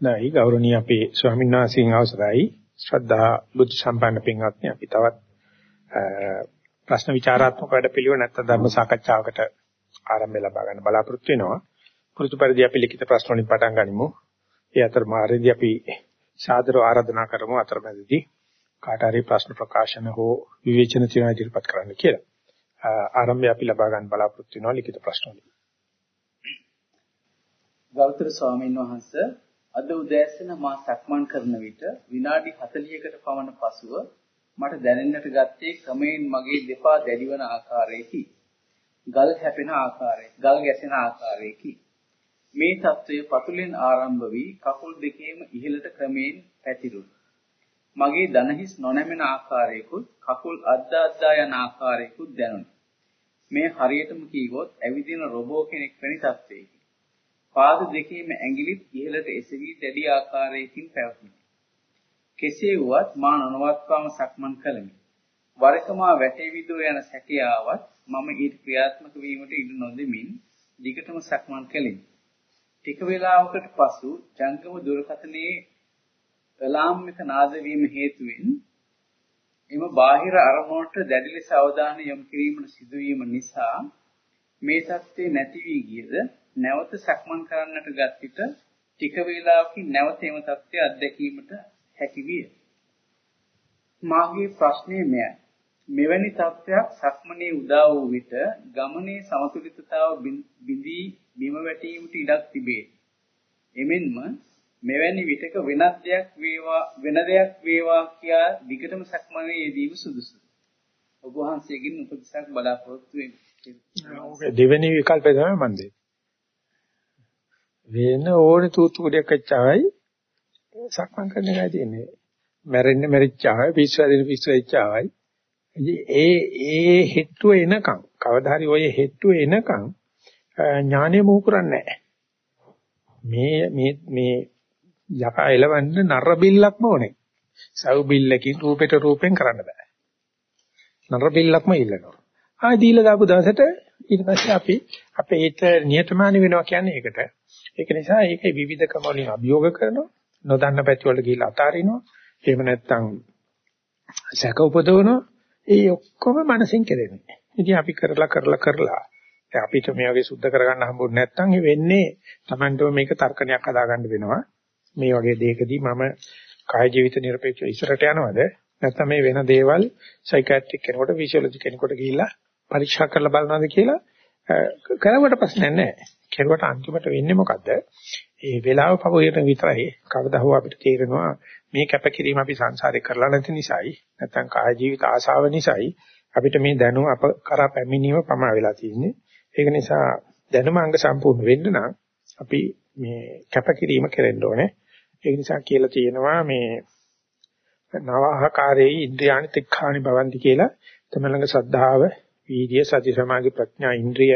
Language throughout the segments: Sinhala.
නැයි ගෞරවනීය අපේ ස්වාමීන් වහන්සේගේ අවසරයි ශ්‍රද්ධා බුද්ධ සම්පන්න පින්වත්නි අපි තවත් ප්‍රශ්න විචාරාත්මක වැඩපිළිවෙල නැත්නම් ධර්ම සාකච්ඡාවකට ආරම්භය ලබා ගන්න බලාපොරොත්තු වෙනවා. පුරුදු පරිදි අපි ලිඛිත ප්‍රශ්න වලින් පටන් ගනිමු. ඒ අතර මාර්ගයේදී අපි සාදරව ආරාධනා කරමු අතරමැදදී කාට හරි ප්‍රශ්න ප්‍රකාශන හෝ විවේචන තියෙනවා ඉදිරිපත් කරන්න කියලා. ආරම්භය අපි ලබා ගන්න බලාපොරොත්තු වෙනවා ලිඛිත ප්‍රශ්න වලින්. ගෞතම ස්වාමීන් වහන්සේ අද උදෑසන මා සක්මන් කරන විට විනාඩි 40කට පමණ පසුව මට දැනෙන්නට ගත්තේ ක්‍රමයෙන් මගේ දෙපා දැඩිවන ආකාරයකි. ගල් හැපෙන ආකාරය, ගල් ගැසෙන ආකාරයකි. මේ తත්වය පතුලෙන් ආරම්භ වී කකුල් දෙකේම ඉහළට ක්‍රමයෙන් පැතිරුණා. මගේ දනහිස් නොනැමෙන ආකාරයකුත් කකුල් අද්දා අද්දා යන ආකාරයකුත් දැනුණා. මේ හරියටම කීවොත් ඇවිදින රොබෝ කෙනෙක් වැනි තත්වයකි. පාද දෙකේම ඇඟිලිත් ඉහළට එසවි දැඩි ආකාරයකින් පැවතුණි. කෙසේ වුවත් මා නොනවත්වාම සක්මන් කළෙමි. වරක මා වැටේවිදෝ යන සැකියාවත් මම ඊට ක්‍රියාත්මක වීමට ඉඩ නොදෙමින් දිගටම සක්මන් කළෙමි. ටික වේලාවකට පසු ජංගම දුරකථනයේ අලාම් එක නාද වීම හේතුවෙන් එම බාහිර අරමුණට දැඩි ලෙස අවධානය යොමු කිරීමට සිදුවීම නිසා මේ தත්ත්වේ නැති වී ගියද නැවත සක්මන් කරන්නට ගත් විට ටික වේලාවකින් නැවත එම தත්ත්වය අත්දැකීමට හැකි විය. මාගේ ප්‍රශ්නය මෙයයි. මෙවැනි තත්ත්වයක් සක්මනේ උදා වූ විට ගමනේ සමතුලිතතාව බිඳී බිම වැටීමට ඉඩක් තිබේ. එමෙන්ම මෙවැනි විටක වෙනත් දෙයක් වේවා වෙන දෙයක් වේවා කියා දිගටම සක්මනේ යෙදීම සුදුසුයි. ඔබ වහන්සේගෙන් උපදෙසක් බලාපොරොත්තු වෙමි. දෙවෙනි විකල්පය තමයි මම දෙන්නේ. වෙන ඕනේ තූතු කුඩයක් වෙච්චාවයි සක්මන් කරන එකයි තියෙන්නේ. මැරෙන්න මැරිච්චාවයි පිස්සු හැදෙන පිස්සු වෙච්චාවයි. ඒ ඒ හෙට්ටුව එනකන් කවදා හරි ඔය හෙට්ටුව එනකන් ඥානෙ මොහුකුරන්නේ නැහැ. මේ මේ මේ යකා එලවන්න නර බිල්ලක්ම ඕනේ. සව් බිල්ලකින් රූපෙට රූපෙන් කරන්න බෑ. නර බිල්ලක්ම ඉල්ලනවා. ආයි දීලා දාපු දවසට ඊට පස්සේ අපි අපේ ඒට නියතමානී වෙනවා කියන්නේ ඒකට. ඒක නිසා ඒකේ විවිධකම වලින් අභියෝග කරනවා. නොදන්න පැති වලට ගිහිල්ලා අතාරිනවා. එහෙම නැත්නම් සැක උපදවනවා. ඒ ඔක්කොම මනසින් කෙරෙන්නේ. ඉතින් අපි කරලා කරලා කරලා දැන් අපිට මේ වගේ සුද්ධ කරගන්න හම්බුනේ නැත්නම් ඒ වෙන්නේ Tamanටම මේක තර්කණයක් හදාගන්න වෙනවා. මේ වගේ දෙයකදී මම කාය ජීවිත නිර්පේක්ෂව ඉස්සරට යනවද නැත්නම් මේ වෙන දේවල් සයිකියාට්‍රික් කෙනෙකුට ෆිසියොලොජි කෙනෙකුට ගිහිල්ලා පරීක්ෂා කරලා බලනවාද කියලා කරවට ප්‍රශ්නයක් නැහැ. කෙරුවට අන්තිමට වෙන්නේ මොකද්ද? ඒ වෙලාව පවෙන විතරයි කවදා හෝ අපිට තේරෙනවා මේ කැපකිරීම අපි සංසාරේ කරලා නැති නිසායි නැත්නම් කාය ජීවිත ආශාව නිසායි අපිට මේ දැනුම අප කරා පැමිණීම පමා වෙලා තියෙන්නේ. ඒක නිසා දැනුම අංග සම්පූර්ණ වෙන්න නම් අපි මේ කැපකිරීම කෙරෙන්න ඕනේ. ඒ නිසා කියලා තියෙනවා මේ නවහකාරයේ ඉන්ද්‍රියානි තික්ඛානි භවಂತಿ කියලා තම ළඟ ශ්‍රද්ධාව, වීර්ය, සති, සමාධි, ප්‍රඥා ඉන්ද්‍රිය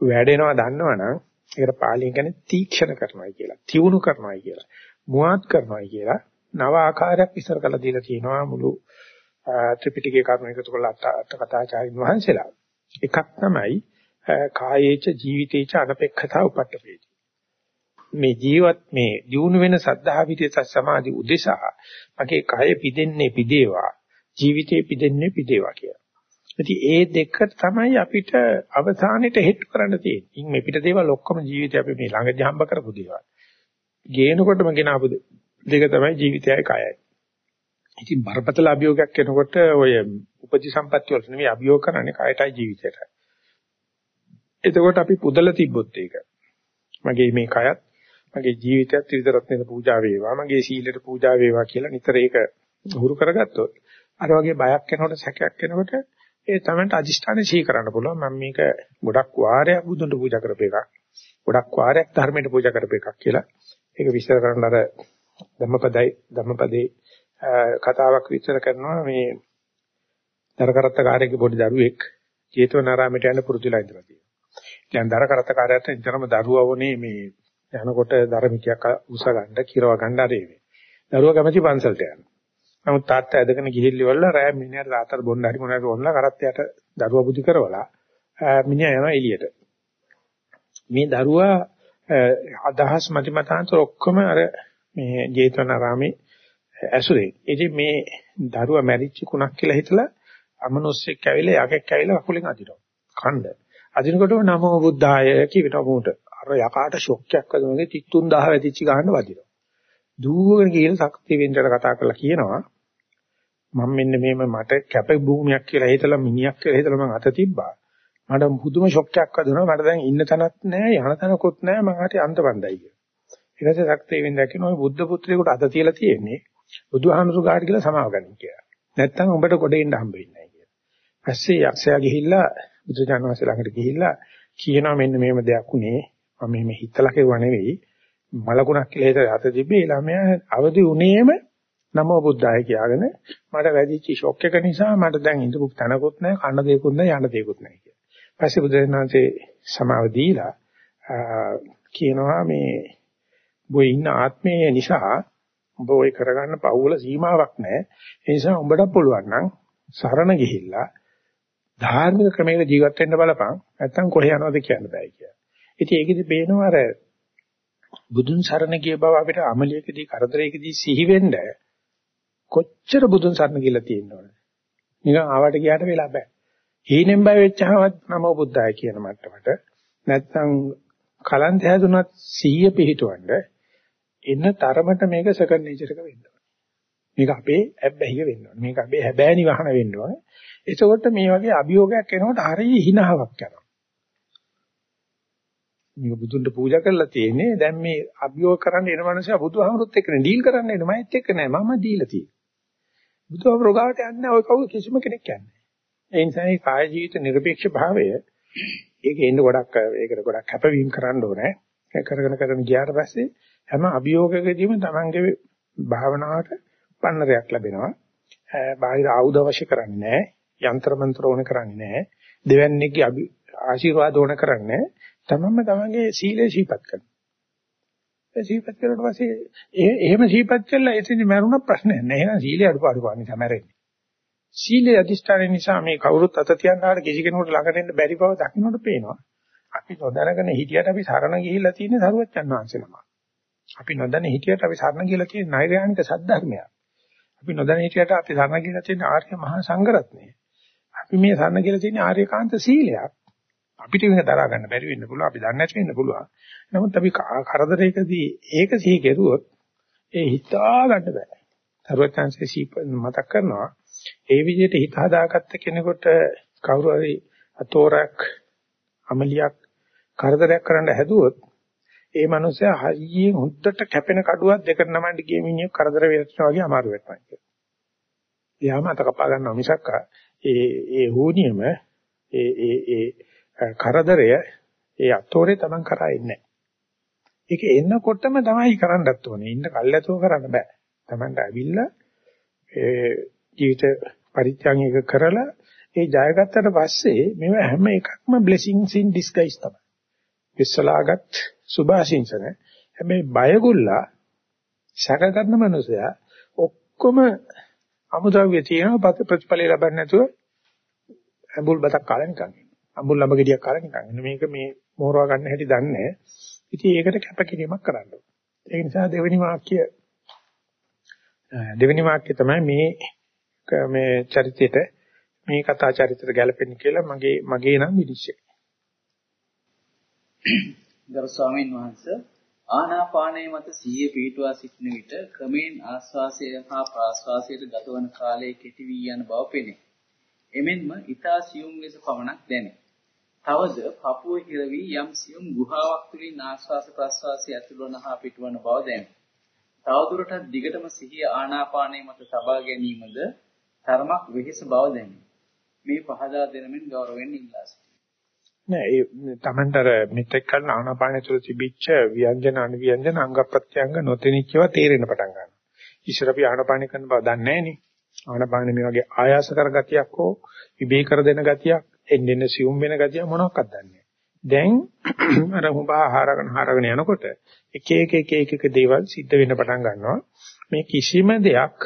වැඩෙනවා දන්නවනම් ඒකට පාලියෙන් කියන්නේ තීක්ෂණ කරනවා කියලා. තියුණු කරනවා කියලා. මුවාත් කරනවා කියලා නව ආකාරයක් විස්තර කරලා දීලා තියෙනවා මුළු ත්‍රිපිටකයේ කරුණ එකතු කරලා අට කතාචාරින් වහන්සේලා. එකක් තමයි කායේච ජීවිතේච අනපේක්ෂතා උපට්ඨපේති. මේ ජීවත් මේ දියුණු වෙන සද්ධා විදිත සමාධි උදෙසා මගේ කය පිදෙන්නේ පිදේවා ජීවිතේ පිදෙන්නේ පිදේවා කියලා. ඉතින් ඒ දෙක තමයි අපිට අවසානෙට හෙට් කරන්න තියෙන්නේ. ඉන් මේ පිට දේවල් ඔක්කොම ජීවිතේ අපි මේ ළඟදී හම්බ කරපු දේවල්. ගේනකොටම ගෙනාවු දෙක තමයි ජීවිතයයි කයයි. ඉතින් බරපතල අභියෝගයක් එනකොට ඔය උපදි සම්පත්‍ය වලට නෙමෙයි අභියෝග කරන්නේ කයටයි ජීවිතයටයි. එතකොට අපි පුදලා තිබ්බොත් ඒක. මගේ මේ කයත් මගේ ජීවිතයත් ත්‍රිදරත්නයට පූජා වේවා මගේ සීලයට පූජා වේවා කියලා නිතර ඒක හුරු කරගත්තොත් අර වගේ බයක් එනකොට සැකයක් එනකොට ඒ තමයි අදිෂ්ඨානෙ සිහි කරන්න පුළුවන් මම මේක ගොඩක් වාරයක් බුදුන්ට පූජා කරපු එකක් ගොඩක් වාරයක් ධර්මයට පූජා කරපු එකක් කියලා ඒක විස්තර කරන්න අර ධම්මපදයි ධම්මපදේ කතාවක් විස්තර කරනවා මේ දරකරත්තකාරයේ පොඩි දරුවෙක් ජේතවනාරාමයට යන්න පුරුදුලා ඉඳලා තියෙනවා. දැන් දරකරත්තකාරයාට ඉතරම දරුවවනේ මේ යනකොට ධර්මිකයක් උස ගන්න, කිරව ගන්න ආරේ මේ. දරුවා කැමති පන්සලට යනවා. නමුත් තාත්තා ඇදගෙන ගිහිල්ලිවල රෑ මිනිහට තාත්තට බොන්න හරි මොනවාරි ඕනලා කරත්තයට දරුවා බුද්ධි කරවලා මිනිහා යනවා එළියට. මේ දරුවා අදහස් මත මතාන්තර ඔක්කොම අර මේ ජේතවනාරාමේ ඇසුරේ. ඉතින් මේ දරුවා මැරිච්ච කුණක් කියලා හිතලා අමනුස්සෙක් ඇවිල්ලා යකෙක් ඇවිල්ලා කකුලෙන් අදිනවා. කණ්ඩ. අදිනකොටම නමෝ බුද්ධාය කියනවා මූට. අර යකාට ෂොක් එකක් වගේ 33000 වැදිච්ච ගහන්න වදිනවා. දුවගෙන ගිහලා ශක්තිය වෙන්දට කතා කරලා කියනවා මම මෙන්න මේම මට කැප භූමියක් කියලා හිතලා මිනිහක් කියලා හිතලා මම අත තිබ්බා. මට පුදුම ෂොක් එකක් වදුනා. මට දැන් ඉන්න තැනක් නැහැ, යන තැනකුත් නැහැ. මම හිතේ අන්තබන්දයි කියලා. ඊට පස්සේ ශක්තිය වෙන්ද කියනවා බුද්ධ පුත්‍රයෙකුට අත තියලා තියෙන්නේ. බුදුහාමුදුරු ගාඩ කියලා සමාව ගන්න කියලා. නැත්තම් උඹට ගොඩේ ඉන්න හම්බ වෙන්නේ නැහැ කියලා. පස්සේ යක්ෂයා ගිහිල්ලා බුදුජානක ළඟට ගිහිල්ලා කියනවා මෙන්න මේම දෙයක් උනේ. මම මෙහෙම හිතලා කිව්වා නෙවෙයි. මලකුණක් කියලා හිත අත තිබ්බේ ළමයා අවදි උනේම නමෝ බුද්ධාය කියලාගෙන මට වැඩිච්ච ෂොක් එක නිසා මට දැන් ඉඳපු තැනකුත් නැහැ කන්න දෙයක්කුත් නැහැ යන්න දෙයක්කුත් නැහැ කියලා. පස්සේ බුදුරජාණන්සේ සමාව දීලා කියනවා මේ බොයි ඉන්න ආත්මය නිසා උඹ ওই කරගන්න පවුල සීමාවක් නැහැ. ඒ නිසා උඹට පුළුවන් නම් සරණ ගිහිල්ලා ධාර්මික ක්‍රමයක ජීවත් වෙන්න බලපන්. නැත්තම් කොහේ යනවද කියන්න බෑ කියලා. ඉතින් ඒකෙදි පේනවා අර බුදුන් සරණ ගිය බව අපිට අමලියකදී කරදරයකදී සිහි වෙන්න කොච්චර බුදුන් සරණ කියලා තියෙනවද? නිකන් ආවට ගියාට වෙලා බෑ. හීනෙන් බය වෙච්චහමත් නමෝ බුද්ධාය කියන මට්ටමට නැත්තම් කලන්ත හැදුනත් සිහිය පිහිටවන්න එන තරමට මේක සෙකන්ඩ් නේචර් එක වෙන්න මේක අපේ ඇබ්බැහිය වෙන්න ඕනේ. මේක අපේ හැබෑ නිවහන වෙන්න ඕනේ. එතකොට මේ වගේ අභියෝගයක් එනකොට හරිය හිනහවක් යනවා. මේක බුදුන්ට පූජා කරලා තියෙන්නේ දැන් මේ අභියෝග කරන්න එන මනුස්සයා බුදුහාමුදුරුත් එක්කනේ ඩීල් කරන්න එන මයිත් එක්ක නෑ මම දීලා තියෙන්නේ. බුදුහාමුදුරුවෝ ගාවට යන්නේ ඔය කවුරු කිසිම කෙනෙක් යන්නේ. ඒ නිසා මේ කාය ජීවිත නිර්පේක්ෂ භාවය ඒක එන්න ගොඩක් ඒකට ගොඩක් කැපවීම කරන්න ඕනේ. කරගෙන කරගෙන ගියාට පස්සේ හැම අභියෝගයකදීම Tamange භාවනාවට පන්නරයක් ලැබෙනවා. බාහිර ආයුධ අවශ්‍ය කරන්නේ නැහැ. යంత్ర මන්ත්‍ර ඕන කරන්නේ නැහැ. දෙවන්නේගේ ආශිර්වාද ඕන කරන්නේ නැහැ. තමන්ම තමන්ගේ සීලය සීපත් කරනවා. ඒ සීපත් කරලා පස්සේ ඒ එහෙම සීපත් කළා එතන මරුණ ප්‍රශ්නයක් නැහැ. එහෙනම් සීලය අඩපාඩු පාන නිසා මැරෙන්නේ. සීලේ අදිෂ්ඨානය නිසා මේ කවුරුත් අත තියන්නාට කිසි කෙනෙකුට ළඟට එන්න බැරි බව දකින්නට පේනවා. අපි නොදැනගෙන හිටියට අපි සරණ ගිහිල්ලා තියෙන සරුවච්චන් වහන්සේ නම. අපි නොදැන හිටියට අපි සරණ ගිහිල්ලා තියෙන නෛර්යානික සද්ධර්මයක්. අපි නොදැන හිටියට අපි සරණ ගිහිල්ලා තියෙන ආර්ය මහා සංඝරත්නය. අපි මේ සරණ ගිහිල්ලා තියෙන ආර්යකාන්ත සීලයක්. අපිට මේක දරා ගන්න බැරි වෙන්න පුළුවන්. අපි දන්නේ නැති වෙන්න පුළුවන්. නමුත් අපි කරදරයකදී ඒක සිහි කෙරුවොත් ඒ හිතා ගන්න බෑ. සරුවච්චන්සේ සීප මතක් කරනවා. ඒ විදිහට හිත හදාගත්ත කෙනෙකුට කවුරු හරි අතෝරක් අමලියක් කරදරයක් කරන්න හැදුවොත් ඒ මනුස්සයා හයියෙන් හුද්දට කැපෙන කඩුවක් දෙකට නමන්න ගිය මිනිහෙක් කරදර වෙනවා වගේ අමාරු වෙනවා කියන්නේ. එයාම අත කපා ගන්නවා මිසක් ඒ ඒ හෝනියම ඒ ඒ ඒ කරදරය ඒ අතෝරේ Taman කරා එන්නේ ඒක එන්නකොටම තමයි කරන්නත් ඕනේ. ඉන්න කල්ැතෝ කරන්න බෑ. Tamanට ඇවිල්ලා ඒ ජීවිත පරිත්‍යාගයක කරලා ඒ ජයගත්තට පස්සේ මේව හැම එකක්ම blessings in disguise තමයි. ඉස්සලාගත් සුභාශිංසන. හැබැයි බයගුල්ලා සැක කරන මනුස්සයා ඔක්කොම අමුද්‍රව්‍ය තියෙනවා ප්‍රතිඵල ලබන්නේ නැතුව අඹුල් බතක් කාලා නිකන්. අඹුල් ළඹ ගෙඩියක් කාලා නිකන්. මේක මේ මෝරවා ගන්න හැටි දන්නේ නැහැ. ඉතින් ඒකට කැපකිරීමක් කරන්න ඕනේ. ඒ නිසා දෙවෙනි වාක්‍ය දෙවෙනි වාක්‍ය තමයි මේ මේ චරිතයට මේ කතා චරිතයට ගැලපෙන්නේ කියලා මගේ මගේ නම් විනිශ්චය. ගරු ස්වාමීන් වහන්සේ ආනාපානයේ මත සිහිය පිහිටුවා සිටින විට ක්‍රමෙන් ආස්වාසය හා ප්‍රාස්වාසයට ගතවන කාලය කෙටි වී යන බව පෙනේ. එමෙන්ම ඊතා සියුම් ලෙස පමණක් දැනේ. තවද පපුව හිර වී යම් සියුම් ගුහාවක් තුලින් ආස්වාස ප්‍රාස්වාසය ඇතුළවන හා පිටවන බව දැනේ. තවදුරටත් දිගටම සිහිය ආනාපානයේ මත තබා ගැනීමද තරමක් වෙහෙස බව දැනේ. මේ පහදා දෙනමින් ගෞරවයෙන් ඉල්ලා සිටිනවා. නෑ ඒ තමන්තර මෙතෙක් කල ආනාපානය තුළ තිබිච්ච ව්‍යංජන අනුව්‍යංජන අංග ප්‍රත්‍යංග නොතෙනිච්චව තේරෙන්න පටන් ගන්නවා. ඉස්සර අපි ආනාපාන කරන බව දන්නේ නෑනේ. ආනාපාන මේ වගේ ආයාස කර ගතියක් හෝ විභේ කර දෙන ගතියක් එන්න එන්න සියුම් වෙන ගතිය මොනවක්වත් දන්නේ දැන් අර හුඹා ආහාරගෙන ආහාරගෙන යනකොට එක එක එක එක එක දේවල් සිද්ධ වෙන්න පටන් ගන්නවා. මේ කිසිම දෙයක්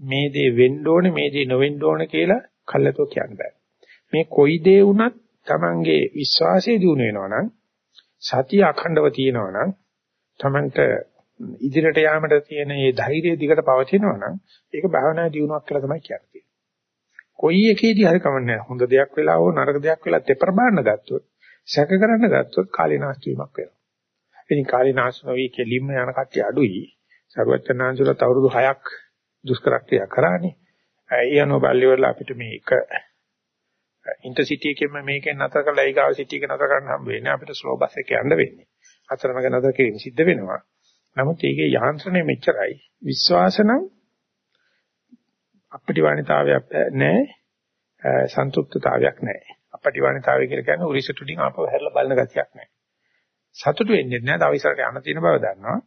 මේ දේ වෙන්න ඕනේ මේ දේ නොවෙන්න ඕනේ කියලා කල්ලාතෝ කියන්න බෑ. මේ කොයි දේ වුණත් Tamange විශ්වාසය දිනු වෙනවා නම් සතිය අඛණ්ඩව තියෙනවා නම් Tamanට ඉදිරියට යාමට තියෙන මේ ධෛර්යය දිගට පවතිනවා නම් ඒක භාවනා දියුණුවක් කියලා තමයි කියන්නේ. කොයි එකේදී හරි කමන්නේ හොඳ දෙයක් වෙලා හෝ නරක දෙයක් වෙලා තෙපර බාන්න ගත්තොත් සැක කරන්න ගත්තොත් කාලීනාස් වීමක් වෙනවා. ඉතින් කාලීනාස් නොවි කෙලින්ම යන කට්ටිය අඩුයි. සරුවචනාංශුලත් අවුරුදු 6ක් දුෂ්කරක්‍රියා කරානේ. ඒ අනුව බල්ලිවල අපිට මේ එක ඉන්ටර්සිටි එකෙම මේකෙන් නතර කරලා ඊගාව සිටි එක නතර කරන්න හම්බ වෙන්නේ අපිට ස්ලෝ බස් එක යන්න වෙන්නේ. අතරමඟ නතර කිරීම සිද්ධ වෙනවා. නමුත් ඒකේ යාන්ත්‍රණය මෙච්චරයි. විශ්වාසනම් අපටිවාණිතාවයක් නැහැ. සන්තුෂ්තතාවයක් නැහැ. අපටිවාණිතාවය කියලා කියන්නේ උරිසටුලින් ආපහු හැරලා බලන ගතියක් නැහැ. සතුටු වෙන්නේ නැහැ. තව ඉස්සරට යන්න තියෙන බව දන්නවා.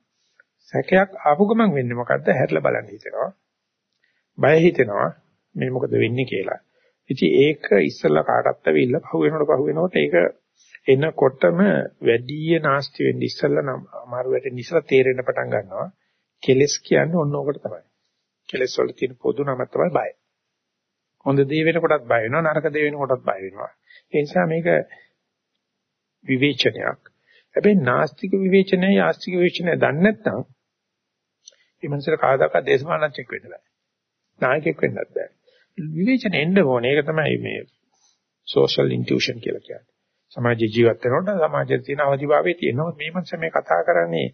සැකයක් ආපු ගමන් වෙන්නේ මොකද්ද? හැරලා බලන්න හිතෙනවා. බය හිතෙනවා. මේ මොකද වෙන්නේ කියලා. ඉතින් ඒක ඉස්සල්ලා කාටත් ඇවිල්ලා පහු වෙනකොට පහු වෙනකොට ඒක එනකොටම වැඩි නාස්ති වෙන්න ඉස්සල්ලා නම් අමාරු වැටෙන්න ඉස්සලා තේරෙන්න පටන් ගන්නවා. කෙලස් කියන්නේ ඔන්න ඕකට තමයි. කෙලස් වල තියෙන පොදු නම තමයි බය. හොඳ දේ වෙනකොටත් බය වෙනවා නරක දේ වෙනකොටත් බය වෙනවා. ඒ නිසා මේක විවේචනයක්. හැබැයි නාස්තික විවේචනය ආස්තික විවේචනය දන්නේ නැත්නම් මේ මනසට කාදාකත් දේශපාලනච්චෙක් වෙන්න බෑ. නායකයෙක් වෙන්නත් බෑ. විවේචන එන්න ඕනේ. ඒක තමයි මේ social intuition කියලා කියන්නේ. සමාජ ජීවත් වෙනකොට සමාජයේ තියෙන අවදිභාවයේ තියෙනවා මේ මනස මේ කතා කරන්නේ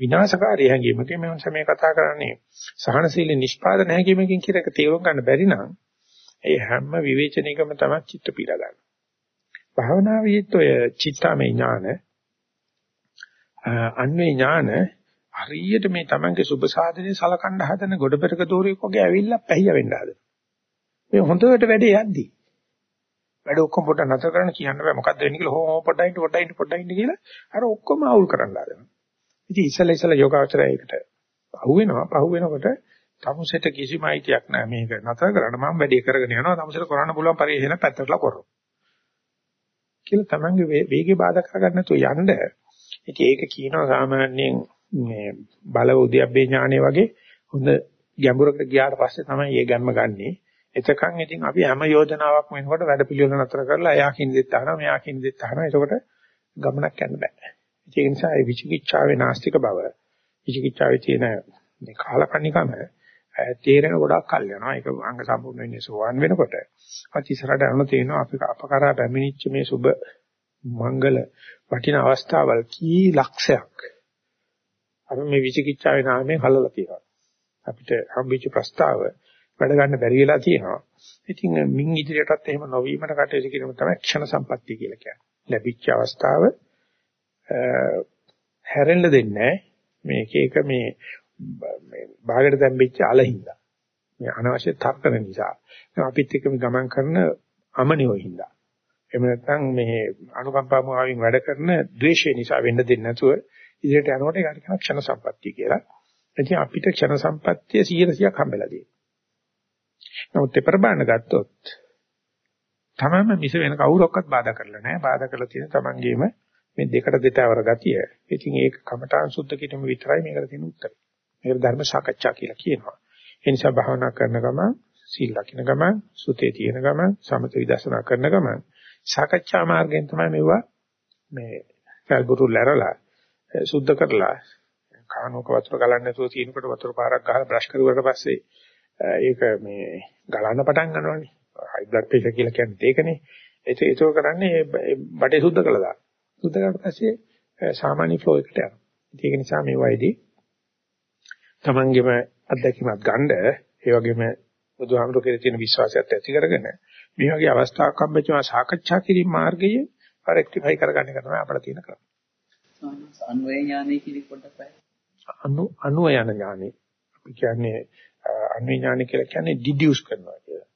විනාශකාරී හැඟීමකින් මේ මනස මේ කතා කරන්නේ සහනශීලී නිෂ්පාදන හැඟීමකින් කියලා එක තේරුම් ගන්න බැරි නම් ඒ හැම විවේචනයකම තමයි චිත්ත පීඩා ගන්න. භාවනාවේත් ඔය චිත්තාමය ඥාන අන්වේ ඥාන හරියට මේ Tamange සුබ සාධනේ සලකන්න හදන ගොඩබෙරක දෝරියක් වගේ ඇවිල්ලා පැහිය වෙන්න හදන. මේ හොඳට වැඩේ යද්දි වැඩ ඔක්කොම පොඩ්ඩක් නතර කරන්න කියන්න බෑ මොකද්ද වෙන්නේ කියලා හොම පොඩ්ඩයින් පොඩ්ඩයින් පොඩ්ඩයින් කියලා අර ඔක්කොම අවුල් කරන්න හදනවා. ඉතින් ඉස්සෙල්ලා ඉස්සෙල්ලා යෝගාචරය ඒකට අහුවෙනවා පහුවෙනකොට තමුසෙට කිසිම අයිතියක් නැහැ මේක නතර කරන්න මම වැඩේ කරගෙන යනවා තමුසෙට කරන්න පුළුවන් පරිශන පැත්තටලා කරනවා. කියලා තමන්ගේ වේගේ බාධා කරගන්න නැතුව යන්න. ඉතින් ඒක කියනවා සාමාන්‍යයෙන් මේ බල උද්‍යප්පේ ඥානෙ වගේ හොඳ ගැඹුරකට ගියාට පස්සේ තමයි මේ ගැම්ම ගන්නෙ. එතකන් ඉතින් අපි හැම යෝජනාවක්ම වෙනකොට වැඩ පිළිවෙල නතර කරලා එයා කින් දෙත් අහනවා මෙයා කින් දෙත් අහනවා. එතකොට ගමනක් යන්න බෑ. ඒ නිසා ඒ විචිකිච්ඡාවේ නාස්තික බව විචිකිච්ඡාවේ තියෙන මේ කාලකන්නිකම තේරෙන ගොඩක් කල් යනවා. ඒක අංග සම්පූර්ණ වෙන්නේ සෝවන් වෙනකොට. අත් ඉස්සරහට යන තේනවා අපි අපකරා පැමිණිච්ච මේ සුබ මංගල වටින අවස්ථාවල් කී ලක්ෂයක් අපි මේ විචිකිච්ඡාවේ නාමයෙන් හලලා තියෙනවා. අපිට හම්බෙච්ච ප්‍රස්තාව වැඩ ගන්න බැරි වෙලා තියෙනවා. ඉතින් මින් ඉදිරියටත් එහෙම නොවීමට කටයුතු කිරීම තමයි ක්ෂණ සම්පත්තිය කියලා කියන්නේ. ලැබිච්ච අවස්ථාව හැරෙන්න දෙන්නේ මේක එක මේ මේ භාගයට දැම්පෙච්ච අලින්දා. මේ අනවශ්‍ය තර්කන නිසා. අපිත් එක්ක ගමන් කරන අමනියෝ හින්දා. එහෙම නැත්නම් මේ අනුකම්පාවමින් වැඩ කරන ද්වේෂය නිසා වෙන්න දෙන්නේ නැතුව ඉදිරියට යනකොට ඒකට කියන ක්ෂණ සම්පත්තිය කියලා. ඉතින් අපිට ක්ෂණ සම්පත්තිය 100%ක් හම්බෙලා තියෙනවා. නමුත් ඒ ප්‍රබාන ගත්තොත් තමම මිස වෙන කවුරක්වත් බාධා කරලා නැහැ. බාධා කරලා තියෙන තමන්ගේම මේ දෙකට දෙතවර ගතිය. ඉතින් ඒක කමඨාන් සුද්ධ කිරීම විතරයි මේකට තියෙන උත්තරය. මේකට ධර්ම සාකච්ඡා කියලා කියනවා. ඒ නිසා භාවනා කරන ගමන්, සීල ලකින ගමන්, සුතේ තියෙන ගමන්, සමත විදර්ශනා කරන ගමන් සාකච්ඡා මාර්ගයෙන් තමයි මෙවුවා මේ කල්බුරු ලැරලා සුද්ධ කරලා කානෝක වතුර ගලන්නේ නැතුව තියෙනකොට වතුර පාරක් ගහලා බ්‍රෂ් කරුවට පස්සේ ඒක මේ ගලන්න පටන් ගන්නවානේ. හයි බ්ලඩ් ප්‍රෙෂර් කියලා කියන්නේ ඒකනේ. ඒක ඒක කරන්නේ බඩේ සුද්ධ කළා දාන්න. සුද්ධ කරලා පස්සේ සාමාන්‍ය ෆ්ලෝ එකට යනවා. ඒක නිසා මේ වයිදී තමන්ගේම අත්දැකීමක් ගන්න ඒ වගේම බුදුහාමුදුරුවෝ කියලා තියෙන විශ්වාසයත් ඇති කරගෙන මේ වගේ අවස්ථාවක් හම්බෙච්චම සාකච්ඡා කිරීම මාර්ගයේ රෙක්ටිෆයි කරගන්න එක තමයි අපිට තියෙන ක්‍රම. අන්වය ඥානෙ කියන පොඩ්ඩක් අනු අනුය යන ඥානෙ අපි කියන්නේ අන්වය ඥානෙ කියලා කියන්නේ ඩිඩියුස් කරනවා කියලා.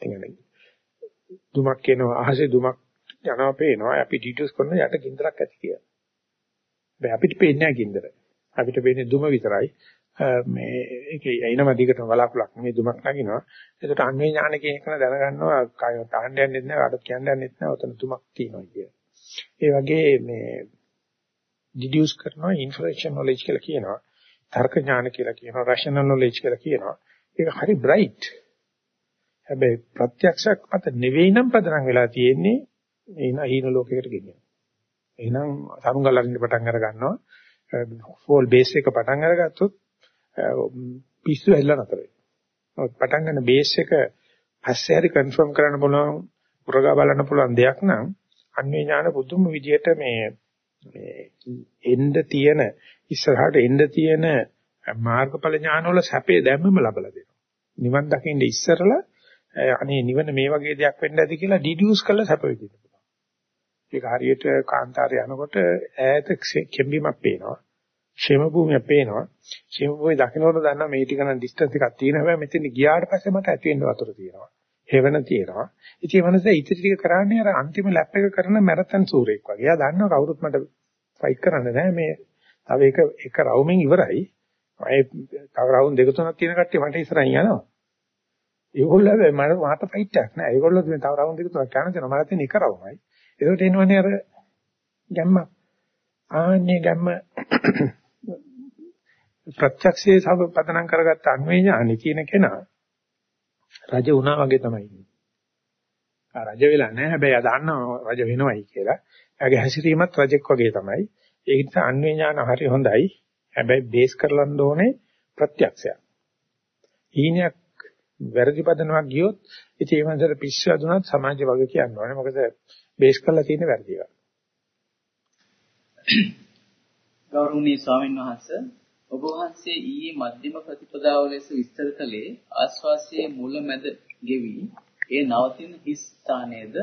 එන්නේ දුමක් කියනවා අහසේ දුමක් යනවා පේනවා අපි ඩිඩියුස් කරන යට ගින්දරක් ඇති කියලා. බෑ අපිට පේන්නේ නැහැ ගින්දර. අපිට පේන්නේ දුම විතරයි. මේ ඒකේ එනම දිගටම වලාකුලක් නෙමෙයි දුමක් නගිනවා. ඒකට අන්වේ ඥාන කියන එක දැනගන්නවා කාය තාන්න යන්නේ නැහැ, අඩ කියන්න යන්නේ නැහැ, ඔතන දුමක් තියෙනවා කිය. ඒ වගේ මේ ඩිඩියුස් කරනවා ඉන්ෆර්මේෂන් නොලෙජ් කියලා කියනවා. තර්ක ඥාන කියලා කියනවා, රෂනල් නොලෙජ් කියලා කියනවා. ඒක හරි බ්‍රයිට්. හැබැයි ප්‍රත්‍යක්ෂයක් මත නෙවෙයි නම් පදනම් වෙලා තියෙන්නේ එන හීන ලෝකයකට ගෙනියන. එහෙනම් සරුංගල් අරින්න පටන් අර ගන්නවා. ෆෝල් බේස් එක පටන් අරගත්තොත් පිස්සු ඇල්ල නතර වෙනවා. පටන් ගන්න බේස් එක පස්සේ හරි කන්ෆර්ම් කරන්න පුළුවන් උරගා බලන්න පුළුවන් දෙයක් නම් අන්වේ ඥාන පුදුම විදියට මේ මේ එන්න තියෙන ඉස්සරහට එන්න තියෙන මාර්ගඵල ඥානවල සැපේ දැම්මම ලබලා දෙනවා. නිවන් දකින්න ඉස්සරලා අනේ නිවන මේ වගේ දෙයක් වෙන්න ඇති කියලා ඩිඩියුස් කරලා සැප විඳින්න පුළුවන්. ඒක හරියට කාන්තාරේ යනකොට ඈත කෙම්බීමක් පේනවා. ෂේම භූමියක් පේනවා. ෂේම භූමිය දකින්නකොට දන්නවා මේ ටික නම් ඩිස්ටන්ස් එකක් තියෙන හැබැයි මෙතන ගියාට පස්සේ මට ඇති වෙන්න වතුර තියෙනවා. හේවන තියෙනවා. ඉතින් මනස ඉතිරි ටික කරන්නේ අර අන්තිම ලැප් එක කරන මැරතන් සූරෙක් වගේ. එයා දන්නවා කවුරුත් මට ෆයිට් කරන්න නෑ මේ තව එක එක රවුමෙන් ඉවරයි. අය තව රවුම් දෙක තුනක් තියෙන කට්ටිය මට ඉස්සරහින් යනවා. ඒගොල්ලෝ හැබැයි මට මාත ෆයිට් එකක් නෑ. ඒගොල්ලෝ මේ තව රවුම් දෙක තුනක් යන දෙනවා. මට තියෙන එක රවුමයි. ඒකට එනවනේ අර ගැම්ම. ආන්නේ ගැම්ම ප්‍රත්‍යක්ෂයේ සබ පදනම් කරගත්ත අන්වේ ඥානෙ කියන කෙනා රජ වුණා වගේ තමයි ඉන්නේ. ආ රජ වෙලා නැහැ හැබැයි ආ දන්නවා රජ වෙනවයි කියලා. එයාගේ හැසිරීමත් රජෙක් වගේ තමයි. ඒ නිසා අන්වේ ඥාන හරි හොඳයි. හැබැයි බේස් කරලන්න ඕනේ ප්‍රත්‍යක්ෂයක්. ඊනියක් වැරදි පදනමක් ගියොත් ඉතින් ඒ වන්සර පිස්සු අදුනත් සමාජය වගේ කියන්න ඕනේ. මොකද බේස් කරලා තියෙන වැරදි එක. ගෞරවනීය ස්වාමීන් වහන්සේ ඔබ වහන්සේ ඊයේ මධ්‍යම ප්‍රතිපදාව ලෙස විස්තර කළේ ආස්වාසයේ මුල මැද ගෙවි ඒ නවතින හිස් ස්ථානයේද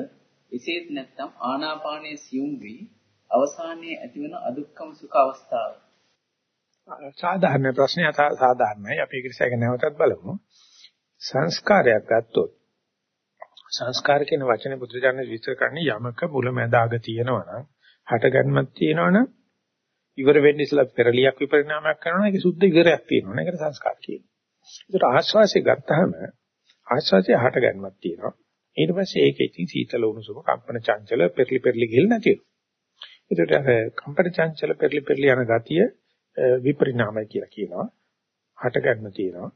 එසේත් නැත්නම් ආනාපානයේ සියුම් වී අවසානයේ ඇතිවන අදුක්කම සුඛ අවස්ථාව. සාධාරණ ප්‍රශ්නය සාධාරණයි. අපි ඒක නිසා නැවතත් බලමු. සංස්කාරයක් ගත්තොත් සංස්කාර කියන වචනේ බුදුරජාණන් විස්තර කරන්නේ යමක මුල මැද අග තියෙනවා නම් හටගන්මක් තියෙනවා නම් ඉවර වෙන්නේ ඉස්සලා පෙරලියක් විපරිණාමයක් කරනවා ඒක සුද්ධ ඉවරයක් තියෙනවා නේ ඒකට සංස්කාර කියනවා. ඒකට ආශ්වාසය ගත්තාම ආශ්වාසය හටගන්මක් තියෙනවා. ඊට පස්සේ ඒකේ ඉතින් සීතල උණුසුම කම්පන චංචල පෙරලි පෙරලි ගිල් නැති වෙනවා. ඒකට අර කම්පන චංචල පෙරලි පෙරලි යන ගතිය විපරිණාමය කියලා කියනවා. හටගන්ම තියෙනවා.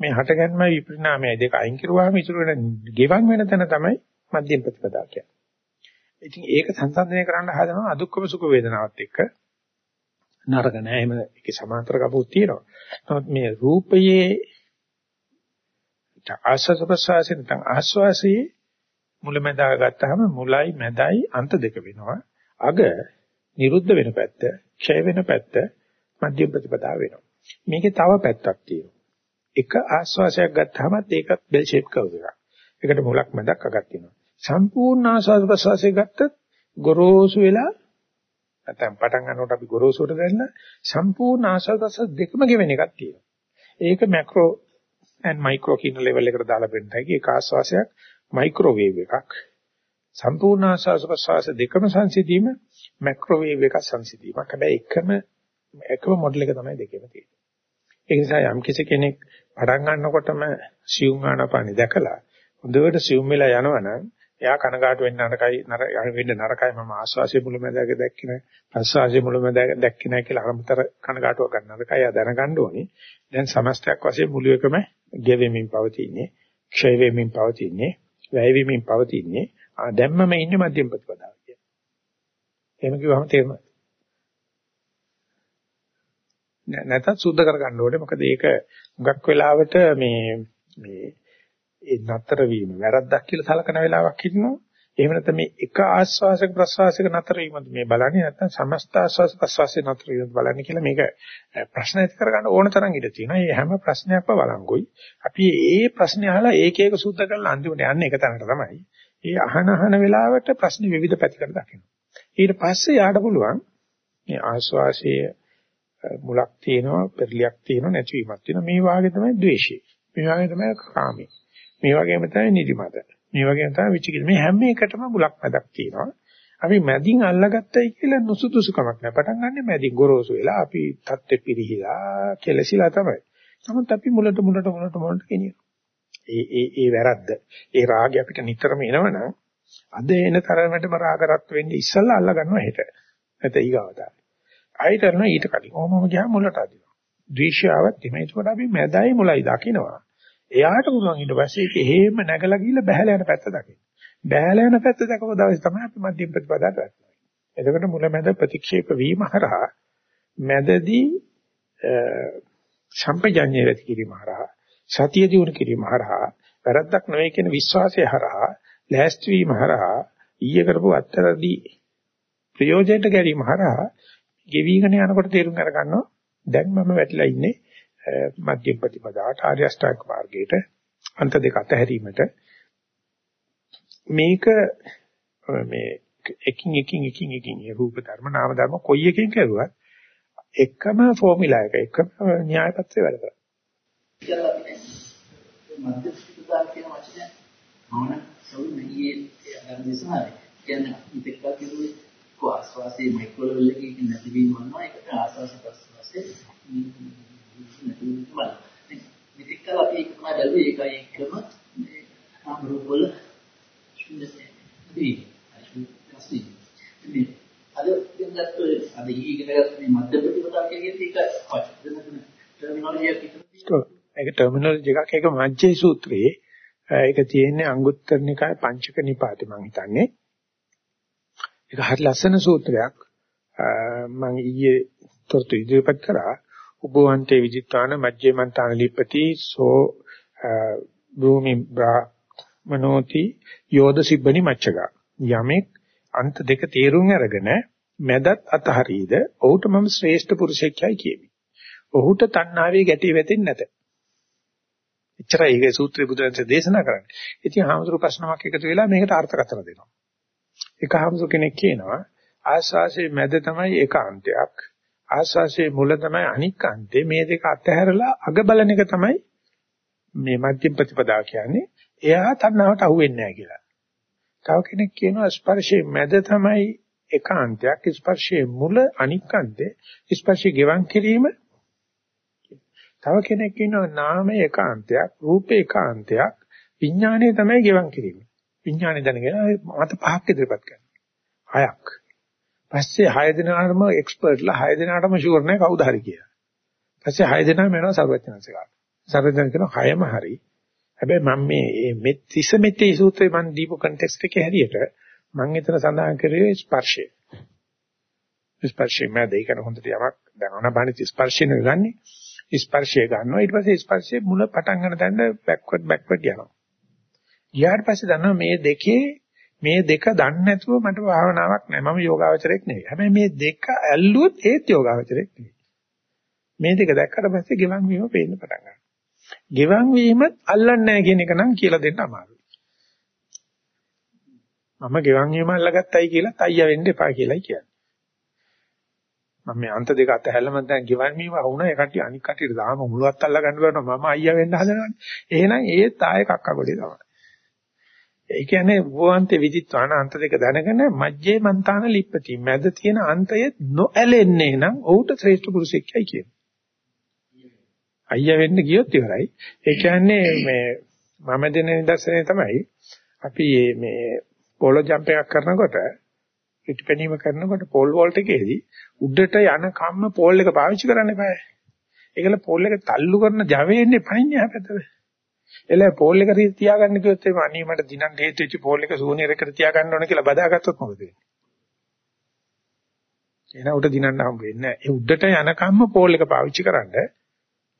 මේ හටගන්ම විපරිණාමය දෙක අයින් කරුවාම ඉතුරු වෙන ගෙවන් වෙන තැන තමයි මධ්‍යම ප්‍රතිපදා කියන්නේ. ඉතින් ඒක සංසන්දනය කරන්න හදනවා අදුක්කම සුඛ වේදනාවත් එක්ක නරක නෑ එහෙම ඒකේ සමාන්තර කපුත් තියෙනවා. නමුත් මේ රූපයේ ආස්වාද ප්‍රසවාසයෙන් නැත්නම් ආස්වාසයේ මුලැමැදා ගත්තාම මුලයි මැදයි අන්ත දෙක වෙනවා. අග නිරුද්ධ වෙන පැත්ත, ක්ෂය වෙන පැත්ත මධ්‍ය ප්‍රතිපදා වෙනවා. මේකේ තව පැත්තක් තියෙනවා. එක ආස්වාසයක් ගත්තාමත් ඒකත් බෙල් ෂේප් කර්ව් එකක්. ඒකට මුලක් මැදක් අගක් තියෙනවා. සම්පූර්ණ ආස්වාද ප්‍රසවාසය ගත්තත් ගොරෝසු වෙලා නැත්නම් පටන් ගන්නකොට අපි ගොරෝසුට දැන්න සම්පූර්ණ ආස්වාද ප්‍රසවාස දෙකම ගෙවෙන එකක් තියෙනවා. ඒක මැක්‍රෝ and මයික්‍රෝ කියන ලෙවල් එකට දාලා බෙන්න හැකි ඒක ආස්වාසයක් මයික්‍රෝවේව් එකක්. සම්පූර්ණ ආස්වාද ප්‍රසවාස දෙකම සංසිඳීම මැක්‍රෝවේව් එකක් සංසිඳීමක්. හැබැයි එකම එකම මොඩල් එක තමයි දෙකෙම තියෙන්නේ. ඒ නිසා යම් කිසි කෙනෙක් පටන් ගන්නකොටම සියුම් ආනපානි දැකලා හොඳට සියුම් වෙලා යනවනම් එයා කනගාටු වෙන්න නරකයි නර වෙන්න නරකයි මම ආස්වාසිය මුලමඳාක දැක්කේ නැහැ ප්‍රසවාසිය මුලමඳාක දැක්කේ නැහැ කියලා අරමුතර කනගාටුව ගන්න නරකයි එයා දැනගන්න ඕනේ දැන් සමස්තයක් වශයෙන් මුළු එකම ගෙවෙමින් පවතින්නේ ක්ෂය වෙමින් පවතින්නේ වැය වෙමින් පවතින්නේ ආ දැම්මම ඉන්නේ මධ්‍යම ප්‍රතිපදාව කියන්නේ එහෙම කිව්වම තේරෙනවා නැතත් සුද්ධ කරගන්න ඕනේ මොකද ඒක හුඟක් වෙලාවට මේ මේ ඒ නතර වීම වැරද්දක් කියලා සලකන වෙලාවක් ඉන්නවා. එහෙම නැත්නම් මේ එක ආස්වාසක ප්‍රසවාසයක නතර වීමද මේ බලන්නේ නැත්නම් සමස්ත ආස්වාස ප්‍රසවාසයේ නතර වීමද බලන්නේ කියලා මේක ප්‍රශ්න ඇති කරගන්න ඕන තරම් ඉඩ තියෙනවා. මේ හැම ප්‍රශ්නයක්ම බලංගොයි. අපි ඒ ප්‍රශ්නේ අහලා ඒක ඒක සුද්ධ කරලා අන්තිමට යන්නේ එක තැනකට තමයි. ඒ අහන අහන වෙලාවට ප්‍රශ්න විවිධ පැතිකඩ දකින්න. ඊට පස්සේ යාට පුළුවන් මේ ආස්වාසයේ මුලක් තියෙනවා, පෙරලියක් තියෙනවා, නැතිවීමක් තියෙනවා. මේ වාගේ තමයි ද්වේෂය. මේ වාගේ තමයි කාමී. මේ වගේම තමයි නිදිමත. මේ වගේම තමයි විචිකිත. මේ හැම එකටම මුලක් මැදක් තියෙනවා. අපි මැදින් අල්ලගත්තයි කියලා නුසුදුසුකමක් නෑ. පටන් ගන්න මැදින් ගොරෝසු වෙලා අපි තත්ත්වෙ පිරිහිලා කෙලසිලා තමයි. නමුත් අපි මුලට මුලට මුලට මුලට ගෙනියනවා. ඒ ඒ ඒ වැරද්ද. ඒ රාගය අපිට නිතරම එනවනම් අද එන තරමටම රාගරත් වෙන්නේ ඉස්සල්ලා අල්ල ගන්නවා හෙට. නැත්නම් ඊගාවට. ආයෙත් කරනවා ඊට කලින්. ඕමම ගියාම මුලට අදිනවා. ද්වේෂාවත් එමේ. ඒකට අපි මැදයි මුලයි දකින්නවා. එයාට පුළුවන් ඊට පස්සේ ඒක හේම නැගලා ගිහිල්ලා බහැලා යන පැත්ත දකින්න. බහැලා යන පැත්ත දැකපු දවසේ තමයි අපි මධ්‍යම ප්‍රතිපදාවට වැටෙන්නේ. එතකොට මුලැමැද ප්‍රතික්ෂේප වීම හරහා මැදදී සම්පජඤ්ඤය ඇති කිරීම හරහා සතිය දිනු කිරීම හරහා වැරද්දක් නෙවෙයි කියන විශ්වාසය හරහා ලෑස්ති වීම හරහා ඊයේ කරපු අත්තරදී ප්‍රයෝජනට ගැනීම හරහා ගෙවිගෙන යනකොට තේරුම් අරගන්නවා දැන් මම වැටිලා ඉන්නේ මධ්‍යම ප්‍රතිපදාවට ආර්ය අෂ්ටාංග මාර්ගයට අන්ත දෙක අතහැරීමට මේක මේ එකින් එකින් එකින් එකින් රූප ධර්ම නාම ධර්ම කොයි එකකින් කරුවත් එකම ෆෝමියුලා එක එකම න්‍යාය පත්‍රය වැඩ කරනවා. කියලා අපි මධ්‍යම ප්‍රතිපදාව කියන වචනය මම සෞල් නෙගියේ අර දිසාරේ කියන්නේ ඉතිකක් කිව්වේ කො ආස්වාසේ මයික්‍රෝ ලෙවල් එකකින් නැතිවීම වුණා ඒකට ආස්වාස ප්‍රස්වාසේ නැතිවීම බලන්න. මෙතෙක් කල අපි එක තමයි බැලුවේ. ඒකයි එකම මේ අමරූප වල ශුන්‍යතේ. ඉතින් අද දැන් ගත්තොත් අද ඉගෙන ගත්ත මේ මධ්‍ය ප්‍රතිපදාව කියන්නේ ඒක වචන ටර්මිනොලොජි එකක් ඒක ටර්මිනොලොජි එකක්. ඒක මජ්ජේ සූත්‍රයේ ඒක තියෙන්නේ අංගුත්තර නිකාය පංචක නිපාතේ මම හිතන්නේ. ඒක හරි ලස්සන සූත්‍රයක්. මම ඊයේ තොරතු ඉදිරිපත් කරා. උභවන්තේ විජිතාන මජ්ජේ මන්තාන ලිප්පති සෝ භූමි බ්‍රාහ්මනෝති යෝධ සිබ්බනි මච්චගා යමෙක් අන්ත දෙක තේරුම් අරගෙන මැදත් අතහරීද ඔහුට මම ශ්‍රේෂ්ඨ පුරුෂයෙක්යි කියමි. ඔහුට තණ්හාවේ ගැටි වෙතින් නැත. එච්චරයි ඒකේ සූත්‍රය බුදුරජාණන් දේශනා කරන්නේ. ඉතින් හාමුදුරු ප්‍රශ්නමක් එකතු වෙලා මේකට අර්ථකථන දෙනවා. එක හාමුදුරු කෙනෙක් කියනවා ආස්වාසේ මැද තමයි ඒකාන්තයක්. ආස්වාසේ මුල තමයි අනික්කාන්තේ. මේ දෙක අතහැරලා අග බලන එක තමයි මේ මධ්‍යම ප්‍රතිපදා කියන්නේ. එයා තණ්හාවට අහු වෙන්නේ නැහැ කියලා. තව කෙනෙක් කියනවා ස්පර්ශයේ මැද තමයි ඒකාන්තයක් ස්පර්ශයේ මුල අනික්කාන්තේ ස්පර්ශය ගෙවන් කිරීම තව කෙනෙක් කියනවා නාමය ඒකාන්තයක් රූපේ ඒකාන්තයක් විඥානය තමයි ගෙවන් කිරීම. විඥානය දැනගෙන මත පහක් ඉදිරිපත් කරනවා. හයක්. පස්සේ හය දෙනාටම එක්ස්පර්ට්ලා හය දෙනාටම ෂුවර් නැහැ කවුද හරි කියලා. පස්සේ හය දෙනාම වෙනවා සර්වඥාන්සේකට. සර්වඥාන් කියනවා හයම හරි. හැබැයි මම මේ මේ තිස මෙතේ සූත්‍රේ මම දීපු කන්ටෙක්ස්ට් එකේ හැටියට මම එතන සඳහන් කරේ ස්පර්ශය. ස්පර්ශය මම දෙයකන හොඳට යමක් දැන් අනබානිත ස්පර්ශය නෙගන්නේ. ස්පර්ශය ගන්නවා ඊට පස්සේ ස්පර්ශයේ මුල පටන් ගන්න තැන බෑක්වර්ඩ් බෑක්වර්ඩ් යනවා. ගියාට පස්සේ දන්නවා මේ දෙකේ මේ දෙක දන්නේ නැතුව මට භාවනාවක් නැහැ. මම යෝගාවචරයක් නෙවෙයි. හැබැයි මේ දෙක ඇල්ලුවොත් ඒත් යෝගාවචරයක් නෙවෙයි. මේ දෙක දැක්කට පස්සේ ගෙවන් වීම පේන්න පටන් ගන්නවා. ගෙවන් වීමත් අල්ලන්නේ නැහැ කියන එක නම් කියලා දෙන්න අමාරුයි. මම ගෙවන් වීම අල්ලගත්තයි කියලා තයිය වෙන්න එපා කියලායි කියන්නේ. මම මේ අන්ත දෙක අතහැරලම දැන් ගෙවන් වීම වුණා ඒ කට්ටිය අනික් කට්ටියට දාම මුලවත් අල්ල ගන්න බෑ මම අයියා වෙන්න හදනවානේ. එහෙනම් ඒත් ආයෙ කක්කගොඩේ තමයි. ඒ කියන්නේ වෝන්තේ විදිත්වාන අන්ත දෙක දැනගෙන මජ්ජේ මන්තාන ලිප්පති මැද තියෙන අන්තය නොඇලෙන්නේ නම් ඔහුට ශ්‍රේෂ්ඨ පුරුෂයෙක්යි කියන්නේ. අයියා වෙන්න ගියොත් ඉවරයි. ඒ කියන්නේ මේ මම දෙන නිදර්ශනය තමයි අපි මේ පොලෝ ජම්ප් එකක් කරනකොට පිටිපැනීම කරනකොට පෝල් වෝල්ට් එකේදී උඩට යන කම්ම පෝල් එක පාවිච්චි කරන්න eBay. ඒකල පෝල් එක තල්ලු කරන ජවයේන්නේ පයින්නේ හැපැතද. එල පෝල් එක තියාගන්න කිව්වොත් එimhe අනී මට දිනන් හේතු වෙච්ච පෝල් එක සූනියර එකට තියාගන්න ඕන කියලා බදාගත්තොත් මොකද වෙන්නේ? එන උඩ දිනන්න හම්බ වෙන්නේ නැහැ. ඒ උඩට යන කම්ම පෝල් එක පාවිච්චි කරන්නේ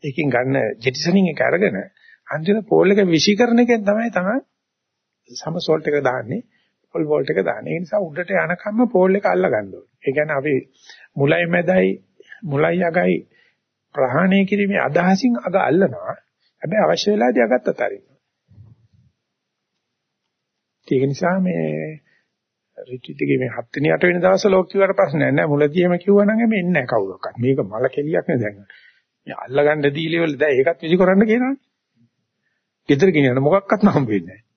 ඒකෙන් ගන්න ජෙටිසනින් එක අරගෙන අන්තිම පෝල් එක විෂීකරණ එකෙන් තමයි තමයි සම සෝල්ට් එක දාන්නේ පෝල් වෝල්ට් එක දාන්නේ. ඒ නිසා උඩට යනකම්ම පෝල් එක අල්ල ගන්න ඕනේ. ඒ කියන්නේ අපි මුලයි මැදයි මුලයි අගයි ප්‍රහාණය කිරීමේ අදහසින් අග අල්ලනවා. හැබැයි අවශ්‍ය වෙලාවදී අගත් අතරින්නවා. ඒක නිසා මේ රිට්‍රීට් එකේ මේ 7 වෙනි 8 වෙනි දවස් වල ඔක් කිව්වට ප්‍රශ්නයක් නැහැ. මුලදී එහෙම කිව්වනම් එමෙ ඉන්නේ නැහැ කවුරක්වත්. මේක මල කෙලියක් නේ දැන්. මේ අල්ලගන්න දීලේ වල දැන් ඒකත් විසි කරන්න කියනවනේ. ගෙදර ගෙනියන්න මොකක්වත් නම් වෙන්නේ නැහැ.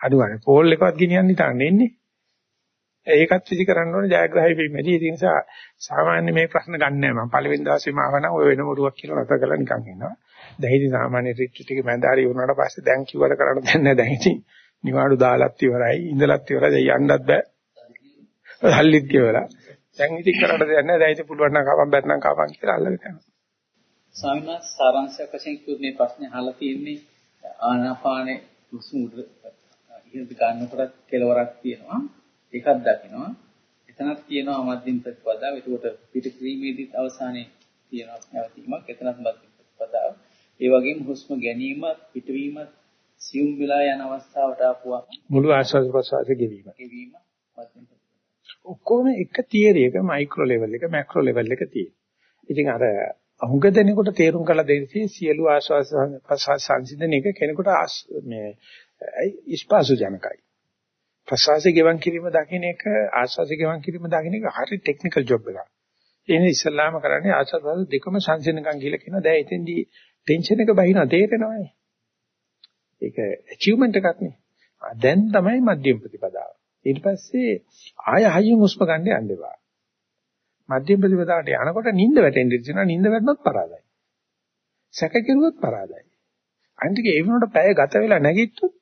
අඩුවනේ පෝල් එකවත් ගෙනියන්න ඉතින් එන්නේ. ඒකත් විසි කරන්න ඕනේ ජයග්‍රහයි වෙන්නේ. ඒ නිසා සාමාන්‍ය මේ ප්‍රශ්න ගන්න නැහැ මම. පළවෙනි දවසේ මාව නම් ඔය වෙන මොරුවක් කියලා නැතර කරලා නිකන් ඉන්නවා. දැන් ඉතින් සාමාන්‍ය රිට්‍රීට් එකේ මැදාරි වුණාට පස්සේ දැන් කිව්වට කරන්න දෙන්නේ නැහැ. දැන් ඉතින් නිවාඩු දාලත් ඉවරයි, ඉඳලත් ඉවරයි, දැන් යන්නත් බෑ. හල්ලිත් කියලා. දැන් ඉතින් කරන්න දෙයක් නැහැ. දැන් ඉතින් පුළුවන් නම් කවම් බැත්නම් කවම් කියලා අල්ලගෙන යනවා. ස්වාමීන් වහන්සේ සාරාංශයක් වශයෙන් කියුත් මේ ප්‍රශ්නේ අහලා තියෙන්නේ ආනාපානේ හුස්ම උඩ ඉහළට ගන්නකොට කෙලවරක් තියෙනවා. එකක් දකිනවා. එතනක් තියෙනවා මධ්‍යම ප්‍රතිපදාව. ඒකට පිට ක්‍රීමේදීත් අවසානයේ තියෙනවා නැවතීමක්. එතනත් මධ්‍යම ප්‍රතිපදාව. ඒ වගේම හුස්ම ගැනීමත් පිටවීමත් සියුම් වෙලා යන අවස්ථාවට ආපුවා මුළු ආශ්වාස ප්‍රශ්වාස ගෙවීම. ගෙවීම මධ්‍යම ඔක්කොම එක තියරි එක මයික්‍රෝ ලෙවල් එක මැක්‍රෝ ලෙවල් එක තියෙනවා. ඉතින් අර අහුඟ දෙනකොට තේරුම් කරලා දෙන්නේ සියලු ප්‍රශ්වාස සංසිඳන එක කෙනෙකුට මේ ඉස්පාසු ජනකයි. ප්‍රශ්වාසය ගෙවන් කිරීම දකින්න එක ආශ්වාසය ගෙවන් කිරීම දකින්න එක හරි ටෙක්නිකල් ජොබ් එකක්. ඒ නිසා ඉස්සල්ලාම කරන්නේ ආශ්වාස දෙකම සංසිඳනකම් කියලා කියනවා. දැන් එතෙන්දී ටෙන්ෂන් එක බහිනවා තේරෙනවනේ. ඒක achievement එකක් නේ. දැන් තමයි මධ්‍යම ප්‍රතිපදාව. ඊට පස්සේ ආය හයියෙන් හුස්ම ගන්න යන්න එපා. මධ්‍යම ප්‍රතිපදාවට යනකොට නිින්ද වැටෙන්න ඉතිනවා නිින්ද වැටුනොත් පරාදයි. සැක කෙරුවොත් පරාදයි. අනිත් ඒ වුණාට පැය ගත වෙලා නැගිට්ටොත්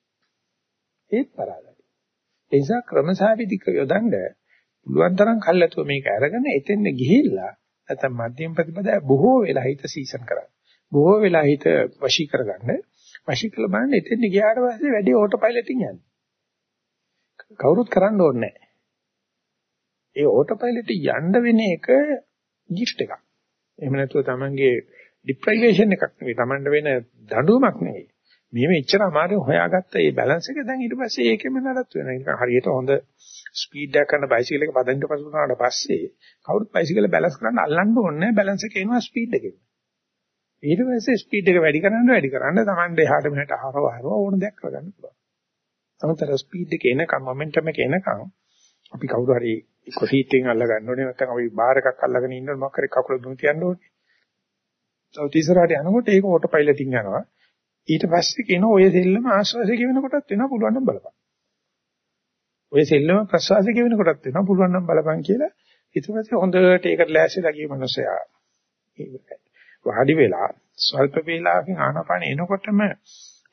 ඒත් පරාදයි. ඒ නිසා ක්‍රමසාවිදික යොදන්න පුළුවන් තරම් කල්ැතුව මේක අරගෙන එතෙන්ද ගිහිල්ලා නැත්නම් මධ්‍යම ප්‍රතිපදාව බොහෝ වෙලා හිත සීසන් කරන්න. බොහෝ වෙලා හිත වශී කරගන්න. වශී කළ බලන්න එතෙන්ද ගියාට පස්සේ වැඩි ඕටෝ පයිලට්ින් යන්නේ. කවුරුත් කරන්න ඕනේ නැහැ. ඒ ඕටෝ පයිලට් යන්න වෙන එක gift එකක්. එහෙම නැතුව තමන්ගේ deprivation එකක් නෙවෙයි. තමන්ට වෙන දඬුවමක් නෙවෙයි. මේ මෙච්චර අමාරු හොයාගත්ත මේ බැලන්ස් එක දැන් ඊට පස්සේ ඒකෙම නඩත්තු වෙනවා. නිකන් හරියට හොඳ ස්පීඩ් එකක් කරන බයිසිකල් එක පදින්න පසු කරනාට පස්සේ කවුරුත් බයිසිකල් බැලන්ස් කරන්න අල්ලන්න ඕනේ නැහැ. බැලන්ස් එක එනවා ස්පීඩ් එකෙන්. ඊට පස්සේ ස්පීඩ් එක වැඩි කරන්න වැඩි කරන්න තමන්ට එහාට මෙහාට හරව හරව ඕන දෙයක් කරගන්න පුළුවන්. තමතර ස්පීඩ් එක එනකම් මොමන්ටම් එක එනකම් අපි කවුරු හරි එක්ක සීට් එකෙන් අල්ල ගන්න ඕනේ නැත්නම් අපි බාර් එකක් අල්ලගෙන ඉන්නකොට මොකක් හරි කකුල දුන්න තියන්න ඕනේ. සවුත් ඉස්සරහට යනකොට ඒක ඕටෝ පයිලටින් යනවා. ඊට පස්සේ කියන ඔය සෙල්ලම ආශ්වාසය කියනකොටත් වෙනවා පුළුවන් නම් බලපන්. ඔය සෙල්ලම ප්‍රශ්වාසය කියනකොටත් වෙනවා පුළුවන් නම් බලපන් කියලා ඊට පස්සේ හොඳට ඒකට ලෑස්තිලා ගිය මනුස්සයා. වාඩි වෙලා ස්වල්ප වේලාවකින් ආනාපාන එනකොටම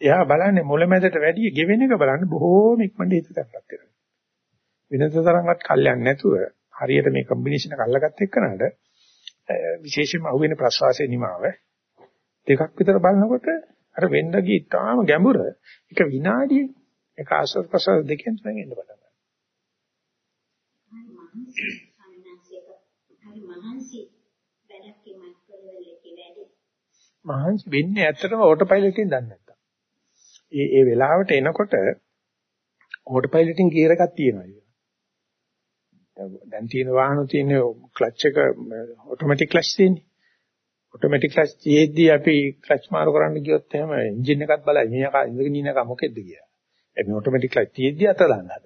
එයා බලන්නේ මුලැමැදට වැඩිය ගෙවෙන එක බලන්න බොහෝම ඉක්මනට හිත තැම්පත් වෙනවා. වෙනස තරම්වත් කල්යන්නේ නැතුව හරියට මේ කම්බිනේෂන් එක අල්ලගත්ත එක්කනට විශේෂයෙන්ම අහුවෙන ප්‍රසවාසයේ නිමාව දෙකක් විතර බලනකොට අර වෙන්න ගිය තාම ගැඹුර එක විනාඩියේ එක ආශ්වාස ප්‍රසවාස දෙකෙන් තුනෙන් එන්න පටන් ගන්නවා. මහන්සි වෙන්නේ ඇත්තටම ඕටෝ පයිලට් එකෙන් දන්නේ නැත්තම්. ඒ ඒ වෙලාවට එනකොට ඕටෝ පයිලට්ින් ගියර් එකක් තියෙනවා. දැන් තියෙන වාහන තියෙන ක්ලච් එක ඔටෝමැටික් ක්ලච් තියෙන්නේ. ඔටෝමැටික් ක්ලච් තියෙද්දි අපි ක්ලච් මාරු කරන්න ගියොත් එහෙම එන්ජින් එකත් බලයි මෙයා ඉඳගෙන ඉන්න එක මොකෙද්ද කියලා. ඒ ඔටෝමැටික් ක්ලච් තියෙද්දි අත දාන්න හද.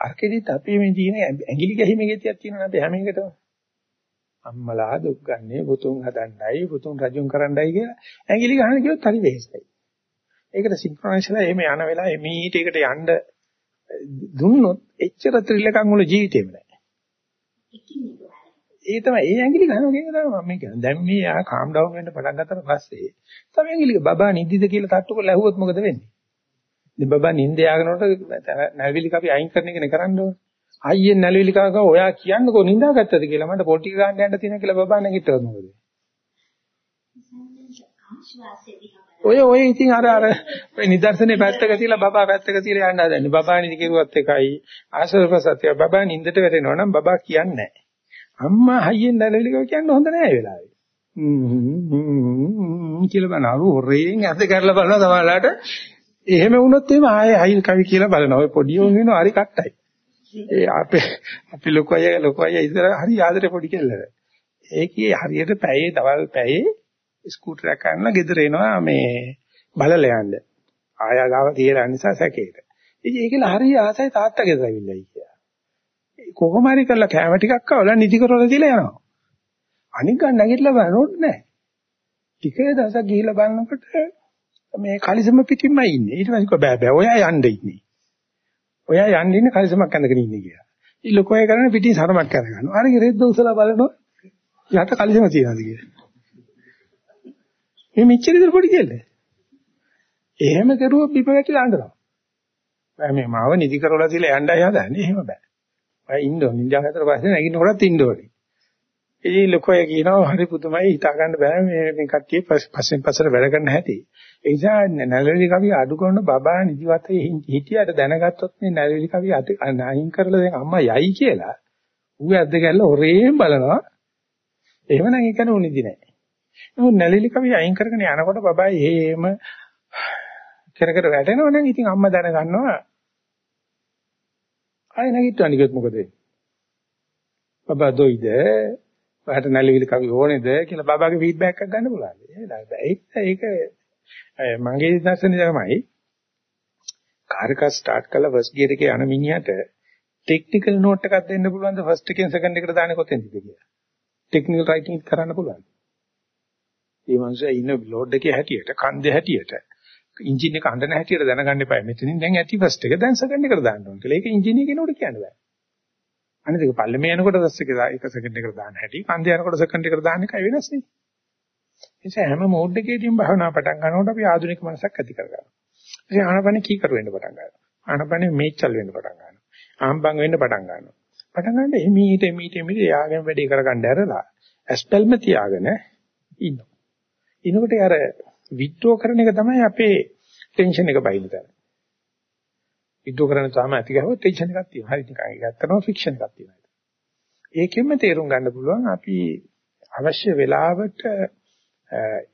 අරකෙදිත් අපි මේ තියෙන ඇඟිලි ගැහිමේ ගතියක් තියෙනවා නේද හැම එකටම. අම්මලා දුක් ගන්නේ පුතුන් හදන්නයි පුතුන් රජුන් කරන්නයි කියලා ඇඟිලි ගහන කිව්වොත් හරි වෙහෙසයි. ඒකට සින්ක්‍රොනයිස්ලා එහෙම යන වෙලාවේ මීට එකට යන්න දුන්නොත් එච්චර ත්‍රිල් එකක් මුළු ජීවිතේම නැහැ. ඒ තමයි ඒ ඇඟිලි ගන්නවා කියන තමයි මම කියන්නේ. දැන් මේ ආ කාම් ඩවුන් වෙන්න පටන් ගත්තට පස්සේ තමයි ඇඟිලි බබා නිදිද කියලා තට්ටු කරලා ඇහුවොත් මොකද වෙන්නේ? ඉතින් බබා නිින්ද යාගෙනකොට නැවිලි කපි අයින් කරන එකනේ කරන්න ඕනේ. අයියෙන් නැවිලි කව ඔයා කියන්නකෝ නිදාගත්තද කියලා මට පොල් ටික ගන්න යන්න තියෙනවා කියලා බබා නැගිට්ටොත් මොකද? ඔය ඔය ඉතින් අර අර ඔය නිදර්ශනේ පැත්තක තියලා බබා පැත්තක තියලා යන්න හදන්නේ. බබා නිදි කෙරුවත් එකයි ආශ්‍රව ප්‍රසත්‍ය. බබා නින්දට වැටෙනවා නම් බබා කියන්නේ නැහැ. අම්මා හයියෙන් නැලවිලිකව කියන්න හොඳ නැහැ ඒ වෙලාවේ. ම්ම් කියලා බලන අර ඔරේන් ඇද්ද කරලා බලනවා සමහරලාට එහෙම වුණොත් එහෙම ආයේ හයි කවි කියලා බලනවා. ඔය පොඩි උන් වෙනවා හරි කට්ටයි. ඒ අපේ අපි ලොකු අය ලොකු අය ඉතල හරි ආදරේ පොඩි කෙල්ලට. ඒකේ හරියට පැයේ දවල් පැයේ ස්කූටර් එකක් ගන්නලා ගෙදර එනවා මේ බලල යන්න. ආයා ගාව තියලා නිසා සැකේට. ඉතින් ඒකල හරිය ආසයි තාත්තා ගෙදර ඇවිල්ලායි කියලා. කොහොම හරි කරලා කැම ටිකක් කවලා නිදි කරවලා තියලා යනවා. අනික ගන්න නැගිටලා බලනොත් නෑ. ටික දවසක් ගිහිල්ලා බලනකොට මේ කලිසම පිටින්මයි ඉන්නේ. ඊට පස්සේ බෑ බෑ ඔයා යන්න ඉන්නේ. ඔයා යන්න ඉන්නේ කලිසමක් ඇඳගෙන ඉන්නේ කියලා. ඊ ලොකෝය කරන්නේ පිටින් සරමක් කරගන්නවා. අර රෙද්ද උසලා බලනවා යට කලිසම තියනවාද කියලා. මේ මෙච්චර ඉතර පොඩි කෙල්ල. එහෙම කරුවොත් පිප වැටිලා අඬනවා. බෑ මේ මාව නිදි කරවලා තියලා යන්නයි හදන්නේ. එහෙම බෑ. ඔය ඉන්න ඕනේ. නිදා හතර පස්සේ නැගින්නකොටත් ඉන්න ඕනේ. ඉතින් ලොකෝය කියනවා හරි පුදුමයි හිතා ගන්න බෑ මේ මේ කට්ටිය පස්සෙන් පස්සට වැඩ කරන්න හැටි. ඒ නිසා නැලවිලි කවි අඩු කරන බබා නිදිවතේ හිටියට දැනගත්තොත් මේ නැලවිලි කවි අයින් කරලා දැන් අම්මා යයි කියලා. ඌ ඇද්ද ගැල්ල ඔරේම බලනවා. එහෙමනම් ඒක නුනිදි නෑ. නමුත් නැලවිලි කවි අයින් කරගෙන යනකොට බබා එහෙම කර කර වැටෙනවනම් ඉතින් අම්මා දැනගන්නවා. ආයෙ නැගිටවන්න කිව්වොත් මොකද වෙන්නේ? බබා දොයිද ඔයාලට නැලිවිලි කවි ඕනේද කියලා බබාගේ ෆීඩ්බැක් එකක් ගන්න පුළුවන්. ඒක ඒක මගේ දර්ශනය තමයි කාර් එක ස්ටාර්ට් කළා ෆස්ට් ගියර් එකේ යන මිනිහට ටෙක්නිකල් නෝට් එකක් දෙන්න පුළුවන්ද ෆස්ට් එකෙන් සෙකන්ඩ් එකට දාන්නේ කොතෙන්ද කියලා. ටෙක්නිකල් රයිටින් කරන්න පුළුවන්. මේ මනුස්සයා ඉන්න ලෝඩ් එකේ හැටියට, කන්දේ හැටියට, එන්ජින් එක හඳන හැටියට දැනගන්න එපා. මෙතනින් දැන් ඇති ෆස්ට් එක දැන් සෙකන්ඩ් එකට දාන්න ඕන කියලා. ඒක එන්ජින් එකේ නෝඩ් කියන්න බෑ. අනිත් එක පල්ලමේ යනකොට ෆස්ට් එක එක සෙකන්ඩ් එකට දාන්න හැටි, කන්දේ යනකොට සෙකන්ඩ් එකට දාන්න එකයි වෙනස් නේ. ඒ නිසා හැම මෝඩ් එකේදීම භාවනා පටන් ගන්නකොට අපි ආධුනික මනසක් ඇති කරගන්නවා. ඉතින් ආනපන කීකරු වෙන්න පටන් ගන්නවා. ආනපන මේචල් වෙන්න පටන් ගන්නවා. ආම්බන් වෙන්න පටන් ගන්නවා. පටන් ගන්න එමීට එමීට එමීට යාගෙන වැඩි කරගන්න ඇරලා ඇස්පල්ම තියාගෙන ඉන්නවා. ඉනකොට අර විද්‍රෝ කරන එක තමයි අපේ ටෙන්ෂන් එක බයින තැන. විද්‍රෝ කරන තාම ඇති ගහුවොත් ටෙන්ෂන් එකක් තියෙනවා. හරි නිකන් ඒක ඇත්තම ෆික්ෂන් එකක් තියෙනවා. ඒකෙන්ම තේරුම් ගන්න පුළුවන් අපි අවශ්‍ය වෙලාවට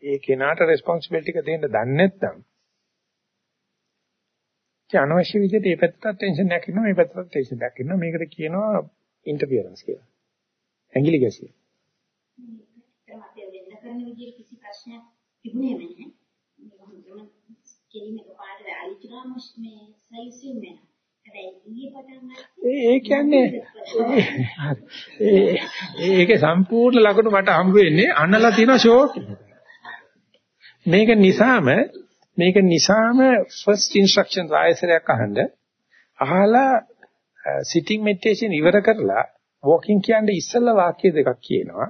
ඒ කෙනාට රෙස්පොන්සිබිලිටි එක දෙන්න දන්නේ නැත්නම් ඒ අනවශ්‍ය විදිහට මේ පැත්තට ටෙන්ෂන් එකක් ඉන්නවා මේ පැත්තට ටෙන්ෂන් එකක් ඉන්නවා මේකට කියනවා ඉන්ටර්ෆියරන්ස් කියලා. ඇඟිලි ගැසිය. මට වෙන්න කරන විදිහට කිසි ප්‍රශ්නයක් තිබුණේ නැහැ. මේක හොඳටම කෙලිම එකපාරට ආලිචිනා මේ සයිසින් වෙනවා. ඒ කියන්නේ ඒකේ සම්පූර්ණ ලකුණු මට හම්බ වෙන්නේ අනලා තියෙන ෂෝක් මේක නිසාම මේක නිසාම ෆස්ට් ඉන්ස්ට්‍රක්ෂන් ආයසරයක් අහන්න අහලා සිටින් මෙඩිටේෂන් ඉවර කරලා වෝකින් කියන්නේ ඉස්සෙල්ලා වාක්‍ය දෙකක් කියනවා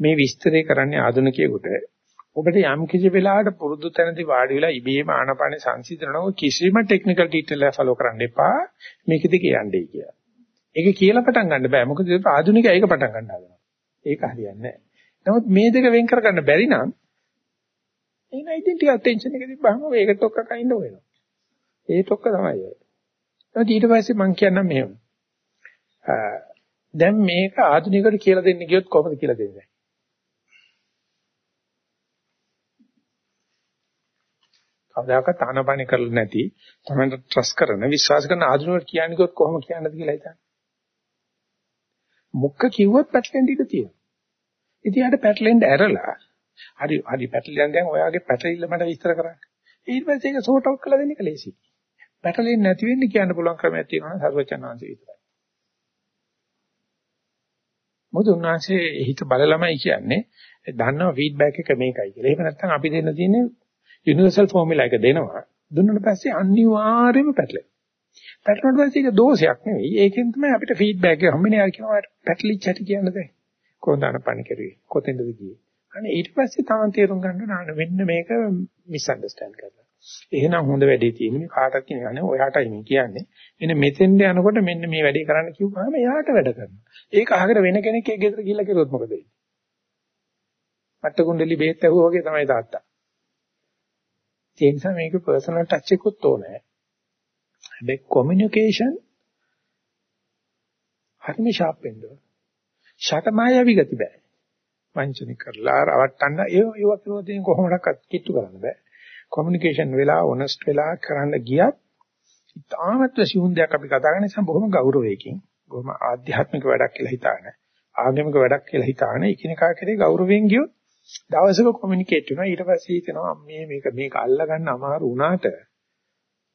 මේ විස්තරය කරන්නේ ආධුනිකයෙකුට ඔබට යම් කිසි වෙලාවකට පුරුදු තැනදී වාඩි වෙලා ඉබේම ආනපාන සංසිඳනව කිසිම ටෙක්නිකල් ඩීටේල් එක ෆලෝ කරන්න එපා මේක දිගේ යන්නේ කියලා. ඒක කියලා පටන් ගන්න බෑ මොකද ඒක ආධුනිකයා ඒක පටන් ගන්න හදනවා. ඒක හරියන්නේ නැහැ. නමුත් මේ දෙක වෙන් කරගන්න බැරි නම් එන ඩෙන්ටිටි අටෙන්ෂන් එක තිබ්බහම ඒක තොක්ක කයින්ද වෙනවා. ඒ තොක්ක තමයි ඒක. ඊට පස්සේ මම කියන්නම් මෙහෙම. දැන් මේක ආධුනිකයට කියලා දෙන්න ගියොත් කොහොමද කියලා දෙන්නේ? කවදාකවත් ආනපාන කරලා නැති තමයි ට්‍රස්ට් කරන විශ්වාස කරන ආධුනිකයට කියන්නේ කිව්වොත් කොහොම කියන්නද කියලා හිතන්න. මොකක් කිව්වොත් පැටලෙන්න ඉඩ තියෙනවා. ඉතින් යාට පැටලෙන්න ඇරලා හරි හරි පැටලෙන් දැන් ඔයාගේ පැටලිල්ල මට විස්තර කරන්න. ඊට පස්සේ ඒක සෝට් අවුට් කරලා දෙන්න එක ලේසි. පැටලෙන්නේ නැති වෙන්න කියන්න පුළුවන් ක්‍රමයක් තියෙනවා සර්වචනාංශය විතරයි. මොකද උන්වහන්සේ හිත බලලමයි කියන්නේ දන්නව ෆීඩ්බැක් එක මේකයි කියලා. එහෙම නැත්නම් අපි දෙන්න තියෙන්නේ යුනිවර්සල් ෆෝමියුලා එක දෙනවා. දුන්නාට පස්සේ අනිවාර්යයෙන්ම පැටලෙනවා. පැටලුණාට පස්සේ ඒක දෝෂයක් නෙවෙයි. ඒකෙන් තමයි අපිට ෆීඩ්බැක් එක හම්බෙන්නේ. යාර කියනවා පැටලිච්ච හැටි කියන්නේ. කොහොමද අනපන කරුවේ? කොතෙන්ද ගියේ? අනේ ඊට පස්සේ තමන් තේරුම් ගන්න නාන වෙන්න මේක මිස් අන්ඩර්ස්ටෑන්ඩ් කරලා. එහෙනම් හොඳ වැඩේ තියෙන්නේ කාටවත් කියන්නේ ඔයාටයි මේ කියන්නේ. එනේ මෙතෙන්ද යනකොට මෙන්න මේ වැඩේ කරන්න කිව්වම එයාට වැඩ කරනවා. ඒක අහකට වෙන කෙනෙක් ඒ ගෙදර ගිහිල්ලා කරුවොත් මොකද වෙන්නේ? මට්ට කුණ්ඩලි බේත් ඇහුවා වගේ තමයි තාත්තා. ඒ නිසා මේක පර්සනල් ටච් එකකුත් ඕනේ. හැබැයි කොමියුනිකේෂන් හරිම ෂාප් වෙන්න ඕන. ෂටමායවි ගති බෑ. වංචනික කරලා රවට්ටන්න ඒ ඒව කිරුවොත් කොහොමඩක්වත් කිට්ටු කරන්න බෑ. කොමියුනිකේෂන් වෙලා ඔනස්ට් වෙලා කරන්න ගියත් ඉතාමත් සිවුන් දෙයක් අපි කතා කරන නිසා බොහොම ගෞරවයකින් බොහොම ආධ්‍යාත්මික වැඩක් කියලා හිතාන ආගමික වැඩක් කියලා හිතාන එකිනෙකා කෙරේ ගෞරවයෙන් ගියොත් දවසක කොමියුනිකේට් වෙනවා ඊට පස්සේ හිතනවා මේ මේක මේක අල්ල ගන්න අමාරු වුණාට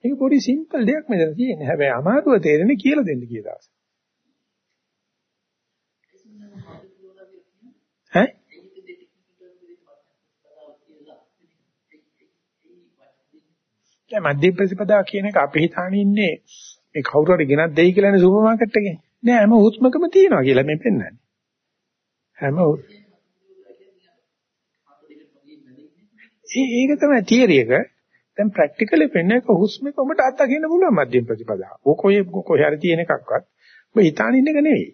මේක පොඩි සිම්පල් දෙයක් මෙතන තියෙන්නේ හැබැයි අමාරුව තේරෙන්නේ කියලා දෙන්න කිය දවස ඈ දැන් මධ්‍ය ප්‍රතිපදා කියන එක අපි හිතානේ ඉන්නේ මේ කවුරු හරි ගෙනත් දෙයි කියලානේ සුපර් මාකට් එකේ. නෑ හැම හුස්මකම තියෙනවා කියලා මේ පෙන්නන්නේ. හැම ඒක තමයි තියරි එක. දැන් ප්‍රැක්ටිකලි පෙන්න එක හුස්මක ඔබට අත්දකින්න පුළුවන් මධ්‍යම ප්‍රතිපදාව. ඔක කොහේ කොහේ හරි තියෙන එකක්වත් ඔබ හිතාන ඉන්න එක නෙවෙයි.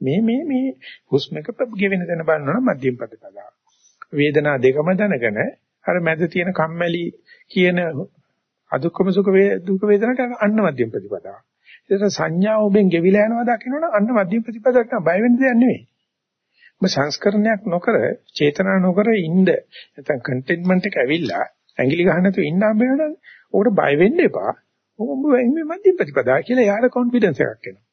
මේ මේ මේ හුස්මක ගෙවෙන තැන බලනවා නම් මධ්‍යම ප්‍රතිපදාව. වේදනා දෙකම දැනගෙන අර මැද තියෙන කම්මැලි කියන අදුක්කම සුඛ වේ දුක වේදනට අන්න මධ්‍යම ප්‍රතිපදාව. ඒතර සංඥා ඔබෙන් ගෙවිලා යනවා දකින්නොත් අන්න මධ්‍යම ප්‍රතිපදාවට බය වෙන්න දෙයක් නෙවෙයි. ඔබ සංස්කරණයක් නොකර චේතනා නොකර ඉන්න නැත්නම් කන්ටේන්මන්ට් එක ඇවිල්ලා ඇඟිලි ගන්න නැතුව ඉන්න හම්බ වෙනවා නම් ඔකට බය වෙන්න එපා. ඔබ මේ මධ්‍යම ප්‍රතිපදාව කියලා යාර කොන්ෆිඩන්ස් එකක් එනවා.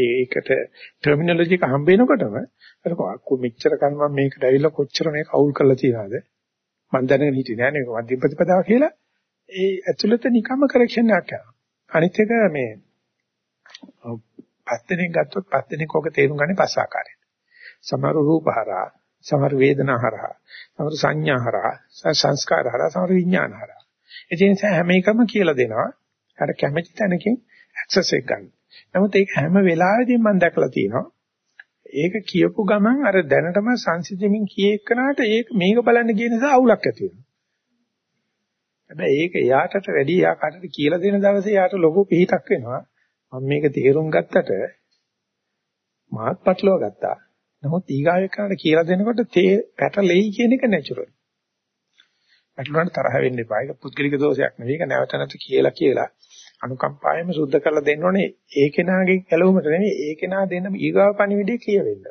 ඒකට ටර්මිනොලොජි එක හම්බ වෙනකොටම අර කො මෙච්චර කන් මම මේකට ඇවිල්ලා කොච්චර මේක අවුල් කරලා තියනවද මම දැනගෙන හිටියේ නෑ නේ මධ්‍යම ප්‍රතිපදාව කියලා ඒ ඇතුළත නිකම්ම කරෙක්ෂන් එකක් කරනවා අනිත් එක මේ පස් දිනක් ගත්තොත් පස් දිනක් ඔක තේරුම් ගන්නේ පස් ආකාරයට සමහර රූපහරා සමහර වේදනාහරා සමහර සංඥාහරා සංස්කාරහරා සමහර විඥානහරා ඒ නිසා හැම එකම කියලා දෙනවා අර කැමැති තැනකින් ඇක්සස් එක ගන්න නමුත් ඒක හැම වෙලාවෙදීම මම දැකලා තියෙනවා. ඒක කියපු ගමන් අර දැනටම සංසිඳෙමින් කීයකනාට ඒක මේක බලන්න කියන නිසා අවුලක් ඇති වෙනවා. හැබැයි ඒක යාටට වැඩි යා කාටද කියලා දෙන දවසේ යාට ලොකු පිහිටක් වෙනවා. මම මේක තේරුම් ගත්තට මාත් පටලවා ගත්තා. නමුත් ඊගාව එක්කනට කියලා දෙනකොට තේ පැටලෙයි කියන එක නැචරල්. පැටලුණාට තරහ වෙන්න එපා. ඒක පුද්ගලික දෝෂයක් නෙවෙයි. ඒක නැවත නැවත කියලා කියලා අනුකම්පාවෙන් සුද්ධ කරලා දෙන්න ඕනේ. ඒ කෙනාගේ ගැලවුමට නෙවෙයි. ඒ කෙනා දෙන ඊගාව පණිවිඩය කියවෙන්න.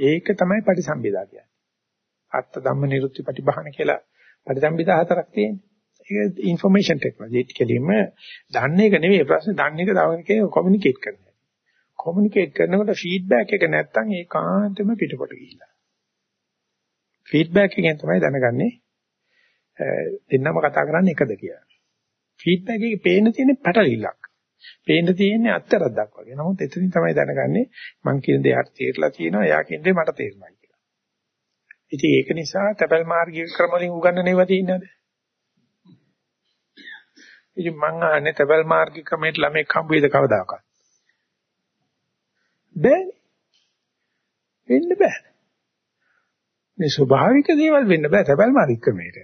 ඒක තමයි පටිසම්භිදා කියන්නේ. අත්ත ධම්ම නිරුත්ති පටිභාන කියලා පටිසම්භිදා හතරක් තියෙනවා. ඒක ইনফরমේෂන් ටෙක්නොලොජි. ඒත් කෙලින්ම දන්නේ එක නෙවෙයි. ප්‍රශ්නේ දන්නේ එක තව කෙනෙක් කොමියුනිකේට් කරනවා. කොමියුනිකේට් කරනකොට ෆීඩ්බැක් එක නැත්තම් ඒකාන්තෙම පිටපොට ගිහිල්ලා. ෆීඩ්බැක් එකෙන් තමයි දැනගන්නේ දෙන්නම කතා කරන්නේ එකද කියලා. ෆීඩ්බැක් එකේ පේන තියෙන පැටලිල්ලක්. පේන තියෙන්නේ අත්තරද්දක් වගේ. නමුත් එතනින් තමයි දැනගන්නේ මං කියන දේ හරි තේරලා තියෙනවා, එයා කියන දේ මට තේරුණා කියලා. ඉතින් ඒක නිසා තැපල් මාර්ගික ක්‍රම වලින් උගන්වන්නේවා තියෙනවද? ඉතින් මං අහන්නේ තැපල් මාර්ගික ක්‍රමයට ළමෙක් හම්බ වෙයිද කවදාකවත්? බෑනේ. වෙන්න බෑ. මේ ස්වභාවික දේවල් වෙන්න බෑ තැපල් මාර්ගික ක්‍රමයට.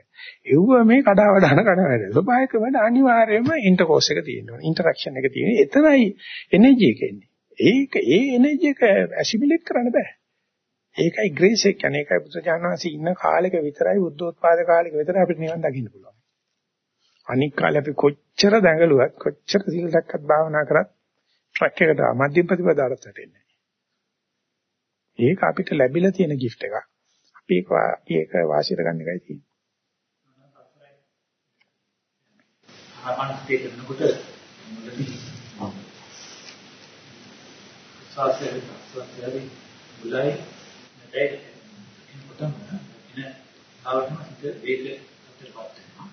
එව්ව මේ කඩා වඩන කඩා වැඩ. ස්වභාවික වැඩ අනිවාර්යයෙන්ම ඉන්ටර්කෝස් එක තියෙනවා. ඉන්ටරැක්ෂන් එක තියෙනවා. එතනයි එනර්ජි එක එන්නේ. ඒක ඒ එනර්ජි එක ඇසිමිලේට් කරන්න බෑ. ඒකයි ග්‍රේස් එක කියන්නේ ඒකයි බුදුජානනාංශී ඉන්න කාලෙක විතරයි බුද්ධෝත්පාද කාලෙක විතරයි අපිට නිවන් දකින්න පුළුවන්. අනික් කාලේ අපි කොච්චර දැඟලුවත් කොච්චර සීල දැක්කත් භාවනා කරත් ට්‍රැක් එකට මධ්‍යම ප්‍රතිපදාවට වැටෙන්නේ ඒක අපිට ලැබිලා තියෙන gift එකක්. අපි ඒක වාසියට ගන්න එකයි තියෙන්නේ. ආපන්ස්ටේ කරනකොට මුලදී සාසයෙන් සාසයෙන් බුලයි නැටේ එනකොටම එන ආවම හිත ඒක අතරපත් වෙනවා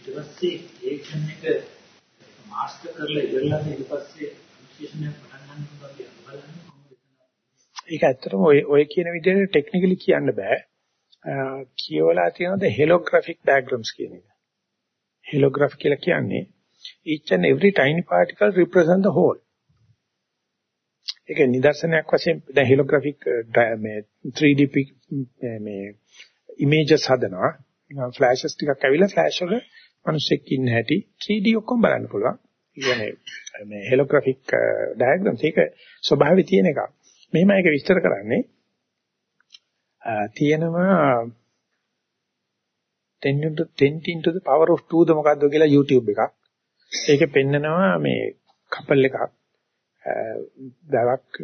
ඊට පස්සේ ඒකන් එක මාස්ටර් කරලා ඉවරලා ඊට පස්සේ විශේෂණයක් පටන් ගන්නවා කියලා බලන්න කොහොමද ඒක ඇත්තටම ඔය ඔය කියන විදිහට ටෙක්නිකලි කියන්න බෑ කියවලා තියෙනවද හෙලෝග්‍රැෆික් ඩයග්‍රෑම්ස් කියන එක Holograph කියලා කියන්නේ each and every tiny particle represent the whole. ඒක නිදර්ශනයක් වශයෙන් දැන් holographic මේ 3D මේ images හදනවා. නිකන් flashes ටිකක් ඇවිල්ලා flash වල මිනිස්සෙක් ඉන්න හැටි 3D ඔක්කොම බලන්න පුළුවන්. කියන්නේ මේ holographic uh, diagrams ඒක ස්වභාවය තියෙන එකක්. මෙහෙම ඒක විස්තර කරන්නේ uh, තියෙනවා 10 into 10 into the power of 2 ද මොකද්ද කියලා YouTube එකක්. ඒකේ පෙන්නනවා මේ කපල් එකක් uh, වැවක්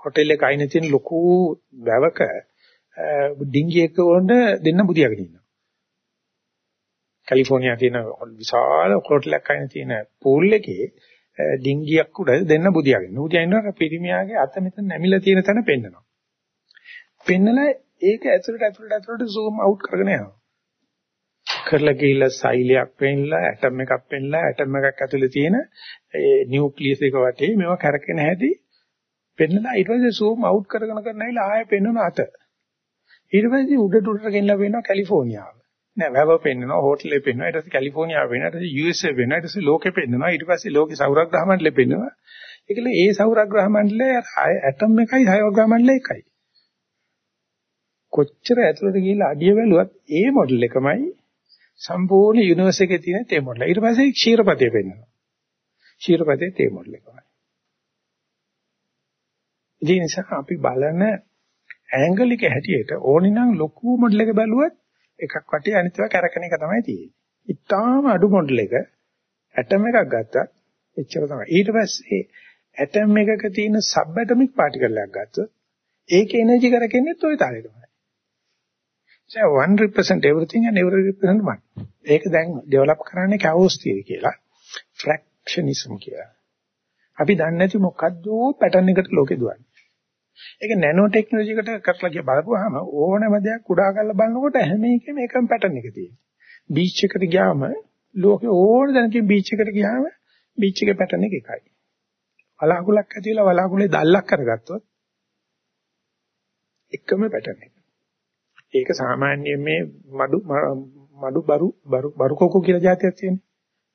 හොටෙල් එක අයින තියෙන ලොකු වැවක ඩිංගියක වොන්ඩ දෙන්න බුදියාගෙන ඉන්නවා. කැලිෆෝනියා තියෙන විශාල හොටෙල් එකක් අයින තියෙන පූල් එකේ ඩිංගියක් උඩ දෙන්න බුදියාගෙන. බුදියාගෙනකොට පිරිමියාගේ අත මෙතන නැමිලා තියෙන තැන පෙන්නනවා. පෙන්නලා ඒක ඇතුළට ඇතුළට ඇතුළට zoom out කරගෙන යනවා. කරලා ගිහිල්ලා සෛලයක් පෙන්නලා ඇටම් එකක් පෙන්නලා ඇටම් එකක් ඇතුලේ තියෙන ඒ නියුක්ලියස් එක වටේ මේවා කරකෙන හැටි පෙන්නලා ඊට පස්සේ zoom out කරගෙන කරන ඇවිල්ලා ආයෙ පෙන්වන අත ඊට පස්සේ උඩට උඩට ගෙනලා පෙන්නනවා කැලිෆෝනියාව නෑ වැව පෙන්නනවා හෝටලේ පෙන්නනවා ඊට පස්සේ කැලිෆෝනියාව පෙන්නනවා ඊට පස්සේ USA පෙන්නනවා ඊට පස්සේ ලෝකෙ පෙන්නනවා ඊට පස්සේ ලෝකේ සෞරග්‍රහ මණ්ඩලෙ පෙන්නනවා ඒකල ඒ සෞරග්‍රහ මණ්ඩලයේ ඇටම් එකයි සෞරග්‍රහ මණ්ඩලය එකයි කොච්චර ඇතුළට ගිහිල්ලා අඩිය බැලුවත් ඒ මොඩල් එකමයි සම්පූර්ණ යුනිවර්ස් එකේ තියෙන තේ මොඩල. ඊට පස්සේ ක්ෂීරපතේ පෙන්වනවා. ක්ෂීරපතේ තේ මොඩල එකයි. ඒ නිසා අපි බලන ඇන්ගල් එක හැටියට ඕනි නම් ලොකු මොඩල් එක බැලුවත් එකක් වටේ අනිත් ඒවා කැරකෙන එක තමයි තියෙන්නේ. ඉතාලම අඩු මොඩල් එක ඇටම් එකක් ගත්තා එච්චර තමයි. ඊට පස්සේ ඇටම් එකක තියෙන සබ් ඇටොමික් පාටිකල් එකක් ගත්තොත් ඒකේ එනර්ජි කරකෙන්නේ toy තාලෙටමයි. so one represent everything and every represent one. ඒක දැන් ඩෙවලොප් කරන්නේ කැවෝස් තියරි කියලා. ෆ්‍රැක්ෂනිසම් කියලා. අපි දන්නේ නැති මොකද්ද පැටර්න් එකට ලෝකේ දුවන්නේ. ඒක නැනෝ ටෙක්නොලොජි එකට කරලා කිය බලපුවාම ඕනෑම දෙයක් කුඩා කරලා බලනකොට හැම එකෙම එකම පැටර්න් එක තියෙනවා. බීච් එකට ගියාම ලෝකේ ඕන දැනකින් බීච් එකට ගියාම බීච් එකේ පැටර්න් එක එකයි. වලාකුලක් ඇතිලා වලාකුලේ දැල්ලක් කරගත්තොත් එකම පැටර්න් එක. ඒක සාමාන්‍යයෙන් මේ මඩු මඩු බරු බරු බරු කොකෝ කියලා જાතියක් තියෙනවා.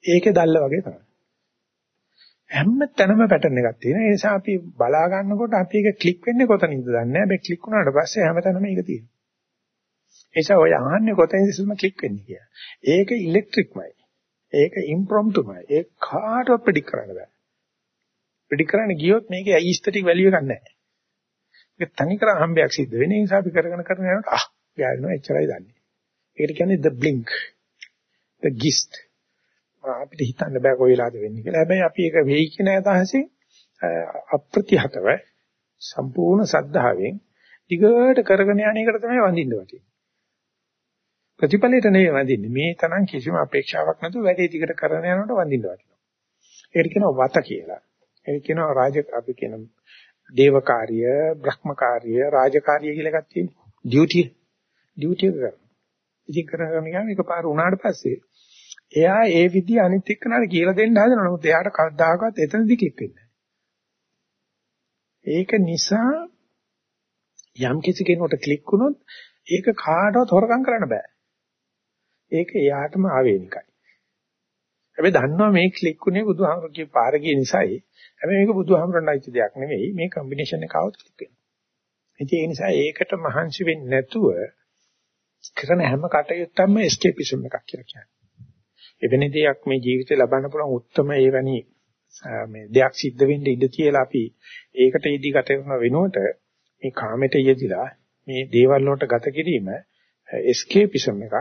ඒකේ දැල්ල වගේ තමයි. හැම තැනම පැටර්න් එකක් තියෙනවා. ඒ නිසා අපි බලා ගන්නකොට අපි ඒක ක්ලික් වෙන්නේ කොතනින්ද දන්නේ නැහැ. හැබැයි ක්ලික් වුණාට පස්සේ හැම තැනම ඒක තියෙනවා. ඒ නිසා ඔය අහන්නේ කොතනින්ද ඉස්සෙල්ම ක්ලික් වෙන්නේ කියලා. ඒක ඉලෙක්ට්‍රික්මයි. ඒක ඉම්ප්‍රොම්ප්ටුමයි. ඒක කාටවත් ප්‍රෙඩික් කරන්න බෑ. ප්‍රෙඩික් කරන්න ගියොත් මේකේ ඇයිස්තටික් වැලියු එකක් නැහැ. ඒක තනිකර හම්බයක් සිද්ධ වෙන නිසා අපි කරගෙන කරගෙන යනකොට ආ ගෑනවා එච්චරයි දන්නේ. ඒකට කියන්නේ the blink the gist අපිට හිතන්න බෑ කොයි වෙලාවද වෙන්නේ කියලා. හැබැයි අපි ඒක වෙයි කියන අදහසින් අප්‍රතිහතව සම්පූර්ණ සද්ධාවෙන් ටිකට කරගෙන යන එකට තමයි වඳින්න වටින්නේ. ප්‍රතිඵලයට නෙවෙයි වඳින්නේ. මේ තරම් කිසිම අපේක්ෂාවක් නැතුව වැඩේ ටිකට කරගෙන යනකොට වඳින්න වටිනවා. ඒකට කියනවා වත කියලා. ඒක කියනවා රාජ අපි කියන දේවකාර්ය, බ්‍රහ්මකාර්ය, රාජකාර්ය කියලා එකක් තියෙනවා. ඩියුටි ඩියුටි එක කරනවා. ඉතින් කරගෙන ගියාම එකපාර උනාට පස්සේ එයා ඒ විදිහ අනිත් එක්කනට කියලා දෙන්න හදනවා. නමුත් එයාට කවදාකවත් එතනදි ක්ලික් වෙන්නේ ඒක නිසා යම් කිසි කෙනෙකුට ක්ලික් වුණොත් ඒක කාටවත් හොරකම් කරන්න බෑ. ඒක එයාටම ආවේනිකයි. හැබැයි දන්නවා මේ ක්ලික් උනේ බුදුහාමරගේ පාර ගිය නිසායි. හැබැයි මේක බුදුහාමරණ අයිති දෙයක් නෙවෙයි. මේ කම්බිනේෂන් එක આવුත් ක්ලික් වෙනවා. ඉතින් ඒ නිසා ඒකට මහන්සි වෙන්නේ නැතුව කරන හැම කටයුත්තක්ම එස්කේපිසම් එකක් කියලා කියන්නේ. එවැනි දෙයක් මේ ජීවිතේ ලබන්න පුළුවන් උත්තරම එවැනි මේ දෙයක් සිද්ධ වෙන්න ඉඩ තියලා අපි ඒකට ඉදි ගත කරන වෙනුවට මේ කාමයට යෙදිලා මේ දේවල් වලට ගත කිරීම එස්කේපිසම් එකක්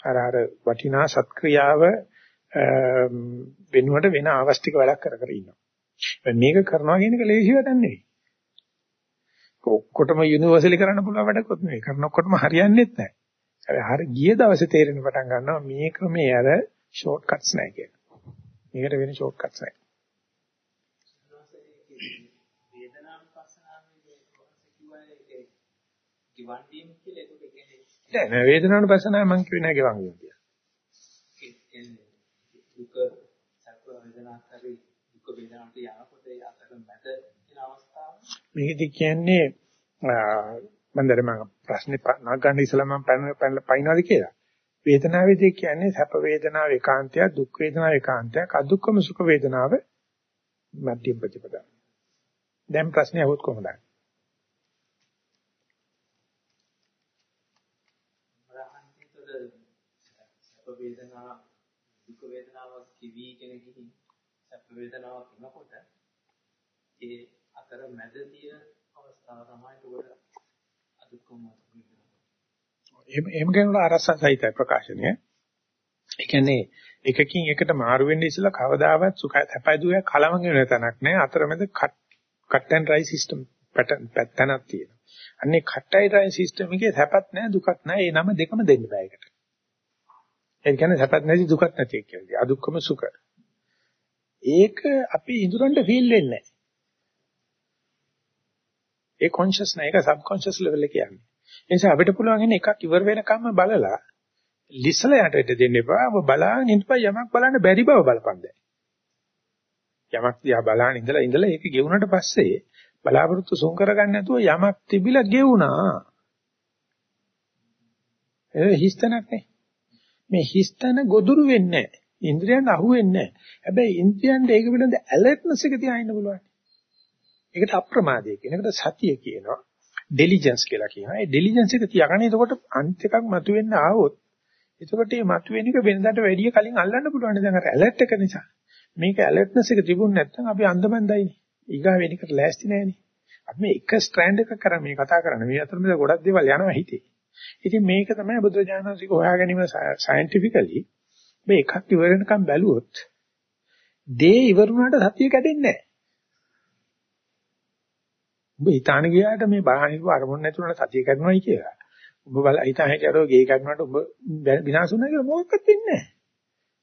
අර අර වටිනා සත්ක්‍රියාව වෙනුවට වෙන අවස්තික වැඩක් කර කර ඉන්නවා. මේක කරනවා කියන එක ලේසි වැඩක් නෙවෙයි. ඔක්කොටම යුනිවර්සලි කරන්න පුළුවන් වැඩකුත් නෙවෙයි. කරන ඔක්කොටම හරියන්නේ නැහැ. හරි ගිය දවසේ තේරෙන පටන් ගන්නවා මේ ක්‍රමයේ අර ෂෝට් කට්ස් නැහැ කියලා. මේකට වෙන ෂෝට් කට්ස් නැහැ. ගිවන් දීම කියලා ඒක කියන්නේ නෑ නෑ වේදනානුපස්සනාව මම කියුවේ නෑ ගෙවන් වීම කියලා. දුක සැප වේදනාවක් හරි දුක වේදනාවට යනකොට ඒ අතර මැද තියෙන අවස්ථාව මේකද කියන්නේ මම දැන් මම ප්‍රශ්නේ නගන්න ඉස්සලා මම පයින්නවාද කියලා. වේදනාවේදී කියන්නේ සැප වේදනාව ඒකාන්තයක් දුක් වේදනාව ඒකාන්තයක් අදුක්කම සුඛ වේදනාව මධ්‍යම ප්‍රතිපදා. දැන් ප්‍රශ්නේ අහුවොත් කොහොමද? සැප වේදනා දුක් වේදනාවක් කිවිගෙන ගිහින් සැප වේදනාවක් එනකොට ඒ අතර මැද තියෙන අවස්ථාව තමයි උඩ අදුක්කම එහෙම එහෙම කියනකොට අරසසහිත ප්‍රකාශනය. ඒ කියන්නේ එකකින් එකට මාරු වෙන්න ඉස්සලා කවදාවත් සුඛ සැපයි දුක කලවම් වෙන තැනක් නෑ. අතරමැද කට් ඇන්ඩ් රයි සිස්ටම් පැටර්න් පැත්තනක් තියෙනවා. අන්නේ කට් ඇන්ඩ් රයි සිස්ටම් එකේ සැපත් නෑ දුකත් නෑ. ඒ නම දෙකම දෙන්න බෑ ඒකට. ඒ කියන්නේ සැපත් නැති දුකත් නැති කියන්නේ. අදුක්කම සුඛ. ඒක අපි ඉදurante ෆීල් වෙන්නේ නැහැ. ඒ කොන්ෂස් නැහැ. ඒක සබ්කොන්ෂස් ලෙවල් එකේ යන්නේ. ඒ නිසා අපිට පුළුවන් ඉන්නේ එකක් ඉවර වෙනකම්ම බලලා ලිස්සලා යට දෙන්න එපා. ඔබ බලාගෙන ඉඳපන් යමක් බලන්න බැරි බව බලපන් දැන්. යමක් දිහා බලාගෙන ඉඳලා ඉඳලා ඒක ගෙවුනට පස්සේ බලාපොරොත්තු සොන් කරගන්න නැතුව යමක් තිබිලා ගෙවුනා. ඒ හිස්තනක් නේ. මේ හිස්තන ගොදුරු වෙන්නේ නැහැ. ඉන්ද්‍රියන් අහු වෙන්නේ නැහැ. හැබැයි ඉන්ද්‍රියන්ට ඒක පිළිබඳ ඇලර්ට්නස් එක තියා ඉන්න පුළුවන්. ඒකට අප්‍රමාදය කියන එකට සතිය කියනවා. ඩෙලිජන්ස් කියලා කියනවා. ඒ ඩෙලිජන්ස් එක තියාගන්න එතකොට අන්ත එකක් මතුවෙන්න ආවොත් එතකොට මේ මතුවෙන එක වෙනදාට වැඩිය කලින් අල්ලන්න පුළුවන්. දැන් අර ඇලර්ට් එක නිසා. මේක ඇලර්ට්නස් එක තිබුණ නැත්නම් අපි අන්දමන්දයිනේ. ඊගා වෙන එකට ලෑස්ති නැහැනේ. අපි මේ එක ස්ට්‍රෑන්ඩ් එකක් කරා මේ කතා කරන්නේ. මේ අතරමැද ගොඩක් දේවල් යනවා හිතේ. ඉතින් මේක තමයි බුදුරජාණන්සේක හොයා ගැනීම සයන්ටිෆිකලි මේ එකක් ඉවර වෙනකම් බැලුවොත් දේ ඉවර වුණාට සතිය කැඩෙන්නේ නැහැ. ඔබ හිතාන ගියාට මේ බාහිර අරමුණ නැතුණට සතිය කැඩනවයි කියලා. ඔබ බල හිතා හැකියාරෝ ගේ කැඩුණාට ඔබ විනාශ වුණා කියලා මොකක්වත් වෙන්නේ නැහැ.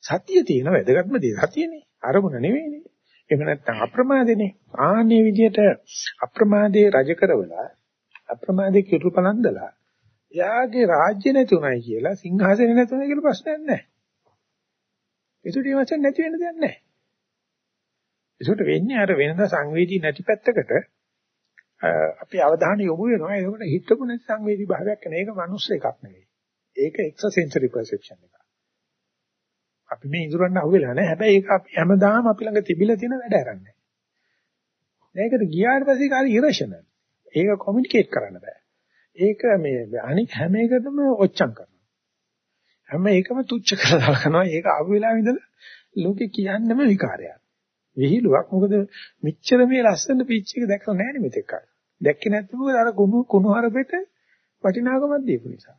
සතිය තියෙන වැදගත්ම දේ සතියනේ. අරමුණ නෙවෙයිනේ. එහෙම නැත්නම් අප්‍රමාදනේ. ආන්නේ විදිහට අප්‍රමාදේ රජ කරවලා අප්‍රමාදේ කිරු පලන්දලා එයාගේ රාජ්‍ය නැතුණයි කියලා සිංහාසනේ නැතුණයි කියලා ප්‍රශ්නයක් නැහැ. ඒකට මේ වචන නැති වෙන්න දෙයක් නැහැ. ඒකට වෙන්නේ අර වෙනද සංවේදී නැති පැත්තකට අපි අවධානය යොමු වෙනවා. ඒකට හිතපු නැති සංවේදී භාවයක් නේ. ඒක මනුස්ස එකක් නෙවෙයි. ඒක එක්ස්ට්‍රා සෙන්සරි පර්සෙප්ෂන් එකක්. අපි මේ ඉඳුරන්න අහුවෙලා නැහැ. හැබැයි ඒක අපි හැමදාම අපි ළඟ තිබිලා තියෙන වැඩ ආරන්නේ. මේකට ගියාට පස්සේ කාලේ ඉරෂනල්. ඒක කොමියුනිකේට් කරන්න බෑ. ඒක මේ අනික හැම එකටම ඔච්චම් කරනවා. හැම එකම තුච්ච කරලා දානවා. ඒක ආපු වෙලාවෙ ඉඳලා ලෝකේ කියන්නම විකාරයක්. විහිළුවක්. මොකද මෙච්චර මේ ලස්සන පිච් එක දැකලා නැහැ නේ මෙතෙක් කල්. දැක්කේ නැත්නම් මොකද අර කුණු කුණු හරපෙට වටිනාකමක් දීපු නිසා.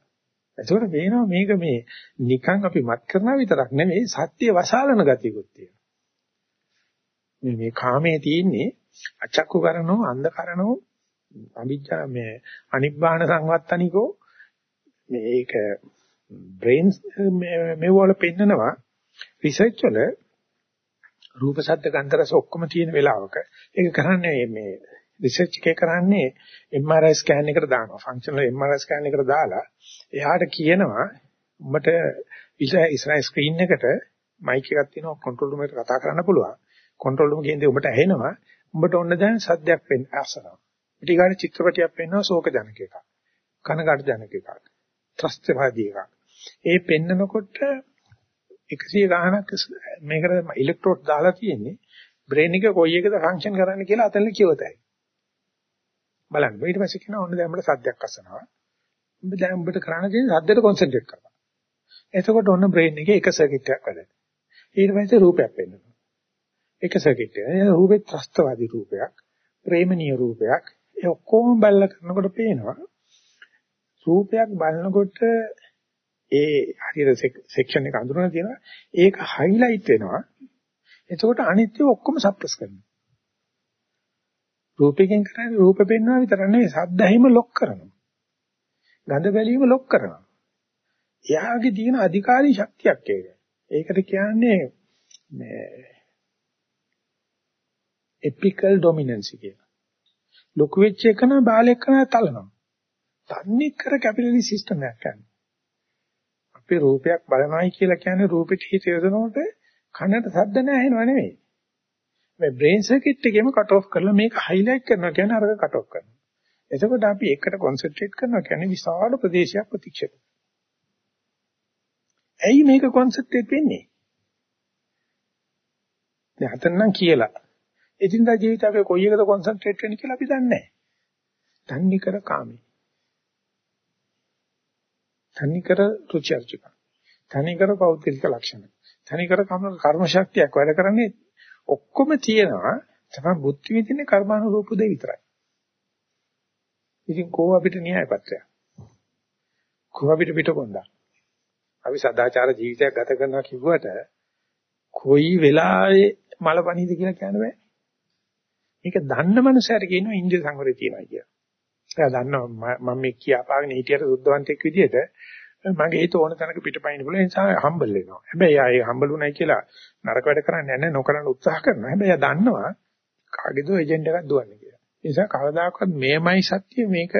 ඒකෝට පේනවා මේක මේ නිකන් අපි මත් කරනා විතරක් නෙමෙයි සත්‍ය වසාලන ගතියකුත් තියෙනවා. මේ මේ කාමයේ තියෙන්නේ අචක්කු කරනෝ අන්ධ කරනෝ අවිජ්ජා මේ අනිබ්බාන සංවත්තනිකෝ මේක බ්‍රේන්ස් මේ වල පෙන්නනවා රිසර්ච් වල රූප ශබ්ද ගන්ධ රස ඔක්කොම තියෙන වෙලාවක. ඒක කරන්නේ මේ රිසර්ච් එකේ කරන්නේ MRI ස්කෑන් එකට දානවා. ෆන්ක්ෂනල් MRI ස්කෑන් එකට දාලා එයාට කියනවා උඹට ඉස්සරහ ස්ක්‍රීන් එකට මයික් එකක් තියෙනවා කන්ට්‍රෝල් රූම් එකට කතා කරන්න පුළුවන්. කන්ට්‍රෝල් රූම් කියන්නේ උඹට ඇහෙනවා. උඹට ඕන දැන් සද්දයක් වෙන්න ආසනවා ඊට චිත්‍රපටයක් පෙන්වනවා ශෝක ජනක එකක් කනගාටු ජනක එකක් ත්‍රස්තවාදී එකක්. ඒ පෙන්නකොට 100 ගාණක් මේකට ඉලෙක්ට්‍රෝඩ් දාලා තියෙන්නේ බ්‍රේන් එක කොයි එකද ෆන්ක්ෂන් කරන්න කියලා අතන කියවතයි. බලන්න ඊට පස්සේ කියනවා ඔන්න දැන් අපිට සද්දයක් අසනවා. උඹ දැන් උඹට කරන්න තියෙන්නේ සද්දෙට කොන්සන්ට්‍රේට් කරනවා. එතකොට ඔන්න බ්‍රේන් එකේ එක සර්කිට් එකක් වැඩ. ඊට පස්සේ රූපයක් පෙන්වනවා. එක සර්කිට් එක. ඒ රූපේ ත්‍රස්තවාදී රූපයක්, ප්‍රේමණීය රූපයක්. ඒ ඔක්කොම බලලා කරනකොට පේනවා රූපයක් බලනකොට ඒ හරියට සෙක්ෂන් එක අඳුරන තියෙනවා. ඒක හයිලයිට් වෙනවා. එතකොට අනිත්‍ය ඔක්කොම සප්‍රස් කරනවා. රූපයෙන් කරන්නේ රූප පෙන්වනවා විතර නෙවෙයි සද්ද ඇහිම ලොක් කරනවා. ගඳ බැලීම ලොක් කරනවා. එයාගේ තියෙන අධිකාරී ශක්තියක් ඒක. ඒකට කියන්නේ මේ එපිකල් ඩොමිනන්සි කියලා. ලොකු වෙච්ච එකන බාලෙක් කරන තලනවා. තන්නේ කර කැපිටලි සිස්ටම් එකක් ගන්න. අපි රූපයක් බලනවායි කියලා කියන්නේ රූපෙට හිත යොදනකොට කනට ශබ්ද නැහැ නෝ නෙමෙයි. මේ බ්‍රේන් සර්කිට් එකේම කට් ඔෆ් කරලා මේක හයිලයිට් කරනවා කියන්නේ අරක කට් ඔෆ් කරනවා. එතකොට අපි එකට කොන්සන්ට්‍රේට් කරනවා කියන්නේ විශාල ප්‍රදේශයක් ප්‍රතික්ෂේප. ඇයි මේක කොන්සන්ට්‍රේට් වෙන්නේ? දැන් හතන්නම් කියලා. එදිනදා ජීවිතේ අපි කොයි එකද කොන්සන්ට්‍රේට් වෙන්නේ කියලා අපි දන්නේ නැහැ. තන්නේ කර කාමී. තනිකර රුචි අරුචික. තනිකර පෞද්ගලික ලක්ෂණ. තනිකර කර්ම ශක්තියක් වැඩ කරන්නේ ඔක්කොම තියෙනවා තමයි බුද්ධි විදිනේ කර්මානුරූප දෙය විතරයි. ඉතින් කෝ අපිට න්‍යාය පත්‍රයක්. කෝ අපිට පිටකොන්දා. අපි සදාචාර ජීවිතයක් ගත කරනවා කිව්වට කොයි වෙලාවෙ මලපණීද කියලා කියන්න බෑ. මේක දන්න මනුස්සයර කියනවා ඉන්ද්‍රිය සංවරය තියෙනවා කියලා. එයා දන්නවා මම මේ කියාපාගෙන හිටියට සුද්ධවන්තෙක් විදිහට මගේ හිත ඕන තැනක පිටපයින් පුළුවන් ඒ නිසා හම්බල් වෙනවා. හැබැයි ආ ඒ හම්බල් උනායි කියලා නරක වැඩ කරන්නේ නැහැ නොකරන උත්සාහ කරනවා. හැබැයි එයා දන්නවා කාගේද එජෙන්ඩා එකක් දුවන්නේ කියලා. ඒ නිසා කවදාකවත් මේමයි සත්‍ය මේක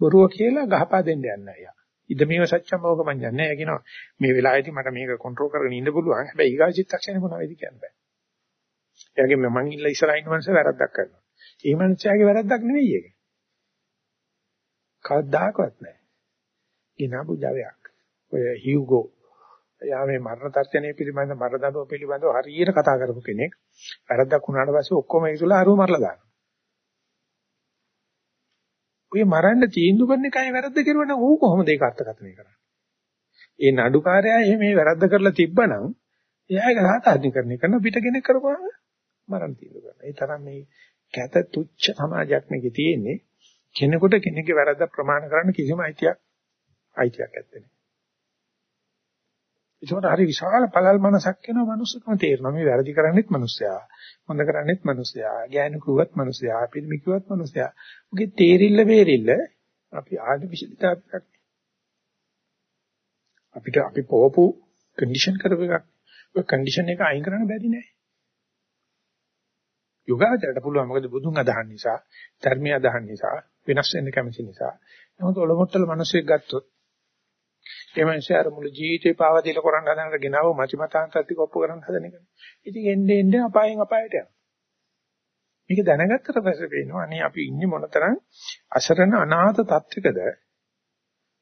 බොරුව කියලා ගහපා දෙන්න යන්නේ නැහැ. ඉද මේව සත්‍යම ඕක මන් යන්නේ නැහැ කියනවා. මේ වෙලාවේදී මට මේක කන්ට්‍රෝල් කරගෙන ඉන්න පුළුවන්. හැබැයි ඊගා චිත්තක්ෂණේ මොනවද කියන්නේ බෑ. එයාගේ මම ඉල්ල ඉස්සරහින් මනස වැරද්දක් කරනවා. ඒ මනුස්සයාගේ වැරද්දක් නෙවෙයි ඒක. කවදාකවත් නැහැ. ඊනබු ජවයක්. ඔය හියුගෝ. එයා මේ මරණ තර්ජනය පිළිබඳ මරණ දඬුවම පිළිබඳව හරියට කතා කරපු කෙනෙක්. වැරද්දක් වුණාට පස්සේ ඔක්කොම ඒසුලා අරුව මරලා දානවා. ඔය මරන්න තීන්දුව කරන එකයි වැරද්ද කෙරුවනම් ඌ කොහොමද ඒක අර්ථකථනය කරන්නේ? ඒ නඩුකාරයා එහෙම මේ වැරද්ද කරලා තිබ්බනම් එයා ඒක සාධාරණීකරණය කරන පිට කෙනෙක් කරපුවාම මරණ තීන්දුව කරනවා. ඒ තරම් මේ කැත තුච්ච සමාජයක් මේකේ තියෙන්නේ. කෙනෙකුට කෙනෙක්ගේ වැරද්ද ප්‍රමාණ කරන්න කිසිම අයිතියක් අයිතියක් නැත්තේ. ඒකට හරි විශාල පළල් මනසක් වෙනවා මනුස්සකම තේරෙනවා. මේ වැරදි කරන්නේත් මනුස්සයා හොඳ කරන්නේත් මනුස්සයා ගෑනු කිව්වත් මනුස්සයා පිළිමි කිව්වත් මනුස්සයා. ඔගේ තේරිල්ල වේරිල්ල අපි ආර්ටිෆිෂියල් අපිට අපි පොවපු කන්ඩිෂන් කරපු එකක්. ඔය කන්ඩිෂන් එක අයින් කරන්න බැරි නෑ. යෝගාචරයට පුළුවන් මොකද බුදුන් අදහන් නිසා ධර්මය අදහන් නිසා වෙනස් වෙන්න කැමති නිසා නමුත් ඔලොමොට්ටල මිනිස්සෙක් ගත්තොත් ඒ මිනිස්සු අර මුළු ජීවිතේ පාවා දීලා කරන්න හදනට ගෙනාව මචිමතාන්තත් ටික ඔප්පු කරන්න හදන එක. ඉතින් එන්නේ එන්නේ අපායෙන් අපායට යනවා. මේක දැනගත්තට පස්සේ පේනවා අනේ අපි ඉන්නේ මොනතරම් අසරණ අනාථ තත්ත්වයකද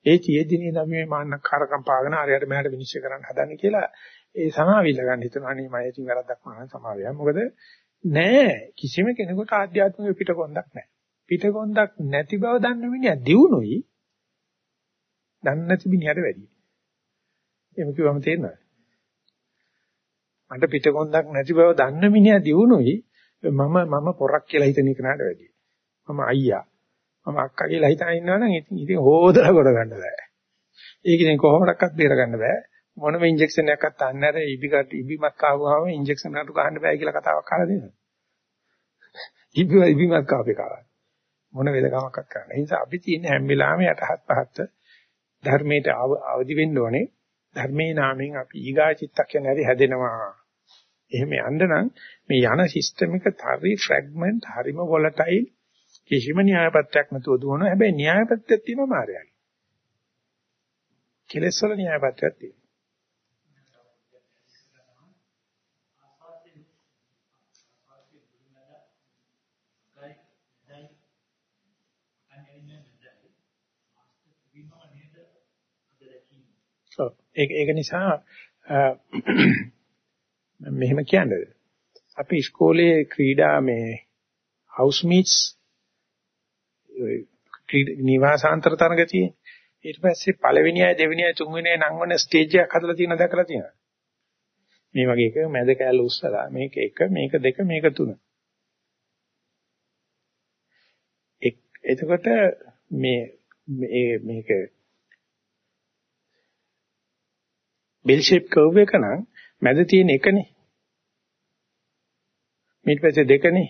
ඒ චේදිනේ නම් මේ මාන්නකාරකම් පාගෙන ආරයට මෙහාට විනිශ්චය කරන්න හදන්නේ කියලා ඒ සමාවිල්ල ගන්න හිතනවා අනේ මම ඉතින් වැරද්දක් වුණා සමාවියක්. මොකද නෑ කිසිම කෙනෙකුට ආධ්‍යාත්මික පිටකොන්දක් නෑ. පිටකොන්දක් නැති බව දන්න මිනිහා දිනුනොයි දන්නේ නැති මිනිහට වැඩි. එහෙම කිව්වම තේරෙනවද? මට පිටකොන්දක් නැති බව දන්න මිනිහා දිනුනොයි මම මම පොරක් කියලා හිතන එකනට වැඩි. මම අයියා. මම අක්කා කියලා හිතන ඉන්නවනම් ඉතින් ඉතින් හොදලා කොට ගන්න බෑ. ඒක ඉතින් කොහොමඩක්වත් බේර ගන්න බෑ. මොනම ඉන්ජෙක්ෂන් එකක්වත් අන්න අර ඉබිකට ඉබිමත් කාවුවාම ඉන්ජෙක්ෂන් එකකට ගහන්න බෑ කියලා කතාවක් අහලා දෙනවා. ඉබි ඉබිමත් කාපේ කාවා. මොන වෙලකමක්වත් කරන්න. ඒ නිසා අපි තියෙන හැම වෙලාවෙම යටහත් පහත් ධර්මයට අවදි වෙන්න ඕනේ. ධර්මයේ නාමයෙන් අපි ඊගා චිත්තක්ෂණ හරි හැදෙනවා. එහෙම යන්න නම් මේ යන සිස්ටම් එක හරි ෆ්‍රැග්මන්ට් හරිම වොලටයිල් කිසිම න්‍යායපත්‍යක් නැතුව දුවනවා. හැබැයි න්‍යායපත්‍යක් තියෙනවා මායයි. කෙලෙස් වල න්‍යායපත්‍යක් තියෙනවා. ඒක ඒක නිසා මෙහෙම කියන්නේ. අපි ඉස්කෝලේ ක්‍රීඩා මේ හවුස් මීට්ස් නිවාසාන්තර තරඟ තියෙන ඊට පස්සේ පළවෙනි අය දෙවෙනි අය තුන්වෙනි අය නංවන ස්ටේජ් එකක් හදලා තියෙන දැකලා තියෙනවා. මේ වගේ එකක මැද කෑල්ල උස්සලා මේක එක මේක දෙක මේක තුන. එතකොට මේ මේක බෙල් ෂේප් කර්ව් එක නම් මැද තියෙන එකනේ. ඊට පස්සේ දෙකනේ.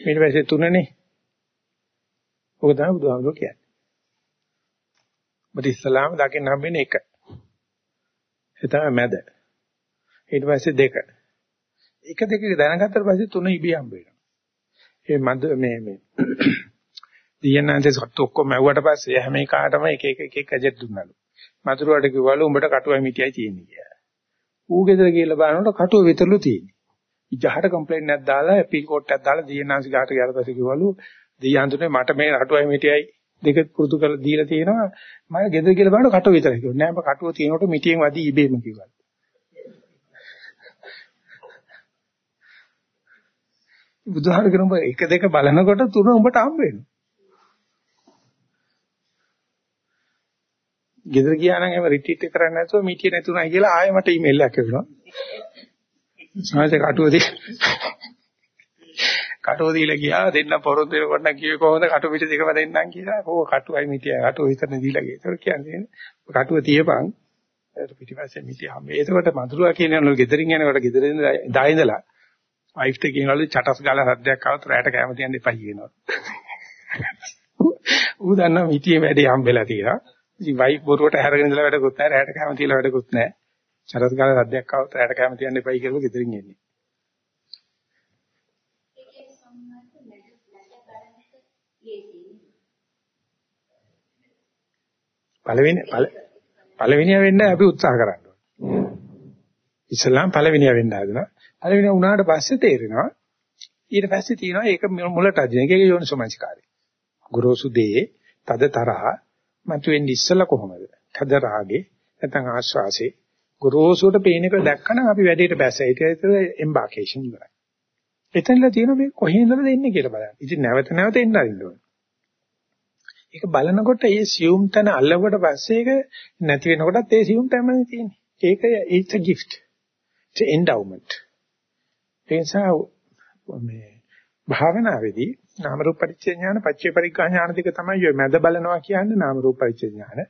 ඊට පස්සේ තුනනේ. ඔක තමයි බුදුහාමුදුරුවෝ කියන්නේ. මොකද ඉස්ලාම දකින්න හම්බෙන්නේ එක. ඒ තමයි මැද. ඊට පස්සේ දෙක. එක දෙක දැනගත්තට පස්සේ තුන ඉබේ හම්බ වෙනවා. ඒ මද මේ මේ දියනාන්තේ සත්තු ඔක්කොම ඇව්වට පස්සේ හැම එකකටම එක එක එක එක ඇජෙට් දුන්නලු. මතුරුවට කිව්වලු උඹට කටුවයි මිටියයි තියෙන්නේ කියලා. ඌ ගෙදර ගිහලා බලනකොට කටුව විතරලු තියෙන්නේ. ඉජහට කම්ප්ලේන්ට් එකක් දාලා අපීල් කෝට් එකක් දාලා දියනාන්සි ගාට ගියාට පස්සේ කිව්වලු දියන්තුනේ මට මේ කටුවයි මිටියයි දෙක පුරුදු කරලා දීලා තියෙනවා. මම ගෙදර ගිහලා බලනකොට කටුව විතරයි කිව්වා. නෑ මම කටුව තියෙනකොට මිටියෙන් වදී ඉබේම කිව්වා. බුදුහාර කරන එක දෙක බලනකොට තුන උඹට හම්බ වෙනවා. ගෙදර ගියා නම් එහෙම රිට්‍රීට් එක කරන්න නැතුව මීටිය නැතුණයි කියලා ආයෙ මට ඊමේල් එකක් එනවා. සාහිත්‍ය කටුව දී කටුව දීලා ගියා දෙන්න පොරොන්දු වෙනකොට නම් කිව්වේ කොහොමද කටුව පිට දෙකම දෙන්නම් කියලා. ඕක කටුවයි මීටිය කටුව විතරනේ දීලා ගියේ. ඒක කියන්නේ කටුව තියපන් ඒක පිටිපස්සේ මීටිය හැම. ඒකකොට මధుරවා කියනවලු ගෙදරින් යනකොට ගෙදරින් දායින්දලා වයිෆ්ට කියනවලු චටස් ගාලා සද්දයක් ආවොත් රැයට කැම තියන්න එපා කියනවා. ඌ දන්නා මීටියේ වැඩේ හම්බෙලා තියෙනවා. ඉතින් වයිෆ් බොරුවට හැරගෙන ඉඳලා වැඩකුත් නැහැ, රැයට කැම තියලා වැඩකුත් නැහැ. චරත් කාල සද්දයක් આવත් රැයට කැම තියන්න එපයි කියලා ගෙදරින් එන්නේ. පළවෙනි පළවෙනිය වෙන්න අපි උත්සාහ කරන්න ඕනේ. ඉස්ලාම් පළවෙනිය වෙන්න හදනවා. පළවෙනිය වුණාට පස්සේ තේරෙනවා ඊට පස්සේ තියෙනවා ඒක මුලට අදින එක යෝනිසෝමනසිකාරය. ගුරුසු දේ තද තරහ මතුවෙන්නේ ඉස්සලා කොහොමද? තද රාගේ නැත්නම් ආශ්වාසේ ගොරෝසුට පේන එක දැක්කනම් අපි වැඩේට බැස. ඒක ඇතුළේ එම්බාකේෂන් ඉවරයි. එතනලා තියෙන මේ කොහේ ඉඳලා දෙන්නේ කියලා බලන්න. ඉතින් නැවත නැවත එන්න අරින්න ඕනේ. ඒක බලනකොට ඒ සියුම් තන අල්ලවට පස්සේ ඒක නැති වෙනකොටත් ඒ සියුම් තැනමනේ තියෙන්නේ. ඒක it's a gift. it's an endowment. ඒ නිසා මේ භාවනාවේදී නාම රූප පරිච්ඡේ ඥාන පච්චේ පරිග්‍රහ ඥාන දෙක තමයි ඔය මැද බලනවා කියන්නේ නාම රූප පරිච්ඡේ ඥාන.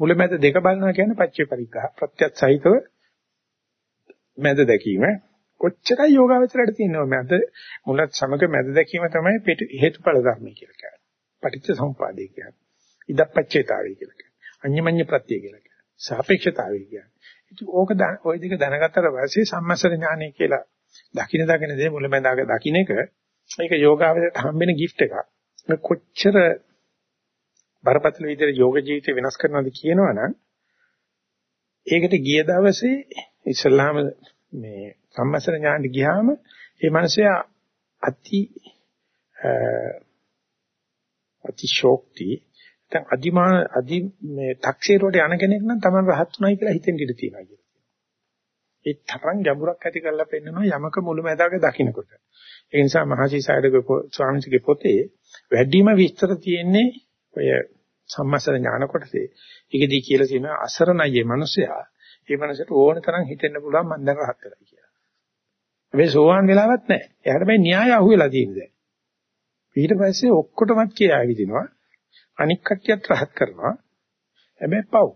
මුල මැද දෙක බලනවා කියන්නේ පච්චේ පරිග්‍රහ. ප්‍රත්‍යත් සහිතව මැද දැකීම. කොච්චරයි යෝගාවචරයට තියෙනව මැද මුලත් සමග මැද දැකීම තමයි හේතුඵල ධර්මය කියලා කියන්නේ. පටිච්ච සමුපාදේ කියන්නේ. ඉදප්පච්චේතාවය කියලා කියන්නේ. අඤ්ඤමඤ්ඤ ප්‍රත්‍ය කියලා කියන්නේ. සාපේක්ෂතාවය කියන්නේ. ඉතින් ඕක ওই දෙක දැනගත්තට පස්සේ සම්මස්සර ඥානය කියලා දකින්න දකින්න දේ මුලැමැදාක දකින්න එක මේක යෝගාවචරයට හම්බෙන gift එකක්. මේ කොච්චර බරපතල විදිහට යෝග ජීවිතය වෙනස් කරනවද කියනවනම් ඒකට ගිය දවසේ ඉස්ලාම මේ සම්මස්සර ඥානට ගියාම මේ මිනිසයා අති අති ශෝක්ති දැන් අදිමා අදි මේ 탁සීරුවට යන කෙනෙක් නම් Taman රහත් උනායි කියලා හිතෙන් ඉඳී තියෙනවා කියලා. ඒ තරම් ගැඹුරක් ඇති කරලා පෙන්නනවා යමක මුලැමැදාක දකින්නකොට. ඒ නිසා මහසිසාරගේ ස්වාමීන්ගේ පොතේ වැඩිම විස්තර තියෙන්නේ ඔය සම්මස්සර ඥාන කොටසේ. ඒකදී කියලා තියෙනවා අසරණයේ මිනිසයා ඒ මනසට ඕන තරම් හිතෙන්න පුළුවන් මම දැන් රහත් වෙලා කියලා. හැබැයි සෝවාන් වෙලාවක් නැහැ. එයාට මේ න්‍යාය අහුවෙලා තියෙනවා. ඊට පස්සේ ඔක්කොටමත් කියාවි දිනවා. අනික් කට්ටියත් රහත් කරනවා. හැබැයි පව්.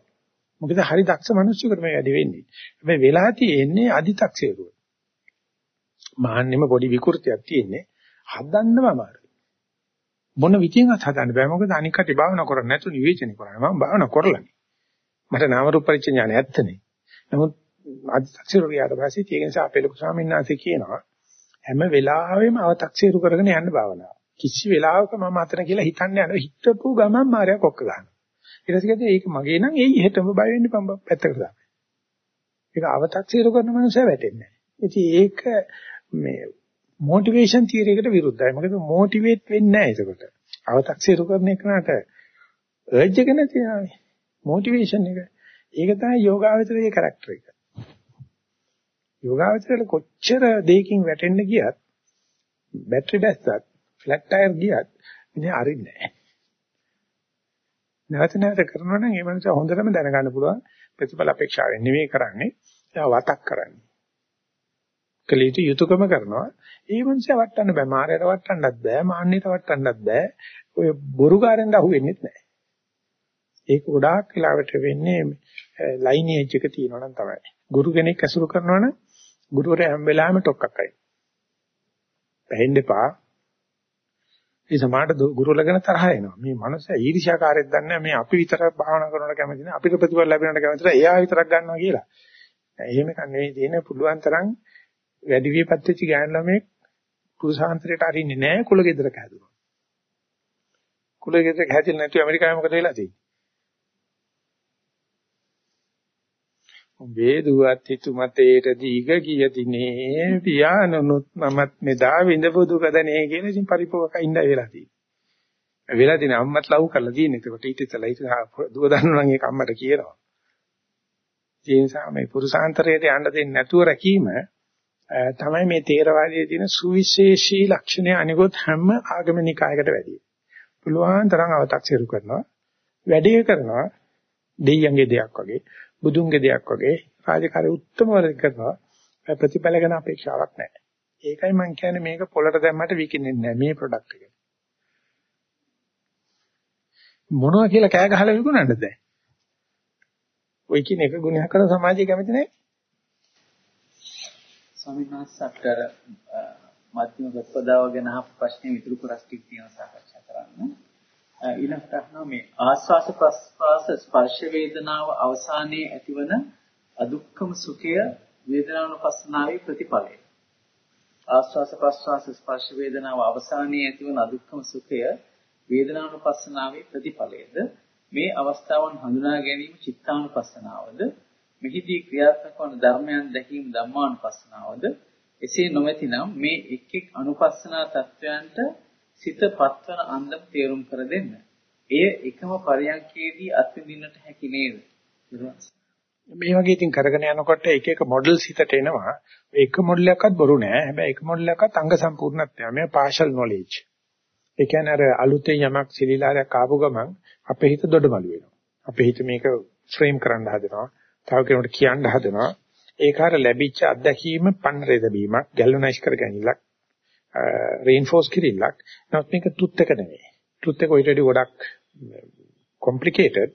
මොකද හරි දක්ෂ මිනිස්සුකට මේ වැඩි වෙන්නේ. හැබැයි වෙලා තියෙන්නේ අදි탁සේරුව. මහන්නෙම පොඩි විකෘතියක් තියෙන්නේ. හදන්නම අමාරුයි. මොන විදියෙන්වත් හදන්න බෑ. මොකද අනික් කටි භාවනා කරන්නේ නැතු නිවේචනය කරන්නේ. මම භාවනා කරලානේ. මට නාම රූප පරිච්ඡ ඥාන ඇත්තනේ. නමුත් අදි탁සේරුව යාට පස්සේ ඒක නිසා අපේ ලොකු ස්වාමීන් වහන්සේ කියනවා හැම වෙලාවෙම අව탁සේරු කරගෙන යන්න භාවනාව. කිසි වෙලාවක මම අතන කියලා හිතන්නේ නැහැ. හිතපු ගමන් මාරයක් ඔක්ක ගන්නවා. ඊට පස්සේ ඒක මගේ නම් එයි හෙටම බය වෙන්න පම්බ පැත්තකට දාන්න. ඒක අව탁සීරු කරන මනුස්සය වැටෙන්නේ නැහැ. ඉතින් ඒක මේ මොටිවේෂන් තියරි එකට විරුද්ධයි. මොකද මොටිවේට් වෙන්නේ නැහැ ඒකට. අව탁සීරු කරන එකනට අර්ජ් එක නැති නෑනේ. මොටිවේෂන් එක. ඒක තමයි යෝගාවචරයේ කැරක්ටර් එක. යෝගාවචරයට කොච්චර දෙයකින් වැටෙන්න ගියත් බැටරි බැස්සත් ෆ්ලැට් ටයර් ගියත් ඉතින් අරින්නේ නැහැ. නැවත නැවත කරනවා නම් ඒ මනුස්සයා හොඳටම දැනගන්න පුළුවන් ප්‍රතිඵල අපේක්ෂාවෙන් නෙවෙයි කරන්නේ. එයා වතක් කරන්නේ. කලීතු යුතුයකම කරනවා. ඒ මනුස්සයා වටන්න බෑ. මාරයට වටන්නත් බෑ. මාන්නයට වටන්නත් බෑ. ඔය බොරුකාරෙන්ද අහුවෙන්නේ නැහැ. ඒක ගොඩාක් වෙලාවට වෙන්නේ ලයිනේජ් එක තියෙනවා නම් තමයි. ගුරු කෙනෙක් ඇසුරු කරනවා නම් ගුරුවරයා හැම වෙලාවෙම ටොක්ක්ක් අයි. පැහෙන්න එපා. ඒ සමාහට ගුරුවරලා ගැන තරහ එනවා. මේ මනුස්සයා ඊර්ෂ්‍යාකාරයෙක් දන්නේ මේ අපි විතරක් භාවනා කරනවට කැමති නැහැ. අපිට ප්‍රතිඵල ලැබෙනවට කැමති නැහැ. එයා විතරක් ගන්නවා කියලා. එහෙම කන්නේ නෙවෙයි තියෙන පුළුවන් තරම් වැඩි වියපත් වෙච්ච ගෑන ළමෙක් පුරුෂාන්තරයට අරින්නේ නැහැ කුල ගෙදරක හැදුවා. කුල ගෙදරක හැදිලා නැතුව ඇමරිකාවේ මොකද වෙලා තියෙන්නේ? උඹේ දුවත් හිතුමතේට දීග කිය දිනේ පියානොනුත් මමත් මෙදා විඳපු දුකදනේ කියන ඉතින් පරිපෝක ඉඳ වෙලා තියෙනවා. වෙලා තියෙන අම්මත් ලව් කරලා තියෙන. ඒකට ඊට ඉතලා ඊට දුව දන්නවා නම් ඒක අම්මට කියනවා. ඒ නිසා මේ පුරුෂාන්තරයට යන්න දෙන්නේ නැතුව රැකීම තමයි මේ තේරවාදයේ තියෙන සුවිශේෂී ලක්ෂණය අනිකොත් හැම ආගමනිකායකට වැඩි. පුළුවන් තරම් අව탁සිරු කරනවා. වැඩි කරනවා දෙයියන්ගේ දෙයක් වගේ. බුදුන්ගේ දෙයක් වගේ රාජකාරී උත්තම වරද කරනවා ප්‍රතිඵල ගැන අපේක්ෂාවක් නැහැ. ඒකයි මම කියන්නේ මේක පොළට දැම්මට විකිනෙන්නේ නැහැ මේ ප්‍රොඩක්ට් එක. මොනවා කියලා කෑ ගහලා විකුණන්නද දැන්? ඔය කියන එක ගුණයක් කරන සමාජය කැමති නැහැ. ස්වාමීන් වහන්සේ අපතර මධ්‍යම ප්‍රතිපදාව ගැන අහපු ප්‍රශ්නේ විතුරු කොටස් ටික තියෙනවා සාකච්ඡා කරන්න. ඊළඟට අහනවා මේ ආස්වාස ප්‍රස්වාස ස්පර්ශ වේදනාව අවසානයේ ඇතිවන අදුක්කම සුඛය වේදනානුපස්සනාවේ ප්‍රතිඵලය. ආස්වාස ප්‍රස්වාස ස්පර්ශ වේදනාව අවසානයේ ඇතිවන අදුක්කම සුඛය වේදනානුපස්සනාවේ ප්‍රතිඵලයද? මේ අවස්ථාවන් හඳුනා ගැනීම චිත්තානුපස්සනාවද? මෙහිදී ක්‍රියාත්මක වන ධර්මයන් දැකීම ධම්මානුපස්සනාවද? එසේ නොමැතිනම් මේ එක් එක් අනුපස්සනා තත්වයන්ට සිත පත්වන අන්දම තේරුම් කර දෙන්න. එය එකම පරියන්කේදී අත්විඳින්නට හැකි නේද? මේ වගේ ඉතින් කරගෙන යනකොට එක එක මොඩල්ස් හිතට එනවා. එක මොඩල් එකක්වත් බොරු නෑ. හැබැයි එක මොඩල් එකක්වත් අංග සම්පූර්ණත්වය. මේ පාෂල් නොලෙජ්. ඒ කියන්නේ අර අලුතෙන් යමක් සිලිලාරයක් ආපු ගමන් අපේ හිත දොඩමළු වෙනවා. අපේ හිත මේක ෆ්‍රේම් කරන්න හදනවා. තව කෙනෙකුට කියන්න හදනවා. ඒක අර ලැබිච්ච අත්දැකීම පන්නරේ දැබීමක්, ගැලවනයිස් කර ගැනීමක්. රේන්ෆෝස් කිරිල්ලක්. නමුත් මේක ට්‍රුත් එක නෙවෙයි. ට්‍රුත් එක ඔයිට ගොඩක් කොම්ප්ලිකේටඩ්.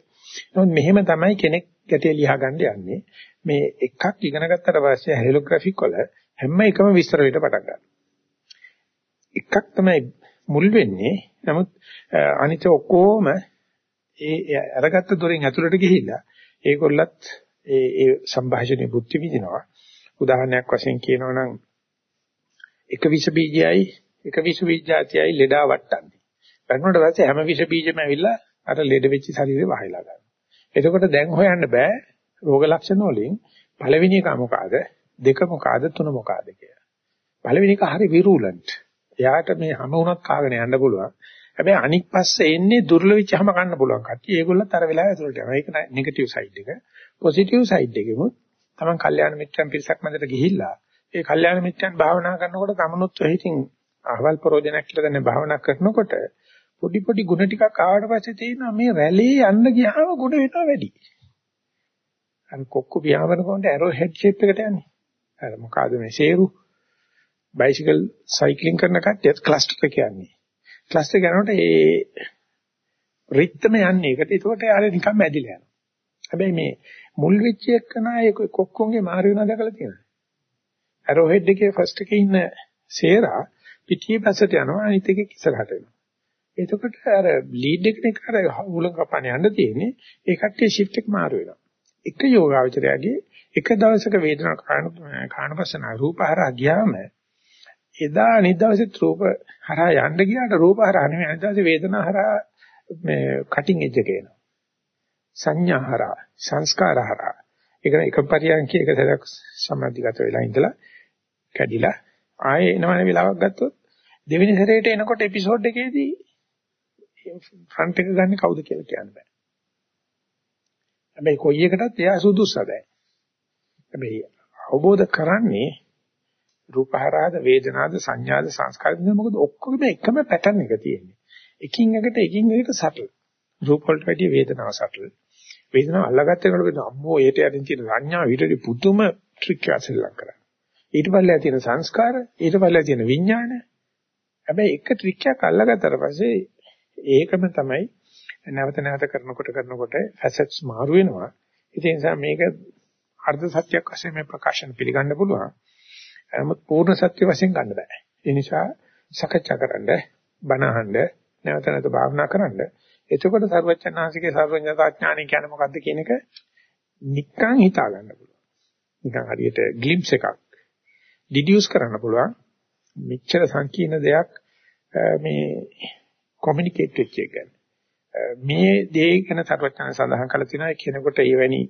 නමුත් මෙහෙම තමයි කෙනෙක් ගැටේ ලියා ගන්න යන්නේ. මේ එකක් ඉගෙන ගත්තට පස්සේ හෙලෝග්‍රැෆික් වල හැම එකම විස්තර වෙන්න පටන් ගන්නවා. එකක් තමයි මුල් වෙන්නේ. නමුත් අනිත ඔක්කොම ඒ අරගත්ත දොරෙන් ඇතුළට ගිහිල්ලා ඒගොල්ලත් ඒ ඒ සංഭാෂණේ බුද්ධි විදිනවා. උදාහරණයක් වශයෙන් කියනවා නම් එක විස බීජයයි එක විස බීජාතියයි ලෙඩා වට්ටන්නේ. වැටුණට පස්සේ හැම විස බීජෙම ඇවිල්ලා අර ලෙඩ වෙච්ච ශරීරේ වහලා ගන්නවා. එතකොට දැන් හොයන්න බෑ රෝග ලක්ෂණ වලින් පළවෙනි එක මොකಾದ දෙක මොකಾದ තුන මොකಾದ කියලා. පළවෙනි එක හරි විරුලන්ට්. එයාට මේ හැම වුණත් කාගෙන යන්න පුළුවන්. හැබැයි අනික් පස්සේ එන්නේ දුර්ලභ වෙච්ච හැම ගන්න පුළුවන් කට්ටිය. ඒගොල්ලත් අර වෙලාව ඇතුළට යනවා. ඒක නෙගටිව් සයිඩ් එක. පොසිටිව් සයිඩ් එකෙමුත් Taman කල්යාණ මිත්‍රයන් පිරිසක් මැදට ගිහිල්ලා ඒ කල්යාණ මිත්‍යන් භාවනා කරනකොට තමනුත් වෙහිතින් අහවල් ප්‍රෝජනක් කියලා දැන් භාවනා කරනකොට පොඩි පොඩි ಗುಣ ටිකක් ආවට පස්සේ තේිනවා මේ රැළේ යන්න ගියාම ಗುಣ වෙනවා වැඩි. අර කොක්කු පියාඹන කොට ඇරෝ හෙඩ් ෂේප් එකට යන්නේ. අර මොකಾದ මේ සේරු බයිසිකල් සයික්ලින් කරන කට්ටියත් ක්ලස්ටර් එක කියන්නේ. ක්ලස්ටර් යනකොට ඒ රිද්දම යන්නේ. ඒකට ඒකට යාලේ නිකම්ම ඇදිලා යනවා. හැබැයි මේ මුල් වෙච්ච එකනා ඒ කොක්කුන්ගේ මාරු වෙනවා දැකලා තියෙනවා. ඇරෝ හෙඩ් එකේ ෆස්ට් එකේ ඉන්න සේරා පිටියේ පැසට යනවා අනිත් එකේ ඉස්සරහට එනවා. එතකොට අර ලීඩ් එකනේ කර උලං කපන්න යන්න තියෙන්නේ ඒ කට්ටිය ෂිෆ්ට් එක මාරු වෙනවා. එක යෝගාවචරයගේ එක දවසක වේදනා කාණ කාණපසන රූපහරා ගියාම එදා අනිත් දවසේ රූප හරහා යන්න ගියාට රූප හරහා නෙමෙයි අනිත් දවසේ වේදනා හරහා මේ කටින් එජ් එක එනවා. සංඥා හරහා සංස්කාර හරහා ඒක එක පරියන්කේ එක සැරයක් සමාධිගත වෙලා ඉඳලා කැඩිලා ආයේ එනවන වෙලාවක් ගත්තොත් දෙවෙනි සැරේට එනකොට එපිසෝඩ් එකේදී ෆ්‍රන්ට් එක ගන්න කවුද කියලා කියන්න බෑ. හැබැයි කොයි එකටත් එයා සුදුසුසදයි. හැබැයි අවබෝධ කරන්නේ රූපහරාද වේදනාද සංඥාද සංස්කාරද මොකද ඔක්කොගෙම එකම පැටර්න් එක තියෙන්නේ. එකින් එකට එකින් එකට සටල්. රූප වලට වැඩිය වේදනාව සටල්. වේදනාව අල්ලගත්ත එකට වෙන අම්මෝ ඒට යටින් තියෙන සංඥා විතරේ පුදුම ට්‍රික් එකක් සෙල්ලම් කරන්නේ. ඊට පස්සේ තියෙන සංස්කාර ඊට පස්සේ තියෙන විඥාන හැබැයි එක ට්‍රික් එකක් අල්ලගත්තට පස්සේ ඒකම තමයි නැවත නැවත කරනකොට කරනකොට ඇසෙට්ස් මාරු වෙනවා. ඒ නිසා මේක අර්ධ සත්‍යයක් වශයෙන් මේ ප්‍රකාශන පිළිගන්න පුළුවන්. නමුත් පූර්ණ සත්‍ය වශයෙන් ගන්න බෑ. ඒ නිසා සකච්ඡා කරන්න, බණ අහන්න, නැවත නැවත භාවනා කරන්න. එතකොට සර්වචනාංශිකේ සර්වඥතා ඥානය කියන්නේ මොකද්ද කියන එක නිකන් හිතා ගන්න පුළුවන්. නිකන් හරියට ග්ලිම්ස් එකක් ඩිඩියුස් කරන්න පුළුවන්. මෙච්චර සංකීර්ණ දෙයක් මේ කොමියුනිකේට් වෙච්ච එක ගැන. මේ දේ ගැන සර්වඥයන් සඳහන් කරලා තියෙනවා කෙනෙකුට එවැනි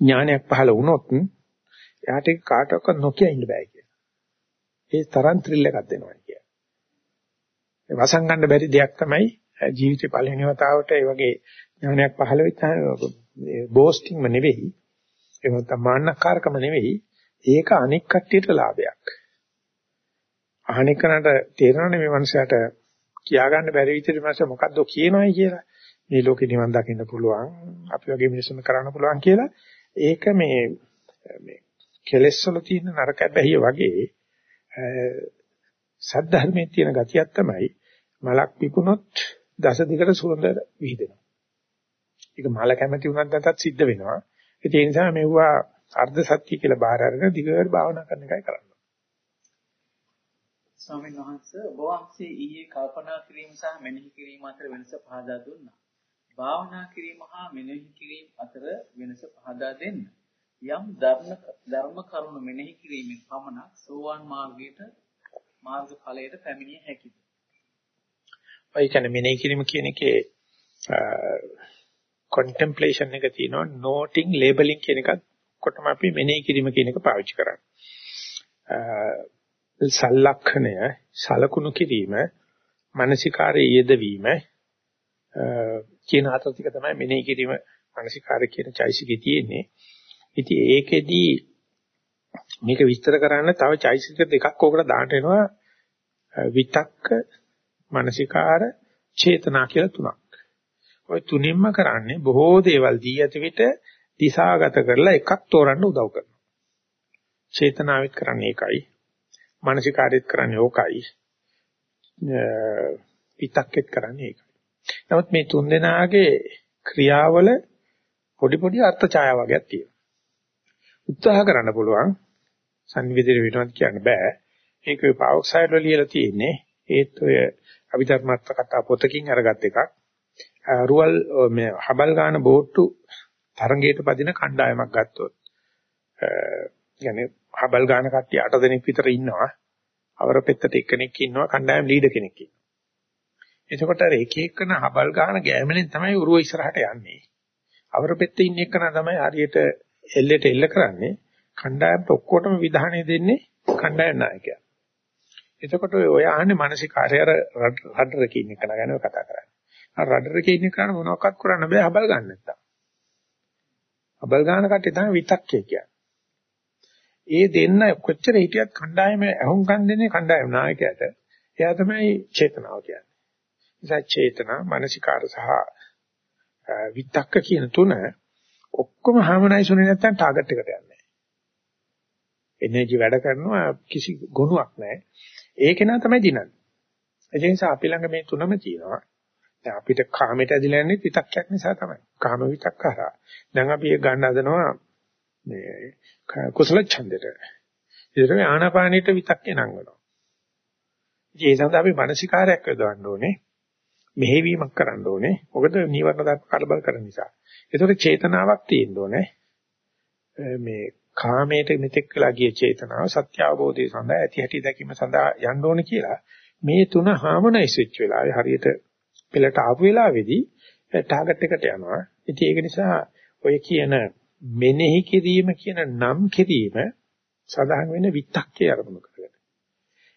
ඥානයක් පහළ වුණොත් එයාට කාටවත් නොකිය ඉන්න බෑ කියලා. ඒ තරම් ත්‍රිල් එකක් දෙනවා කිය. ඒ වසංගන්න බැරි දෙයක් තමයි ජීවිතේ පළවෙනි වතාවට ඒ වගේ ඥානයක් පහළ වෙච්චාම බෝස්ටිංම නෙවෙයි. ඒ නැත්නම් මාන්නකාරකම නෙවෙයි. ඒක අනික් කට්ටියට ලාභයක්. අහනිකනට තේරෙනවනේ මේ මනුස්සයාට කියා ගන්න බැරි විදිහට මාස මොකද්ද කියනවයි කියලා. මේ ලෝකේ නිවන් දකින්න පුළුවන්. අපි වගේ මිනිස්සුන් කරන්න පුළුවන් කියලා. ඒක මේ මේ කෙලෙස් වල තියෙන නරක බැහැිය වගේ සද්ධර්මයේ තියෙන ගතියක් තමයි මලක් පිපුණොත් දස දිගට සුවඳ විහිදෙනවා. ඒක මල කැමැති වුණත් නැතත් සිද්ධ වෙනවා. ඒ නිසා මෙවුවා අර්ධ සත්‍ය කියලා බාර අරගෙන දිගට භාවනා කරන එකයි කරන්නේ. ස්වාමීන් වහන්සේ ඔබ වහන්සේ ඊයේ කල්පනා කිරීම සහ මෙනෙහි කිරීම අතර වෙනස පහදා දුන්නා. භාවනා කිරීම හා මෙනෙහි කිරීම අතර වෙනස පහදා දෙන්න. යම් ධර්ම ධර්ම කරුණු මෙනෙහි කිරීමෙන් පමණක් සෝවාන් මාර්ගයට මාර්ග ඵලයට පැමිණිය හැකිද? ඔය කියන්නේ මෙනෙහි කිරීම කියන එකේ contemplation එක තියෙනවා noting labeling කියන එකත් කොටම අපි මෙනෙහි කිරීම කියන එක පාවිච්චි කරන්නේ. සලලක්ෂණය සලකුණු කිරීම මානසිකාරයේ යෙදවීම කියන හතර ටික තමයි මෙනෙහි කිරීම මානසිකාරය කියන චෛසිකේ තියෙන්නේ. ඉතින් ඒකෙදී මේක විස්තර කරන්න තව චෛසික දෙකක් ඕකට දාන්න වෙනවා විතක්ක මානසිකාර චේතනා කියලා තුනක්. ওই තුනින්ම කරන්නේ බොහෝ දේවල් දී ඇති විට දිශාගත කරලා එකක් තෝරන්න උදව් කරනවා. චේතනාවෙත් කරන්නේ ඒකයි. මානසිකාරීත් කරන්නේ ඕකයි. පිටක්කෙත් කරන්නේ ඒකයි. නමුත් මේ තුන් දෙනාගේ ක්‍රියාවල පොඩි පොඩි අර්ථ ඡායා වගේක් තියෙනවා. උත්සාහ කරන්න පුළුවන් සංවිධිත වෙනවත් කියන්න බෑ. ඒක පාවොක්සයිඩ් වල ලියලා තියෙන්නේ ඒත් ඔය අභිධර්මත්ව කතා පොතකින් අරගත් එකක්. රුවල් මේ හබල් ගන්න බෝට්ටු තරංගයට පදින කණ්ඩායමක් ගත්තොත් يعني හබල් ගන්න කට්ටිය 8 දෙනෙක් විතර ඉන්නවා. අවර පෙත්තට එක්කෙනෙක් ඉන්නවා කණ්ඩායම් ලීඩර් කෙනෙක් ඉන්නවා. එතකොට අර එක එකන හබල් ගන්න ගෑමෙන් තමයි උරුව ඉස්සරහට යන්නේ. අවර පෙත්තේ ඉන්න එකන තමයි හරියට එල්ලෙට එල්ල කරන්නේ. කණ්ඩායමට ඔක්කොටම විධානය දෙන්නේ කණ්ඩායම් නායකයා. එතකොට ඔය ආන්නේ මානසිකාරය අර රඩරක ඉන්න එක ගැන කතා කරන්නේ. අර රඩරක ඉන්න කෙනා මොනවක්වත් කරන්න බෑ හබල් ගන්න නැත්තම්. හබල් ගන්න කට්ටිය තමයි විතක්කේ කියන්නේ. ඒ දෙන්න කොච්චර හිටියත් කණ්ඩායම අහුම්කම් දෙන්නේ කණ්ඩායම නායකයාට. එයා තමයි චේතනාව කියන්නේ. නිසා චේතනා, මානසිකාර සහ විතක්ක කියන තුන ඔක්කොම harmonize වෙන්නේ නැත්නම් ටාගට් එකට යන්නේ නැහැ. එනර්ජි වැඩ කරනවා කිසි ගුණයක් නැහැ. ඒක නා තමයි දිනන්නේ. ඒ නිසා අපි ළඟ මේ තුනම තියෙනවා. දැන් අපිට කාමයට ඇදිලා යන්නේ විතක්කයක් නිසා තමයි. කාම විතක්ක හරහා. දැන් අපි ඒක ගන්න හදනවා මේ කුසල ඡන්දෙට. ඒකට ආනාපානෙට විතක්කේ නංගනවා. ඉතින් ඒ සඳහා අපි මානසිකාරයක් යොදවන්න ඕනේ. මෙහෙවීමක් කරන්න ඕනේ. මොකද නීවරණ ධර්ම කලබල කරන නිසා. ඒතකොට චේතනාවක් තියෙන්න ඕනේ. මේ කාමයට මෙතෙක් වෙලා ගිය චේතනාව සත්‍ය අවබෝධය සඳහා ඇති හැටි දැකීම සඳහා යන්න ඕනේ කියලා මේ තුන හාමනයිස් වෙච්ච වෙලාවේ හරියට පෙළට ආපු වෙලාවේදී ටාගට් එකට යනවා. ඉතින් ඒක නිසා ඔය කියන මෙනෙහි කිරීම කියන නම් කිරීම සඳහන් වෙන විත්තක්කේ අරමුණු කරගෙන.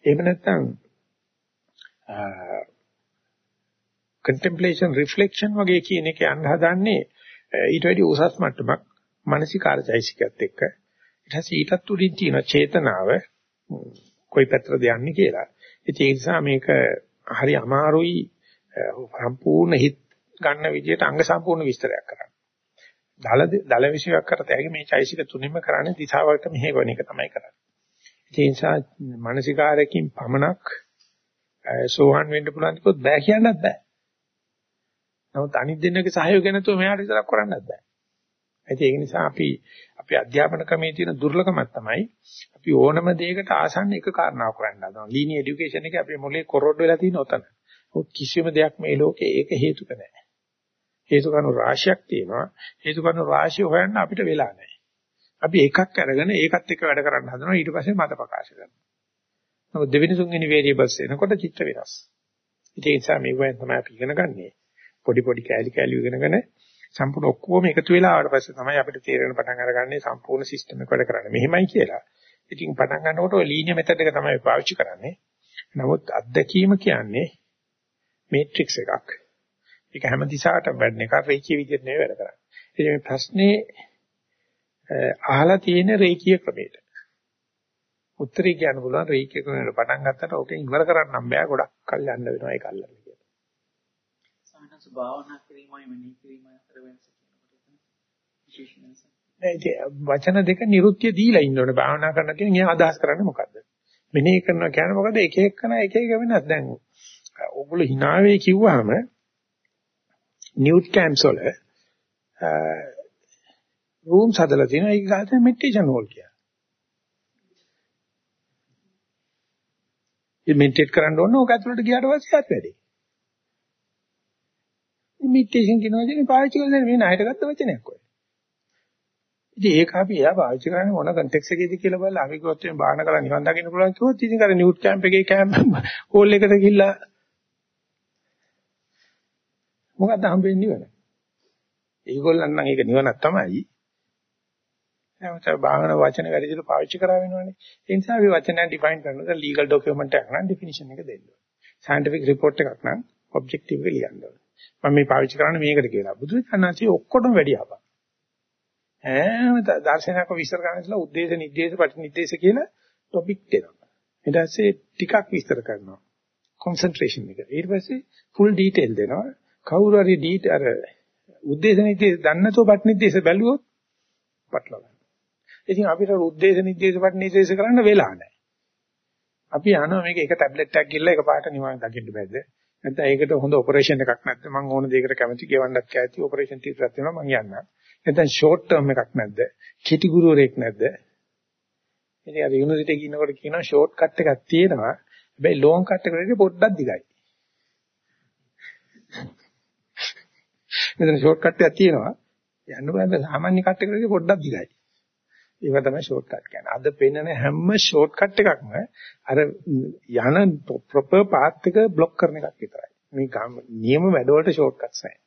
එහෙම නැත්නම් contemplation reflection වගේ කියන එක යන්න හදන්නේ ඊට වැඩි උසස් මට්ටමක් මානසිකාරචෛසිකයත් එක්ක ඊට පස්සේ ඊටත් උඩින් තියෙන චේතනාව කොයි පැත්තටද යන්නේ කියලා. ඉතින් ඒ නිසා මේක හරි අමාරුයි සම්පූර්ණ හිත ගන්න විදිහට අංග සම්පූර්ණ විස්තරයක් කරන්න. දල දල විශයක් කරත හැකි මේ චෛසික තුනින්ම කරන්නේ දිශාවකට මෙහෙවන එක තමයි කරන්නේ. ඒ නිසා මානසිකාරයකින් පමණක් සෝහන් වෙන්න පුළුවන් කිව්වොත් බෑ කියන්නත් බෑ. නමුත් අනිත් දෙන්නගේ සහයෝගය නැතුව මෙයාට විතරක් කරන්නත් බෑ. ඒක නිසා අපි අපේ අධ්‍යාපන ක්‍රමයේ තියෙන දුර්ලභමක් තමයි අපි ඕනම දෙයකට ආසන්න එක කාරණාවක් කරන්න හදනවා. ලීනි এডুকেෂන් එකේ අපේ මොලේ කොරොඩ් වෙලා තියෙන උතන. ඔත් කිසිම දෙයක් මේ ලෝකේ ඒක හේතුක නැහැ. හේතු කණු රාශියක් තියෙනවා. හේතු කණු රාශිය හොයන්න අපිට වෙලා නැහැ. අපි එකක් අරගෙන ඒකත් එක්ක වැඩ කරන්න හදනවා ඊට පස්සේ මත ප්‍රකාශ කරනවා. නමුත් දෙවෙනි තුන්වෙනි වේරියබල්ස් එනකොට චිත්ත වෙනස්. ඒ නිසා මේවෙන් තමයි අපි ඉගෙන ගන්නේ. පොඩි පොඩි කෑලි කෑලි ඉගෙනගෙන සම්පූර්ණ ඔක්කොම එකතු වෙලා ආවට පස්සේ තමයි අපිට තේරෙන පටන් අරගන්නේ සම්පූර්ණ සිස්ටම් එක වැඩ කරන්නේ. මෙහෙමයි කියලා. ඉතින් පටන් ගන්නකොට ඔය ලීනියර් මෙතඩ් එක තමයි පාවිච්චි කරන්නේ. නමුත් අත්දැකීම කියන්නේ මේට්‍රික්ස් එකක්. ඒක හැම දිශාවටම වැඩන එකක් රේඛීය විදිහට නෙවෙයි වැඩ කරන්නේ. ඉතින් මේ ප්‍රශ්නේ අහලා තියෙන රේඛීය ක්‍රමයට. උත්තරේ කියන්න පුළුවන් රේඛීය ක්‍රමයට පටන් ගත්තට ඕකෙන් ඉවර කරන්නම් බෑ ගොඩක් කල් යන්න වෙනවා ඒක අල්ලන්න. සානස භාවනා කිරීමයි මෙනෙහි කිරීමයි අතර වෙනස කියනකොට විශේෂ වචන දෙක නිරුත්‍ය දීලා ඉන්න ඕනේ භාවනා කරන එයා අදහස් කරන්නේ මොකද්ද මෙනෙහි කරනවා කියන්නේ මොකද එක එකන එක එක වෙනස් දැන් ඔගොල්ලෝ hinaවේ කිව්වහම නිවුට් කැම්ප්ස් වල රූම්ස් හදලා තියෙනවා ඒක ගාතේ මෙඩිටේෂන් හෝල් කියලා. මේ මෙඩිටේට් කරන්න ඕන ඕක ඇතුළට ගියාට පස්සේ හත් වැඩි. ඉමිටේෂන් කියන වචනේ පාවිච්චි කරලා මේ ණයට ගත්ත වචනයක් ඔය. ඉතින් ඒක අපි එයා පාවිච්චි කරන්නේ මොන කන්ටෙක්ස් එකේද කියලා බලලා අපි කිව්වොත් මේ බාහන කරලා නිවන් දකින්න පුළුවන් කිව්වොත් ඉතින් අර නිවුට් කැම්ප් එකේ කැම්ප් හෝල් එකට ගිහිල්ලා මොකද්ද හම්බෙන්නේ නිවන? ඒගොල්ලන් නම් ඒක නිවනක් තමයි. නැවත භාවන වචන වැඩිදිර පාවිච්චි කරා වෙනවනේ. ඒ නිසා අපි වචනය ඩිෆයින් කරනකොට ලීගල් ડોකියුමන්ට් එකක් නම් ඩිෆිනිෂන් එක දෙන්න ඕනේ. සයන්ටිෆික් රිපෝට් එකක් නම් ඔබ්ජෙක්ටිව් එක ලියන්න ඕනේ. මම මේ පාවිච්චි කරන්නේ මේකට කියලා. බුදුචානන්සේ ඔක්කොටම වැඩි ආවා. ඈම දර්ශනයක විස්තර කරන ඉස්සලා උද්දේශ නිද්දේශ ප්‍රතිනිද්දේශ කියන ටොපික් දෙනවා. ඊට පස්සේ ටිකක් විස්තර කරනවා. කොන්සන්ට්‍රේෂන් එක. ඊට පස්සේ ෆුල් ඩීටේල් දෙනවා. කවුරු හරි ඩීට අර උද්දේශ නිදේශ දන්නතෝ පට නිදේශ බැලුවොත් පටලවා ගන්න. ඉතින් අපිට උද්දේශ නිදේශ පට නිදේශ කරන්න වෙලා නැහැ. අපි අහනවා මේක එක ටැබ්ලට් එකක් ගිල්ල එකපාරට නිවන් දකින්න බැද්ද? නැත්නම් ඒකට හොඳ ඔපරේෂන් එකක් නැද්ද? මම ඕන දෙයකට කැමති ගෙවන්නත් කැමති ඔපරේෂන් තීරණයක් වෙනවා මම යන්නම්. නැත්නම් ෂෝට් ටර්ම් එකක් නැද්ද? කෙටි ගුරුවරයෙක් නැද්ද? ඉතින් අර යුනිවර්සිටි එකේ ඉන්නකොට කියනවා ෂෝට් කට් එකක් තියෙනවා. හැබැයි ලොං කට් එකකට පොඩ්ඩක් දිගයි. මෙතන ෂෝට් කට් එකක් තියෙනවා. යන්න බෑ සාමාන්‍ය කට් එකකට පොඩ්ඩක් දිගයි. ඒක තමයි ෂෝට් කට් කියන්නේ. අද පෙන්නන හැම ෂෝට් කට් එකක්ම අර යන ප්‍රොපර් පාත් එක બ્લોක් කරන එකක් විතරයි. මේ නියම වැඩවලට ෂෝට් කට්ස් නැහැ.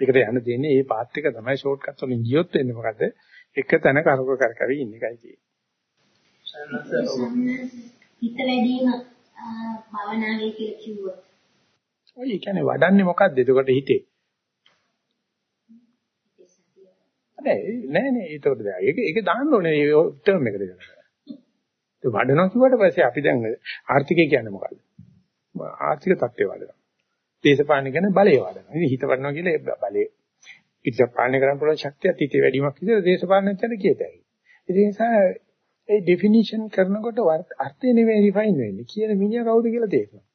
ඒකට යන්න දෙන්නේ මේ පාත් එක තමයි ෂෝට් කට්ස් වලින් ගියොත් වෙන්නේ මොකද? එක තැන කරක කර කර ඉන්න එකයි තියෙන්නේ. හිත වැඩිම භවනාවේ කියලා කිව්වොත්. ඔය කියන්නේ වඩන්නේ මොකද්ද? එතකොට හිතේ නෑ නෑ නෑ ඒතකොට දැන් ඒක ඒක දාන්න ඕනේ ඒ ටර්ම් එකට දෙන්න. ඒ වඩනවා කිව්වට පස්සේ අපි දැන් ආර්ථිකය කියන්නේ මොකද්ද? ආර්ථික තත්ත්වය වඩනවා. දේශපාලන කියන්නේ බලය වඩනවා. ඉතින් හිත වඩනවා කියලා බලය පිට පාලනය කරන්න පුළුවන් ශක්තිය අතීතේ වැඩිමක් විදිහට දේශපාලන කියන්නේ කියතයි. ඒ නිසා ඒ ඩෙෆිනිෂන් කරනකොට අර්ථය නෙවෙයි රිෆයින් වෙන්නේ. කියන මිනිහා කවුද කියලා තේරෙනවා.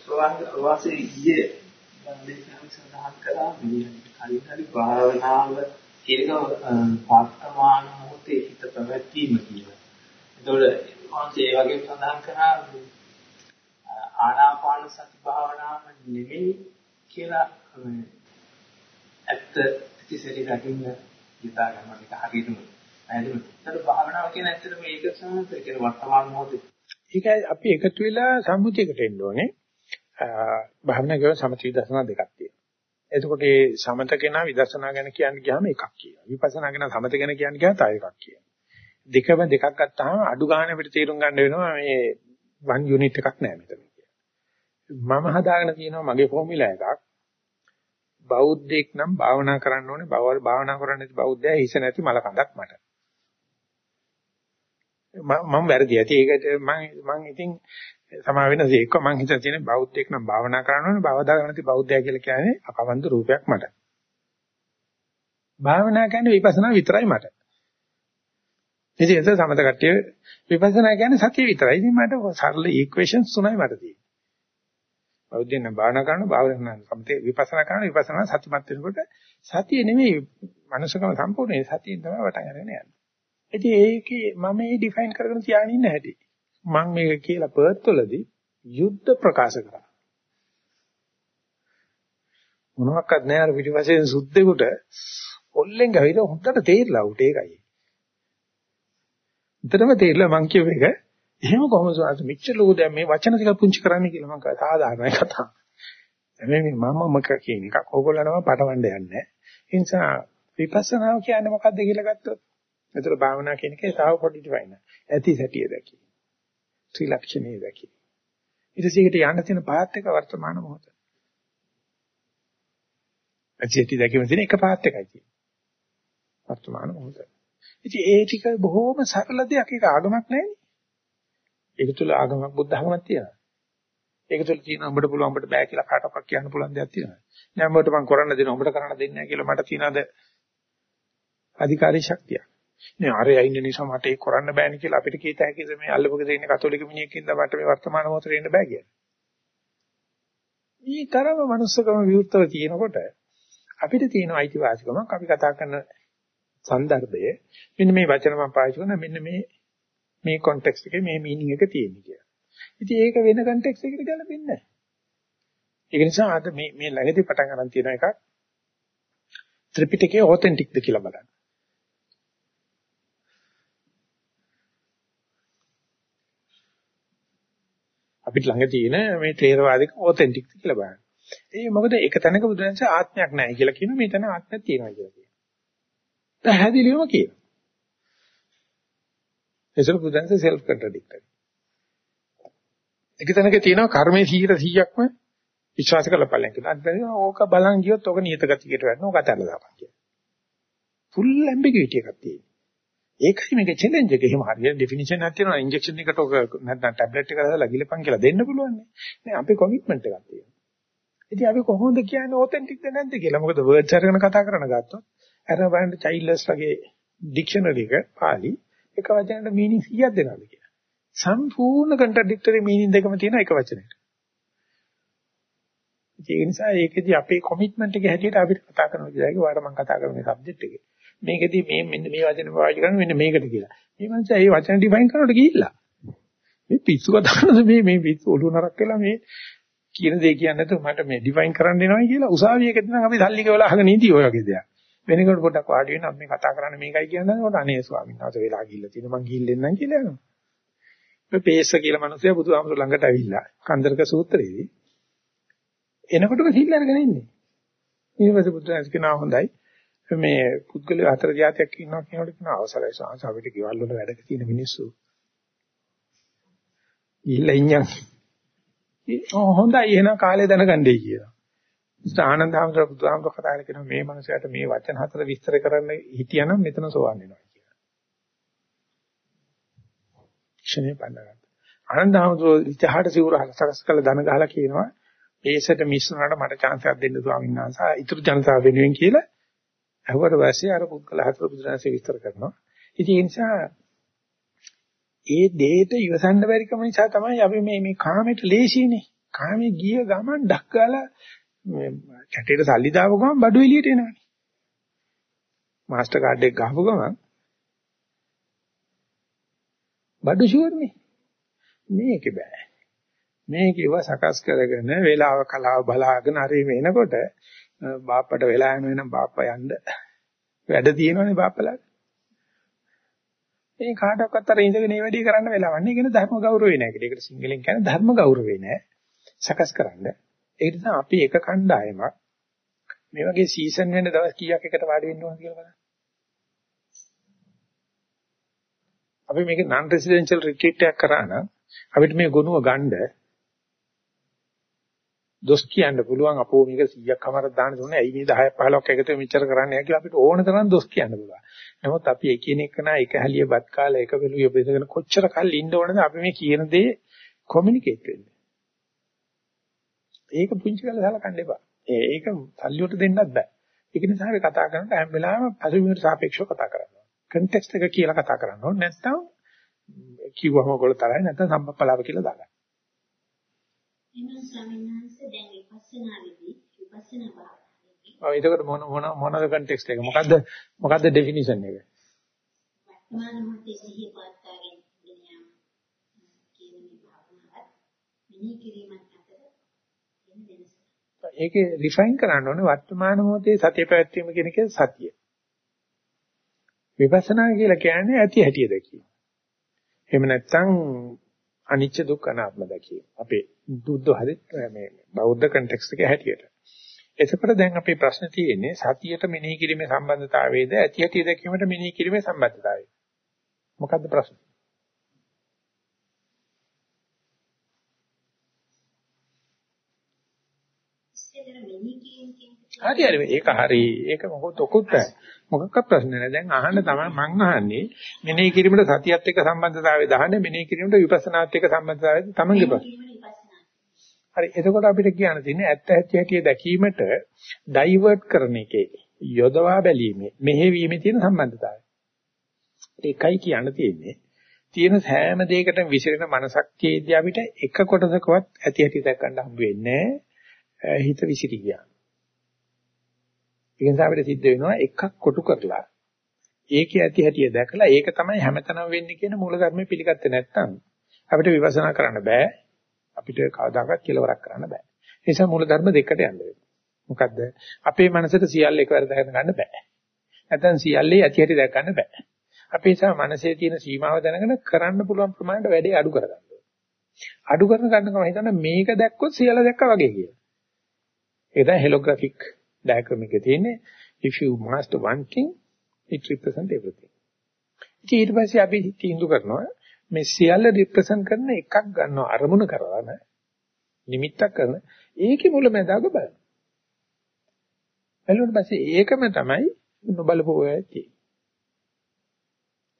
සෝවාන් වාසේ ඊයේ දේශනාව සඳහන් කළා මේ කලින් හරි භාවනාව කියන පාර්තමාන මොහොතේ හිත පැවැත්වීම කියලා. ඒතකොට මොන්සේ ඒ වගේම සඳහන් කරා ආනාපාන සති භාවනාව නෙමෙයි කියලා ඇත්ත ප්‍රතිසරි දකින්න හිතා ගන්න එක හරියටම නේද? ඒතර භාවනාව කියන ඇත්තට මේක සම්මත කියන වර්තමාන මොහොතේ ඒක අපි එකතු වෙලා සම්මුතියකට එන්න ඕනේ. භාවනා කරන සමථ විදර්ශනා දෙකක් තියෙනවා. එතකොට මේ සමත කෙනා විදර්ශනා ගැන කියන්න ගියාම එකක් කියනවා. විපස්සනා කෙනා සමත ගැන කියන්න ගියාම තව එකක් කියනවා. දෙකම දෙකක් ගත්තාම අඩු ගන්න අපිට තේරුම් ගන්න වෙනවා මේ වන් යුනිට් එකක් නෑ මෙතන කියලා. මම හදාගෙන තියෙනවා මගේ ෆෝමියුලා එකක්. බෞද්ධෙක් නම් භාවනා කරන්න ඕනේ. භාවනා කරන්නේ නැති බෞද්ධයා හිස නැති මල කඳක් මට. මම වැරදි ඇති. ඒකට මම මම ඉතින් සමා වෙන සේක්ක මං හිතන තියෙන බෞද්ධයෙක් නම් භාවනා කරන්න ඕනේ භවදා ගන්නති බෞද්ධය කියලා කියන්නේ අපවන්ත රූපයක් මට. භාවනා කියන්නේ විපස්සනා විතරයි මට. ඉතින් ඒක සමත කට්ටිය විපස්සනා කියන්නේ සතිය විතරයි. ඉතින් මට සරල ඉක්වේෂන්ස් තුනයි මට තියෙන්නේ. බෞද්ධයෙන් නම් භාවනා කරන භාවනා සමතේ විපස්සනා කරන විපස්සනා සතිමත් වෙනකොට සතිය නෙමෙයි මනුෂකම සම්පූර්ණ සතියෙන් තමයි වටන් අරගෙන යන්නේ. ඉතින් ඒකේ මම මේ ඩිෆයින් කරගෙන තියාගෙන ඉන්න හැටි. මම මේක කියලා පර්ත් වලදී යුද්ධ ප්‍රකාශ කරා. මොනවාක්වත් නෑ අර පිටිපස්සේ සුද්දෙකුට ඔල්ලෙන් ගවිද හොඳට තේරිලා උට ඒකයි. උතරම තේරිලා මං කියව එක එහෙම කොහොමද සාස මෙච්චර ලෝක දැන් මේ වචන ටික පුංචි කරන්න කියලා මං කතා සාධාරණයි කතා. මේ මම මක කියන එකක් ඕගොල්ලන්ව පටවන්න යන්නේ. ඒ නිසා විපස්සනාව කියන්නේ මොකක්ද කියලා ගත්තොත් එතන භාවනා කියන එකේ සාව පොඩි ඩිෆයින්. ඇති සැටිය දැකි. ත්‍රිලක්ෂණයේ දැකි. ඊට පස්සේ යන්න තියෙන පාත් එක වර්තමාන මොහොත. ඇතිටි දැකීම තියෙන එක පාත් එකයි තියෙන්නේ. වර්තමාන මොහොත. ඉතින් ඒ ටික බොහොම සරල දෙයක් ඒක ආගමක් නැහැනේ. ඒක තුල ආගමක් බුද්ධ ධර්මයක් තියෙනවා. ඒක තුල තියෙන උඹට පුළුවන් උඹට බෑ කියලා කාටවත් කියන්න පුළුවන් දෙයක් තියෙනවා. නෑ උඹට මම කරන්න දෙනවා උඹට කරන්න දෙන්නේ නැහැ කියලා මට තියනද අධිකාරී ශක්තියක්. නේ අරයා ඉන්න නිසා මට ඒක කරන්න බෑනේ කියලා අපිට කීත හැකිද මේ අල්ලපොගේ දෙන්නේ කතෝලික මිනිහකින්ද මට මේ වර්තමාන මොහොතේ ඉන්න බෑ කියන්නේ. මේ තරම මනුස්සකම විවෘතව තියෙනකොට අපිට තියෙන අයිතිවාසිකමක් අපි කතා කරන સંદર્ભය මෙන්න මේ වචන මම පාවිච්චි කරන මෙන්න මේ මේ කොන්ටෙක්ස්ට් එකේ මේ මීනින් එක තියෙන්නේ කියලා. ඉතින් ඒක වෙන කොන්ටෙක්ස්ට් එකකට ගලපෙන්නේ නැහැ. ඒක නිසා අද මේ මේ ළඟදී පටන් ගන්න තියෙන එකක් ත්‍රිපිටකයේ ඔතෙන්ටික්ද කියලා බලන්න. අපිට ළඟ තියෙන මේ ථේරවාදික ඔතෙන්ටික් කියලා බලන්න. ඒ මොකද එක තැනක බුදුන්සේ ආත්මයක් නැහැ කියලා කියන මේ තැන ආත්මයක් තියෙනවා කියලා කියනවා. පැහැදිලිවම කියනවා. ඒසර බුදුන්සේ සෙල්ෆ් කන්ට්‍රඩික්ටරි. එක තැනක තියෙනවා කර්මයේ 100%ක්ම විශ්වාස කරලා බලන්න කියලා. අද ඕක බලන් ගියොත් ඕක නියත ගතියට වෙනවා. ඕක අතල්ලා දාපන් කියලා. ෆුල් ඇම්බිගිවිටි එකක් තියෙනවා. ඒකයි මේකේ චැලෙන්ජ් එක. එහෙම හරියට ඩෙෆිනිෂන් එකක් තියෙනවා. ඉන්ජෙක්ෂන් එකට ඔක නැත්නම් ටැබ්ලට් එක දාලා ගිලපන් කියලා දෙන්න පුළුවන් නේ. නෑ අපේ කොමිට්මන්ට් එකක් තියෙනවා. ඉතින් අපි කොහොමද කියන්නේ ඔතෙන්ටික්ද නැද්ද කියලා. මොකද වර්ඩ්ස් අරගෙන කතා කරන ගත්තොත් අර බලන්න චයිල්ඩ්ස් වගේ ඩික්ෂනරි එක පාලි එක වචනකට මීනින් 100ක් දෙනවද කියලා. සම්පූර්ණ කන්ට්‍රඩික්ටරි මීනින් දෙකම තියෙන එක වචනයකට. ඒ නිසා ඒකෙදි අපේ කොමිට්මන්ට් එක හැටියට අපිට කතා කරන විදිහට වාර මම කතා කරන මේ සබ්ජෙක්ට් එකේ. මේකෙදි මේ මෙන්න මේ වචන පාවිච්චි කරන්නේ මෙන්න මේකට කියලා. මේ මනුස්සයා මේ වචන ඩිෆයින් කරනකොට ගිහිල්ලා. මේ පිස්සු කතානද මේ මේ පිස්සු ඔළුව නරක් වෙලා මේ කියන දේ කියන්නේ නැතුව මට මේ ඩිෆයින් කරන්න එනවයි කියලා උසාවියකදී නම් අපි සල්ලි ගෙවලා අහගෙන ඉඳී ඔය වගේ දෙයක්. වෙනකොට පොඩ්ඩක් වාඩි වෙන අපි මේ කතා කරන්නේ මේකයි කියන්නේ නේද? අනේ ස්වාමීන් වහන්සේ වෙලා ගිහිල්ලා තියෙන මං ගිහිල්ලෙන්නම් කියලා යනවා. මේ පේස කියලා මිනිස්සයා බුදුහාමුදුර ළඟට ඇවිල්ලා කන්දරක සූත්‍රයේදී එනකොටම සිල් අරගෙන ඉන්නේ. ඊට පස්සේ බුදුහාමුදුර කියනවා හොඳයි. මේ පුද්ගලයෝ හතර જાතියක් ඉන්නවා කියනකොට කියන අවසරයි සාංශ අපිට ගෙවල් වල වැඩක තියෙන මිනිස්සු. ගිහිල්ලා ඉන්නම්. හොඳයි එහෙනම් කාලේ දැනගන්නයි කියලා. ආනන්ද හැමතර බුදුහාමුදුර කතා කරන මේ මනුස්සයාට මේ වචන හතර විස්තර කරන්න හිටියනම් මෙතන සෝවන් වෙනවා කියලා. ක්ෂණේ පන්නගත්තා. ආනන්ද හැමතර ඉතහාට සිවුර හලසකස් කළ දන ගහලා කියනවා ඒසට මිස්සුනට මට chance එකක් දෙන්න ස්වාමීන් වහන්සේ. ඊතුරු ජනතාව වෙනුවෙන් කියලා අහුවට පස්සේ අර පුද්ගල හතර බුදුරජාණන්සේ විස්තර කරනවා. ඉතින් ඒ නිසා ඒ දෙයට ඉවසන්න බැරි කම නිසා තමයි අපි මේ මේ කාමයට ලේසියනේ. කාමේ ගිය ගමන් ඩක් ගාලා කැටේට සල්ලි දාපු ගමන් බඩු එළියට එනවනේ. මාස්ටර් කාඩ් එක ගහපු ගමන් බඩු ෂුවර්නේ. මේක බෑ. මේකේව සකස් කරගෙන වේලාව කලාව බලාගෙන හරි වෙනකොට බාප්පට වෙලා යන වෙනම් බාප්පා යන්න වැඩ තියෙනවනේ බාප්පලාට. මේ කාටවත් අර ඉඳගෙන මේ වැඩේ කරන්න වෙලාවක් නැහැ. කියන ධර්ම ගෞරවේ නැහැ. ඒකට සිංහලෙන් කියන්නේ ධර්ම ගෞරවේ නැහැ. සකස් කරන්න. ඒ නිසා අපි එක කණ්ඩායමක් මේ වගේ සීසන් වෙන දවස් කීයක් එකට වාඩි වෙන්න ඕනද කියලා බලන්න. අපි මේක නන් රෙසිඩෙන්ෂල් රිට්‍රීට් එකක් කරා නම් අපිට මේ ගුණුව ගන්න දොස් කියන්න පුළුවන් අපෝ මේක 100ක් කමරක් දාන්න දුන්නේ ඇයි මේ 10ක් 15ක් එකතු මෙච්චර කරන්නේ කියලා අපිට ඕන තරම් දොස් කියන්න පුළුවන්. නමුත් අපි එකිනෙක නා එක හැලිය බත් කාලා එක වෙලුවේ බෙදගෙන කොච්චර කල් ඉන්න ඕනද අපි මේ කියන දේ කොමියුනිකේට් වෙන්න. ඒක පුංචි කරලා සලකන්න එපා. ඒක සල්ලියට දෙන්නත් බෑ. ඒක නිසා අපි කතා කරනකොට හැම වෙලාවෙම පසුබිමට සාපේක්ෂව කතා කරනවා. කන්ටෙක්ස්ට් එක කියලා කතා කරන්න ඕනේ. නැත්නම් කිව්වම ඔයගොල්ලෝ තරයි නැත්නම් සම්පප්පලාව කියලා දාගන්න. එහෙනම් ස්වාමීන් වහන්සේ දැන් විපස්සනාවේදී විපස්සනා භාවනාවේදී ඔව් එතකොට මොන මොන මොනද කන්ටෙක්ස්ට් එක? මොකද්ද මොකද්ද ඩෙෆිනිෂන් එක? වර්තමාන මොහොතේ සිහිය පවත්වාගෙන ගෙන යාම කියන මේ භාවනාවත් මෙනෙහි කිරීමත් අතර. ඒකේ රිෆයින් කරන්න ඕනේ වර්තමාන මොහොතේ සතිය පැවැත්වීම කියන එක සතිය. විපස්සනා කියලා කියන්නේ ඇති හැටිය දැකීම. එහෙම නැත්නම් අනිච්ච දුක්ඛ අනාත්ම දැකීම. අපේ බුද්ධ හරි මේ බෞද්ධ කන්ටෙක්ස්ට් එකේ හැටියට. එතකොට දැන් අපේ ප්‍රශ්න තියෙන්නේ සතියට මෙනෙහි කිරීමේ සම්බන්ධතාවයේද ඇති හැටි දැකීමට මෙනෙහි කිරීමේ සම්බන්ධතාවයද? මොකද්ද ප්‍රශ්නේ? ඉස්සෙල්ලා මෙනෙහි කිරීම කියන හරි හරි ඒක හරි ඒක මොකොත් ඔකුත් මොකක්ක ප්‍රශ්න නැහැ. දැන් අහන්න තමයි මං අහන්නේ මෙනෙහි කිරීමට සතියත් එක්ක සම්බන්ධතාවය දහන්නේ මෙනෙහි කිරීමට විපස්සනාත් එක්ක සම්බන්ධතාවය තමන්ගේ ප්‍රශ්න. හරි එතකොට අපිට කියන්න තියෙන්නේ ඇත්ත ඇති හැටි දැකීමට ඩයිවර්ට් කරන එකේ යොදවා බැලීමේ මෙහෙවීමේ තියෙන සම්බන්ධතාවය. ඒකයි කියන්න තියෙන්නේ. තියෙන හැම දෙයකටම විසිරෙන මනසක් තියේදී අපිට එක කොටසකවත් ඇති හැටි දැක්කන්න හම්බ වෙන්නේ හිත විසිරී ගියා ඒ නිසා අපිට සිද්ධ වෙනවා එකක් කොටු කරලා. ඒකේ ඇති හැටිය දැකලා ඒක තමයි හැමතැනම වෙන්නේ කියන මූලධර්මය පිළිගත්තේ නැත්නම් අපිට විවසනා කරන්න බෑ. අපිට කවදාකවත් කෙලවරක් කරන්න බෑ. ඒ නිසා මූලධර්ම දෙකට යන්න වෙනවා. මොකද්ද? අපේ මනසට සියල්ල එකවර දැක ගන්න බෑ. නැත්නම් සියල්ලේ ඇති හැටි දැක ගන්න බෑ. අපේ නිසා මනසේ තියෙන සීමාව දැනගෙන කරන්න පුළුවන් ප්‍රමාණයට වැඩේ අඩු කරගන්න අඩු කරන ගන්නකම හිතන්න මේක දැක්කොත් සියල්ල දැක්කා වගේ කියලා. ඒක තමයි හෙලෝග්‍රැෆික් diagram එකේ තියෙන්නේ if you master one thing it represent everything. ඉතින් ඊට පස්සේ අපි තීන්දුව කරනවා මේ සියල්ල represent කරන එකක් ගන්නවා අරමුණ කරවන නිමිත්තක් කරන ඒකේ මුලැමැදාග බලන. බලුවට පස්සේ ඒකම තමයි නොබලපු ඔය තියෙන්නේ.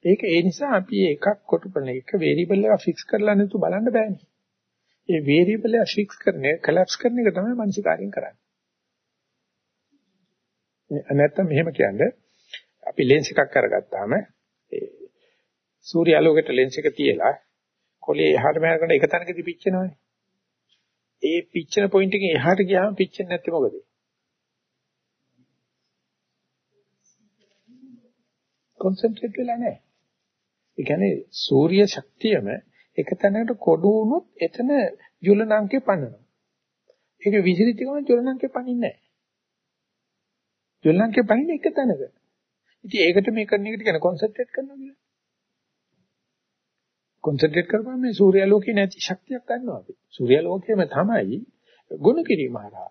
ඒක ඒ නිසා අපි එකක් කොටු කරන එක වේරියබල් එක ෆික්ස් කරලා නැතු බලන්න බෑනේ. ඒ වේරියබල් එක ෆික්ස් කරන එක කලැප්ස් කරන එක තමයි මනසිකාරයෙන් කරන්නේ. නැත්තම් මෙහෙම කියන්නේ අපි ලෙන්ස් එකක් අරගත්තාම ඒ සූර්ය ආලෝකයට ලෙන්ස් එක තියලා කොලේ එහාට මෙහාට කරන එක තැනකදී පිච්චෙනවනේ. ඒ පිච්චෙන පොයින්ට් එකෙන් එහාට ගියාම පිච්චෙන්නේ නැත්තේ මොකද? කොන්සන්ට්‍රේට් වෙලා නැහැ. ඒ කියන්නේ සූර්ය ශක්තියම එක තැනකට කොඩු වුණොත් එතන ජුලනාංකේ පන්නනවා. ඒක විසිරිච්ච ගමන් ජුලනාංකේ පනින්නේ නැහැ. ජුලනාංකේ පනින්නේ එක තැනක. ඉතින් ඒකට මේ කරන එකට කියන කොන්සන්ට්‍රේට් කරනවා කියලා. කොන්සන්ට්‍රේට් කරපුවම මේ සූර්යාලෝකේ නැති ශක්තියක් ගන්නවා අපි. සූර්යාලෝකයේම තමයි ගුණ කිරීම හරහා.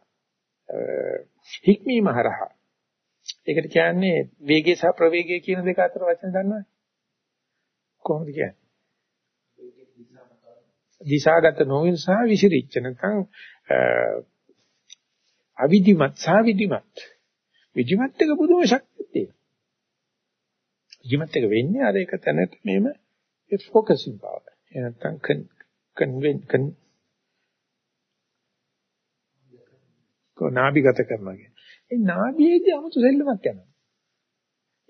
හික්මීම හරහා. ඒකට කියන්නේ වේගය සහ ප්‍රවේගය කියන දෙක අතර වචන දන්නවද? කොහොමද කියන්නේ? දිශාගත නොවන සහ විසිරිච්ච නැත්නම් අවිධිමත් සහ විධිමත්. විධිමත් එක පුදුම ශක්තියක් තියෙනවා. විධිමත් එක වෙන්නේ අර එක තැනට මේම ඒ ફોකසින් බව. ඒ නැත්තම් කන්වෙන්කන් කොනාබිගත කරනවා කියන්නේ. ඒ නාභියේදී 아무තු සෙල්ලමක් යනවා.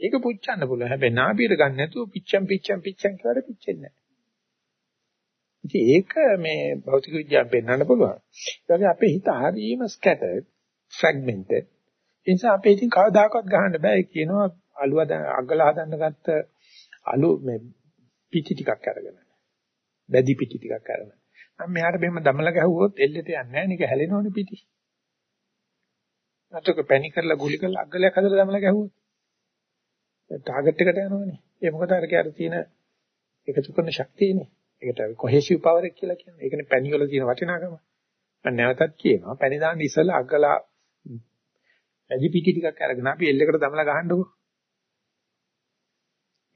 ඒක පුච්චන්න පුළුවන්. හැබැයි නාභියට ගන්න නැතුව පිච්චම් පිච්චම් පිච්චම් කියලා පිච්චෙන්නේ නැහැ. ඉතින් ඒක මේ භෞතික විද්‍යාවෙන් පෙන්වන්න පුළුවන්. ඒ වගේ අපේ හිත හරීම ස්කැටර්ඩ්, ෆ්‍රැග්මන්ටඩ් ඒ නිසා අපේ ඉතින් කවදාකවත් ගහන්න බෑ. ඒ කියනවා අලුව අගලා හදන්න ගත්ත අලු මේ පිටි ටිකක් අරගෙන. බැදි පිටි ටිකක් අරගෙන. මම මෙහාට මෙහෙම දමලා ගැහුවොත් එල්ලෙට යන්නේ නැහැ. නික හැලෙනවනේ පිටි. නැත්නම් පැණි කරලා ගුලි කරලා අගලයක් හදලා දමලා ගැහුවොත්. ටාගට් එකට යනවනේ. ඒ මොකද අර කිය අර තියෙන එකතු කරන ශක්තියනේ. ඒකට කොහෙසිව් පවර් එක කියලා කියන්නේ. ඒකනේ පැණි වල තියෙන වටිනාකම. මම නැවතත් කියනවා පැණි දාන්න ඉස්සලා අගලා වැඩි පිටි ටිකක් අරගෙන අපි එල්ලකට දමලා ගහන්නකො.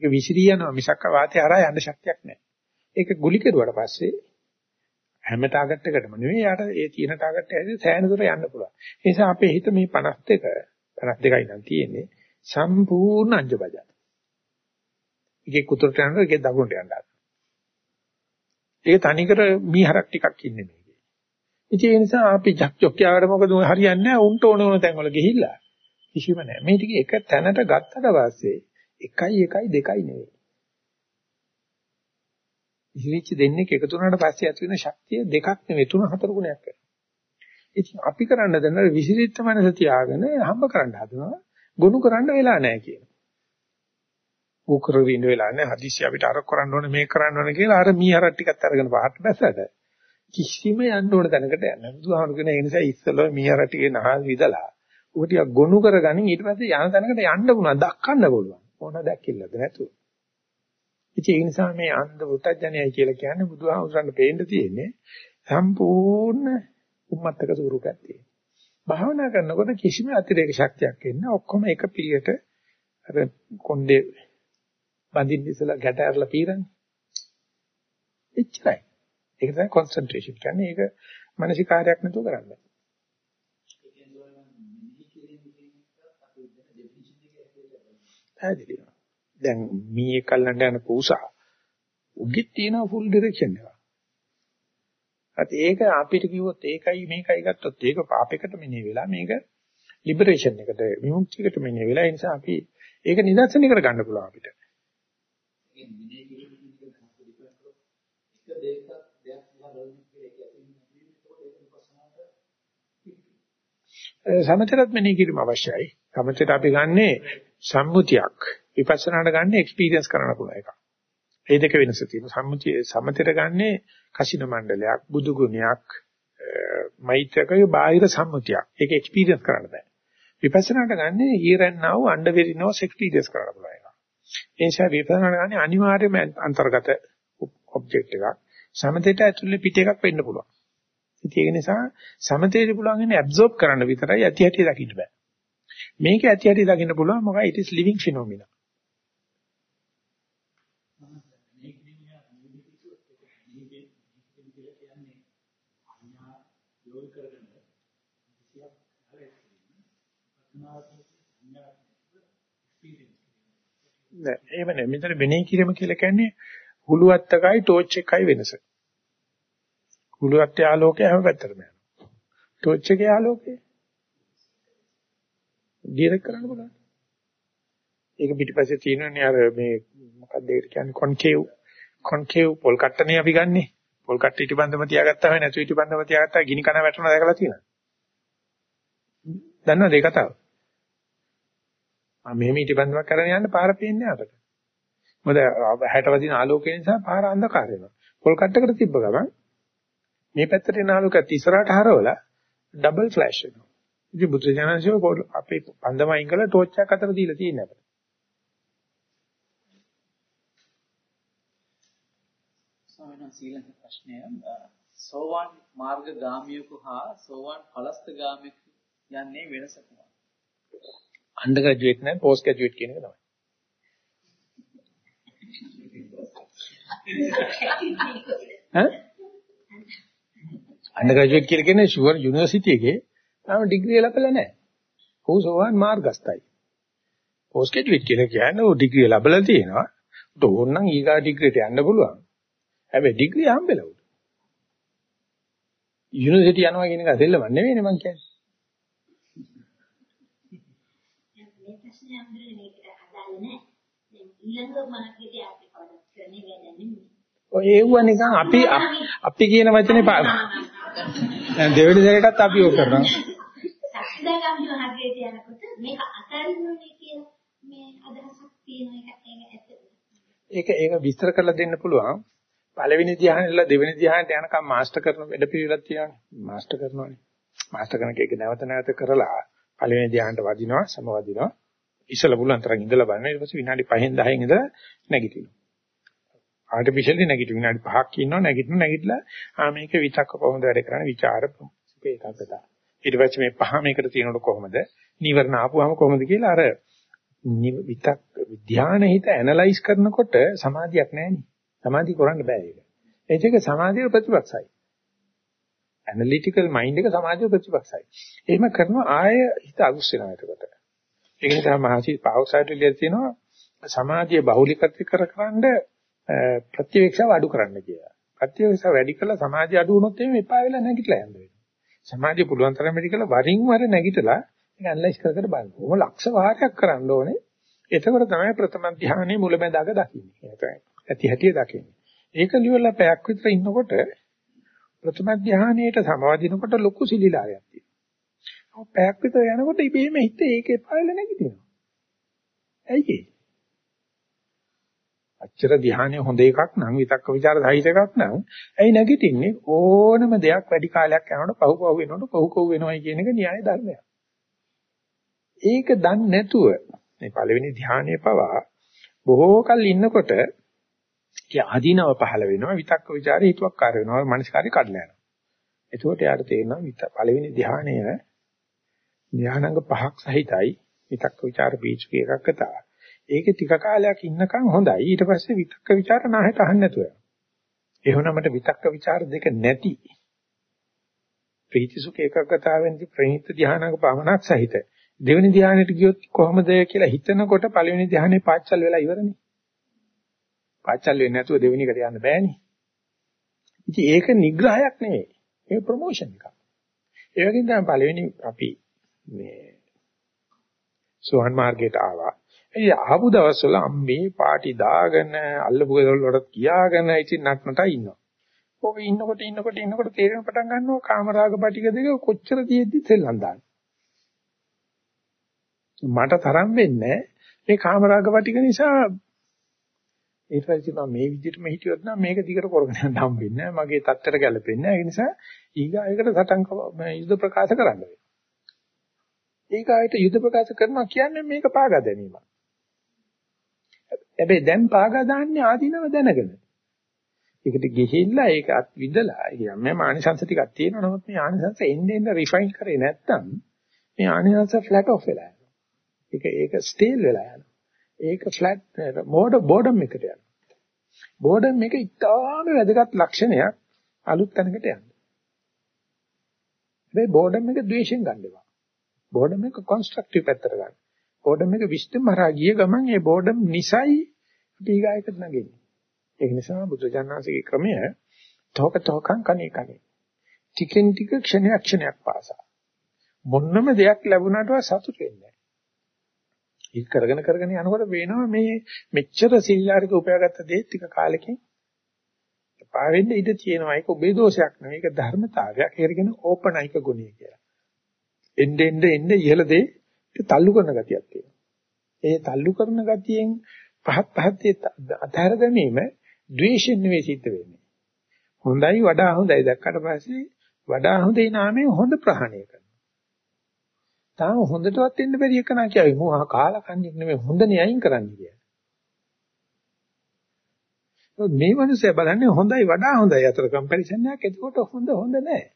ඒක විසිරී යනවා මිසක් වාතය හරහා යන්න ශක්තියක් නැහැ. ඒක ගුලි කෙරුවට පස්සේ හැම ටාගට් එකකටම නෙවෙයි යාට ඒ තියෙන ටාගට් එකේ සෑහෙන දුර යන්න පුළුවන්. ඒ නිසා අපේ හිත මේ 52 52යි නම් තියෙන්නේ සම්පූර්ණ අංජබජා. එකේ කුතුරට යනවා එකේ දකුණට යනවා. ඒක තනිකර මීහරක් ටිකක් ඉන්නේ මේකේ. ඉතින් ඒ නිසා අපි ජක්ජොක් යාවට මොකද හරියන්නේ නැහැ උන්ට ඕන ඕන තැන් වල ගිහිල්ලා. කිසිම නැහැ. මේ ටික එක තැනට ගත්තට පස්සේ එකයි එකයි දෙකයි නෙවෙයි. ඉහිරිච්ච දෙන්නේ එකතු වුණාට පස්සේ ඇති වෙන ශක්තිය දෙකක් නෙවෙයි තුන හතර ගුණයක් වෙනවා. ඉතින් අපි කරන්න දෙන විසිරිච්ච මනස තියාගෙන හම්බ කරන්න හදනවා ගොනු කරන්න වෙලා නැහැ කියන. උකර විඳ වෙලා නැහැ හදිස්සි අපිට අර කරන්න ඕනේ මේක කරන්න ඕනේ කියලා අර මී හරක් ටිකක් අරගෙන පහට බැසට කිසිම යන්න ඕන තැනකට යන්නේ නැහැ. බුදුහාමුදුරනේ ඒ නිසා ඉස්සෙල්ලා මී හර ටිකේ නහල් විදලා ඌ ටික ගොනු කරගනින් ඊට පස්සේ යන තැනකට යන්න පුළුවන් දක්කන්න පුළුවන්. මොන දැක්කිල්ලද නැතුව. ඉතින් ඒ නිසා මේ අන්ධ වෘතඥයයි කියලා කියන්නේ බුදුහාමුදුරන්ට පේන්න තියෙන්නේ සම්පූර්ණ උම්මත්තක ස්වරූපයක් තියෙන. භාවනා කරනකොට කිසිම අතිරේක ශක්තියක් එන්නේ ඔක්කොම එක පිළියට අර කොණ්ඩේ බඳින්න ඉස්සලා ගැට ඇරලා පීරන්නේ. එච්චරයි. ඒක තමයි කොන්සන්ට්‍රේෂන් කියන්නේ. ඒක මානසිකාරයක් නැතුව කරන්නේ. පැහැදිලිව. දැන් මීයේ කල්ලන්න යන පූසා උගිත් තියෙන ෆුල් ඩිරෙක්ෂන් එක. අත් ඒක අපිට කිව්වොත් ඒකයි මේකයි ගත්තොත් ඒක පාපයකට මෙනේ වෙලා මේක ලිබරේෂන් එකට විමුක්තියකට මෙනේ වෙලා ඒ නිසා අපි ඒක නිදර්ශනයකට ගන්න පුළුවන් අපිට. සමතරත් මෙනේ කිරීම අවශ්‍යයි. සමතරට අපි ගන්නේ සම්මුතියක් විපස්සනාට ගන්න එක්ස්පීරියන්ස් කරන්න පුළුවන් එකක්. ඒ දෙක වෙනස තියෙනවා. සම්මුතිය සමතේට ගන්නේ කසින මණ්ඩලයක්, බුදු ගුණයක්, මෛත්‍රකය බාහිර සම්මුතියක්. ඒක එක්ස්පීරියන්ස් කරන්න බෑ. විපස්සනාට ගන්නේ here and now under very now experience කරන්න පුළුවන් එකක්. ඒ නිසා විපස්සනාට ගන්නේ අනිවාර්යයෙන්ම අන්තර්ගත ඔබ්ජෙක්ට් එකක්. සමතේට ඇතුළේ පිට එකක් වෙන්න පුළුවන්. ඉතින් ඒක නිසා සමතේට පුළුවන් ඉන්නේ ඇබ්සෝබ් කරන්න විතරයි ඇති හැටි දකින්න බෑ. මේක ඇති හැටි දකින්න පුළුවන් මොකද it is living phenomena. නෑ එහෙම නෑ මෙතන වෙනේ කිරීම කියලා කියන්නේ හුලුවත් එකයි ටෝච් එකයි වෙනස. හුලුවත් ආලෝකය හැම පැත්තටම යනවා. ටෝච් එකේ ආලෝකය ඩිරෙක්ට් කරන්න බලන්න. ඒක පිටිපස්සේ තියෙනනේ අර මේ මොකක්ද ඒකට කියන්නේ කොන්කේව් කොන්කේව් පොල් කට්ටනේ අපි ගන්නෙ. පොල් කට්ට ඊටබන්දම තියාගත්තාම නැතු ඊටබන්දම තියාගත්තා ගිනි කන වැටුණා දැකලා තියෙනවා. දන්නවද ඒ කතාව? මම මෙහෙම ඊටබන්දමක් කරගෙන යන්න පාර පේන්නේ අපට. මොකද 60 වදින ආලෝකය නිසා පාර අන්ධකාර වෙනවා. පොල් කට්ටකට තිබ්බ ගමන් මේ පැත්තට එන ආලෝකයත් ඉස්සරහට හරවලා ඩබල් ෆ්ලෑෂ් වෙනවා. ඉතින් බුද්ධ ඥානසිව අපේ පන්දම අයින් කරලා ටෝච් එකක් අතර දීලා තියෙනවා අපිට. ස්වාමීන් වහන්සේ ඊළඟ ප්‍රශ්නය සෝවාන් මාර්ග ගාමියෙකු හා සෝවාන් ඵලස්ත ගාමියෙකු යන්නේ වෙනස කොහොමද? අන්ඩර් ග්‍රැජුවේට් නැහැ පෝස්ට් ග්‍රැජුවේට් කියන එක තමයි. ඈ? අන්ඩර් ග්‍රැජුවේට් කියලා කියන්නේ ෂුවර් යුනිවර්සිටි එකේ තාම ඩිග්‍රී ලැබලා නැහැ. ඔහු සෝවාන් මාර්ගස්ථයි. පෝස්ට් ග්‍රැජුවේට් කියලා කියන්නේ ඔහු ඩිග්‍රී ලැබලා තියෙනවා. උඩෝන්නම් ඊගා ඩිග්‍රීට යන්න පුළුවන්. හැබැයි ඩිග්‍රී හම්බෙලා උඩ. යුනිවර්සිටි යනවා කියන එක දෙල්ලම නෙවෙයිනේ මං කියන්නේ. මේ ප්‍රශ්නේ අම්බරේ මේකට අදාළ නැහැ. ඊළඟ මාර්ගයට අපි පොඩක් කරන්නේ වැඩන්නේ. ඔය ඒව නිකන් අපි අපි කියන වචනේ දැන් දෙවෙනි සැරේටත් අපි ඕක කරනවා. සක්දාගාමී මාර්ගයට යනකොට මේක අතාරින්න කියන මේ අදහසක් තියෙන එක ඒක. ඒක ඒක විස්තර කරලා දෙන්න පුළුවන්. පළවෙනි ධ්‍යානෙල දෙවෙනි ධ්‍යානට යනකම් මාස්ටර් කරන වැඩ පිළිවෙලක් තියෙනවා. මාස්ටර් කරනවානේ. මාස්ටර් කරන එක නැවත නැවත කරලා පළවෙනි ධ්‍යානට වදිනවා, සමවදිනවා. ඉස්සල පුළුවන් තරම් ඉඳලා බලනවා. ඊට පස්සේ විනාඩි 5න් 10න් ඉඳලා නැගිටිනවා. ආටිෆිෂල් නැගිටිව විනාඩි 5ක් ඉන්නවා නැගිටින නැගිටලා ආ මේක විතක්ක කොහොමද වැඩ කරන්නේ? විචාර සුඛ ඒකාග්‍රතාව ඊට පස්සේ මේ පහ මේකට තියෙනකොට කොහොමද? නීවරණ ආපුවාම කොහොමද කියලා අර විතක් ධානය හිත ඇනලයිස් කරනකොට සමාධියක් නැහැ සමාධිය කරන්න බෑ ඒක. ඒක සමාධිය ප්‍රතිපක්ෂයි ඇනලිටිකල් මයින්ඩ් එක සමාධිය ප්‍රතිපක්ෂයි එහෙම කරනවා ආය හිත අලුස් වෙනවා එතකොට. ඒක නිසා මහසි පාවසයිට් ලියලා තියෙනවා. සමාධිය බහුලීකృత කරකරනද ප්‍රතිවේක්ෂාව අඩු කරන්න කියලා. ප්‍රතිවේක්ෂාව වැඩි කළා සමාධිය අඩු වුණොත් එimhe එපා වෙලා නැගිටලා යන්න වෙනවා. සමාධිය පුළුවන් තරම් වැඩි කළා වරින් වර නැගිටලා ඒක ඇනලයිස් කර කර බලන්න. ඕම ලක්ෂ වාරයක් කරන්න ඕනේ. එතකොට තමයි ප්‍රථම ධානයේ මුලැමැදාක දකින්නේ. ඒක ඇති හැටි දකින්නේ. ඒක ලියවලා පැයක් විතර ඉන්නකොට ප්‍රථම ධානයේට සමවදිනකොට ලොකු සිලිලාරයක් තියෙනවා. පැයක් විතර යනකොට ඉබේම හිත ඒකේ පායල නැගිටිනවා. ඇයි ඒ? අච්චර ධානය හොඳ එකක් නම් විතක්ක ਵਿਚාර සහිත එකක් නම් ඇයි නැගිටින්නේ ඕනම දෙයක් වැඩි කාලයක් යනකොට පහු පහු වෙනකොට පහු කොහු වෙනවයි කියන එක න්‍යාය ධර්මයක්. ඒක දන්නේ නැතුව මේ පළවෙනි ධානය පවා බොහෝ කල් ඉන්නකොට ඒ අදීනව පහළ වෙනවා විතක්ක ਵਿਚාර හිතුවක්කාර වෙනවා මනසකාරී කඩලා යනවා. එතකොට යාට තේරෙනවා විත පළවෙනි ධානය ධානංග පහක් සහිතයි විතක්ක ਵਿਚාර බීජ එකක් කතාවක්. ඒකේ ටික කාලයක් ඉන්නකම් හොඳයි. ඊට පස්සේ විතක්ක ਵਿਚාර නැහැට අහන්න නැතුව යනවා. එහෙනම් මට විතක්ක ਵਿਚාර දෙක නැති. ප්‍රීතිසුඛ ඒකාග්‍රතාවෙන්දි ප්‍රණීත ධානයක පමණක් සහිත. දෙවෙනි ධානයට ගියොත් කොහොමද කියලා හිතනකොට පළවෙනි ධානයේ පාච්චල් වෙලා ඉවරනේ. පාච්චල් වෙන්නේ නැතුව දෙවෙනි එකට යන්න බෑනේ. ඉතින් ඒක නිග්‍රහයක් නෙවෙයි. ඒක ප්‍රොමෝෂන් එකක්. ඒ වගේම තමයි පළවෙනි අපි මේ සෝහන් මාර්ගයට ආවා. ඒ ආපු දවස්වල අම්මේ පාටි දාගෙන අල්ලපු ගෙවල් වලට කියාගෙන ඉතින් නටනට ඉන්නවා. ඔක ඉන්නකොට ඉන්නකොට ඉන්නකොට තේරෙන පටන් ගන්නවා කාමරාග පිටික දෙක කොච්චර තියෙද්දි සෙල්ලම් දාන්න. මට තරම් වෙන්නේ මේ කාමරාග පිටික නිසා ඊට පස්සේ මම මේ විදිහටම හිටියොත් නම් මේක දිගට කරගෙන යන්න හම්බෙන්නේ නැහැ. මගේ තත්ත්වයට ගැලපෙන්නේ නැහැ. ඒ නිසා ඊගායකට සටන් යුද ප්‍රකාශ කරන්න වෙනවා. ඊගායට යුද ප්‍රකාශ කරනවා කියන්නේ මේක පාගා දැමීමක්. හැබැයි දැන් පාගා දාන්නේ ආදීනව දැනගෙන. ඒකට ගිහිල්ලා ඒක අත් විදලා කියන්නේ මානිසංශ ටිකක් තියෙනවා. නමුත් මේ ආනිසංශ එන්න එන්න රිෆයින් කරේ නැත්තම් මේ ආනිසංශ ෆ්ලැට් ඔෆ් වෙලා යනවා. ඒක ඒක ස්ටේල් වෙලා යනවා. ඒක ෆ්ලැට් බෝඩ බෝඩම් එකට යනවා. බෝඩම් එක ඉතාම වැදගත් ලක්ෂණයක් අලුත් තැනකට යන්න. මේ බෝඩම් එක ද්වේෂයෙන් ගන්න එපා. බෝඩම් එක කන්ස්ට්‍රක්ටිව් පැත්තට ගන්න. බෝඩම් එක විශ්තම හරහා ගිය ගමන් ඒ බෝඩම් නිසයි ඊගායකට නැගෙන්නේ. ඒක නිසා බුදුජානනාංශගේ ක්‍රමය තෝක තෝකං කණේ කණේ. ටිකෙන් ටික ක්ෂණයක් ක්ෂණයක් පාසා. මොන්නම දෙයක් ලැබුණාට සතුට වෙන්නේ ඒක කරගෙන කරගෙන යනකොට වෙනවා මේ මෙච්චර සිල්ලාරික උපයාගත්ත දේ ටික කාලෙකින් පාවෙන්න ඉඩ තියෙනවා. ඒක ඔබේ දෝෂයක් නෙවෙයි. ඒක ධර්මතාවයක්. ඒකගෙන ඕපනයික ගුණය කියලා. එන්න එන්න එන්න ඉහළ දේ තල්ලු කරන ගතියක් තියෙනවා. ඒ තල්ලු කරන ගතියෙන් පහත් පහත් අතහැර දැමීම ද්වේෂයෙන් නෙවෙයි සිද්ධ වෙන්නේ. හොඳයි වඩා හොඳයි දැක්කට පස්සේ වඩා හොඳේ නාමයෙන් හොඳ ප්‍රහාණය කරනවා. තාම හොඳටවත් එන්න බැරි එක නා කියයි මෝහ කාලා කන්නේ නෙමෙයි හොඳනේ අයින් කරන්න කියන්නේ. මේ මිනිස්සු බලන්නේ හොඳයි වඩා හොඳයි අතර කම්පැරිසන් එකක් එතකොට හොඳ හොඳ නැහැ.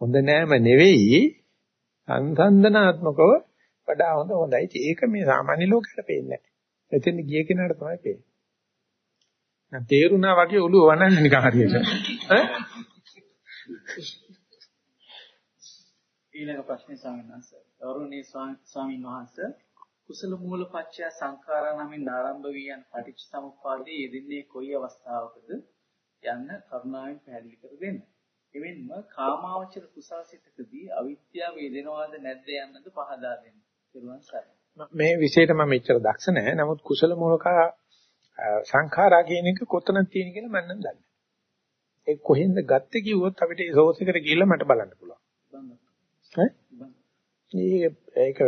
හොඳ නෑම නෙවෙයි සංසන්දනාත්මකව වඩා හොඳ හොඳයි. ඒක මේ සාමාන්‍ය ලෝකෙට පේන්නේ නැහැ. එතෙන් ගිය කෙනාට තමයි පේන්නේ. දැන් තේරුණා වගේ ඔළුව වනන්නේ නිකන් හරියට. ඈ? ඊළඟ ප්‍රශ්නේ ස්වාමීන් වහන්සේ. ගෞරවනීය ස්වාමීන් වහන්සේ කුසල මූල පත්‍ය සංඛාරා නමින් ආරම්භ වී යන පටිච්ච සමුප්පාදයේ යෙදෙන්නේ කොයි අවස්ථාවකද යන්න කරුණාවෙන් පැහැදිලි කර දෙන්න. එමෙන්ම කාමාවචර කුසාසිතකදී අවිද්‍යාව යෙදෙනවද නැද්ද යන්නද පහදා දෙන්න. පිරුවන් සරණයි. මේ විශේෂයට මම මෙච්චර දක්ෂ නැහැ. නමුත් කුසල මූලක සංඛාරා කියන එක කොතනද තියෙන කියලා මම නම් දන්නේ. ඒ කොහෙන්ද ගත්තේ කිව්වොත් අපිට ඒ සෝස් එකට ගිහිල්ලා මට බලන්න පුළුවන්. ඈ? ඒක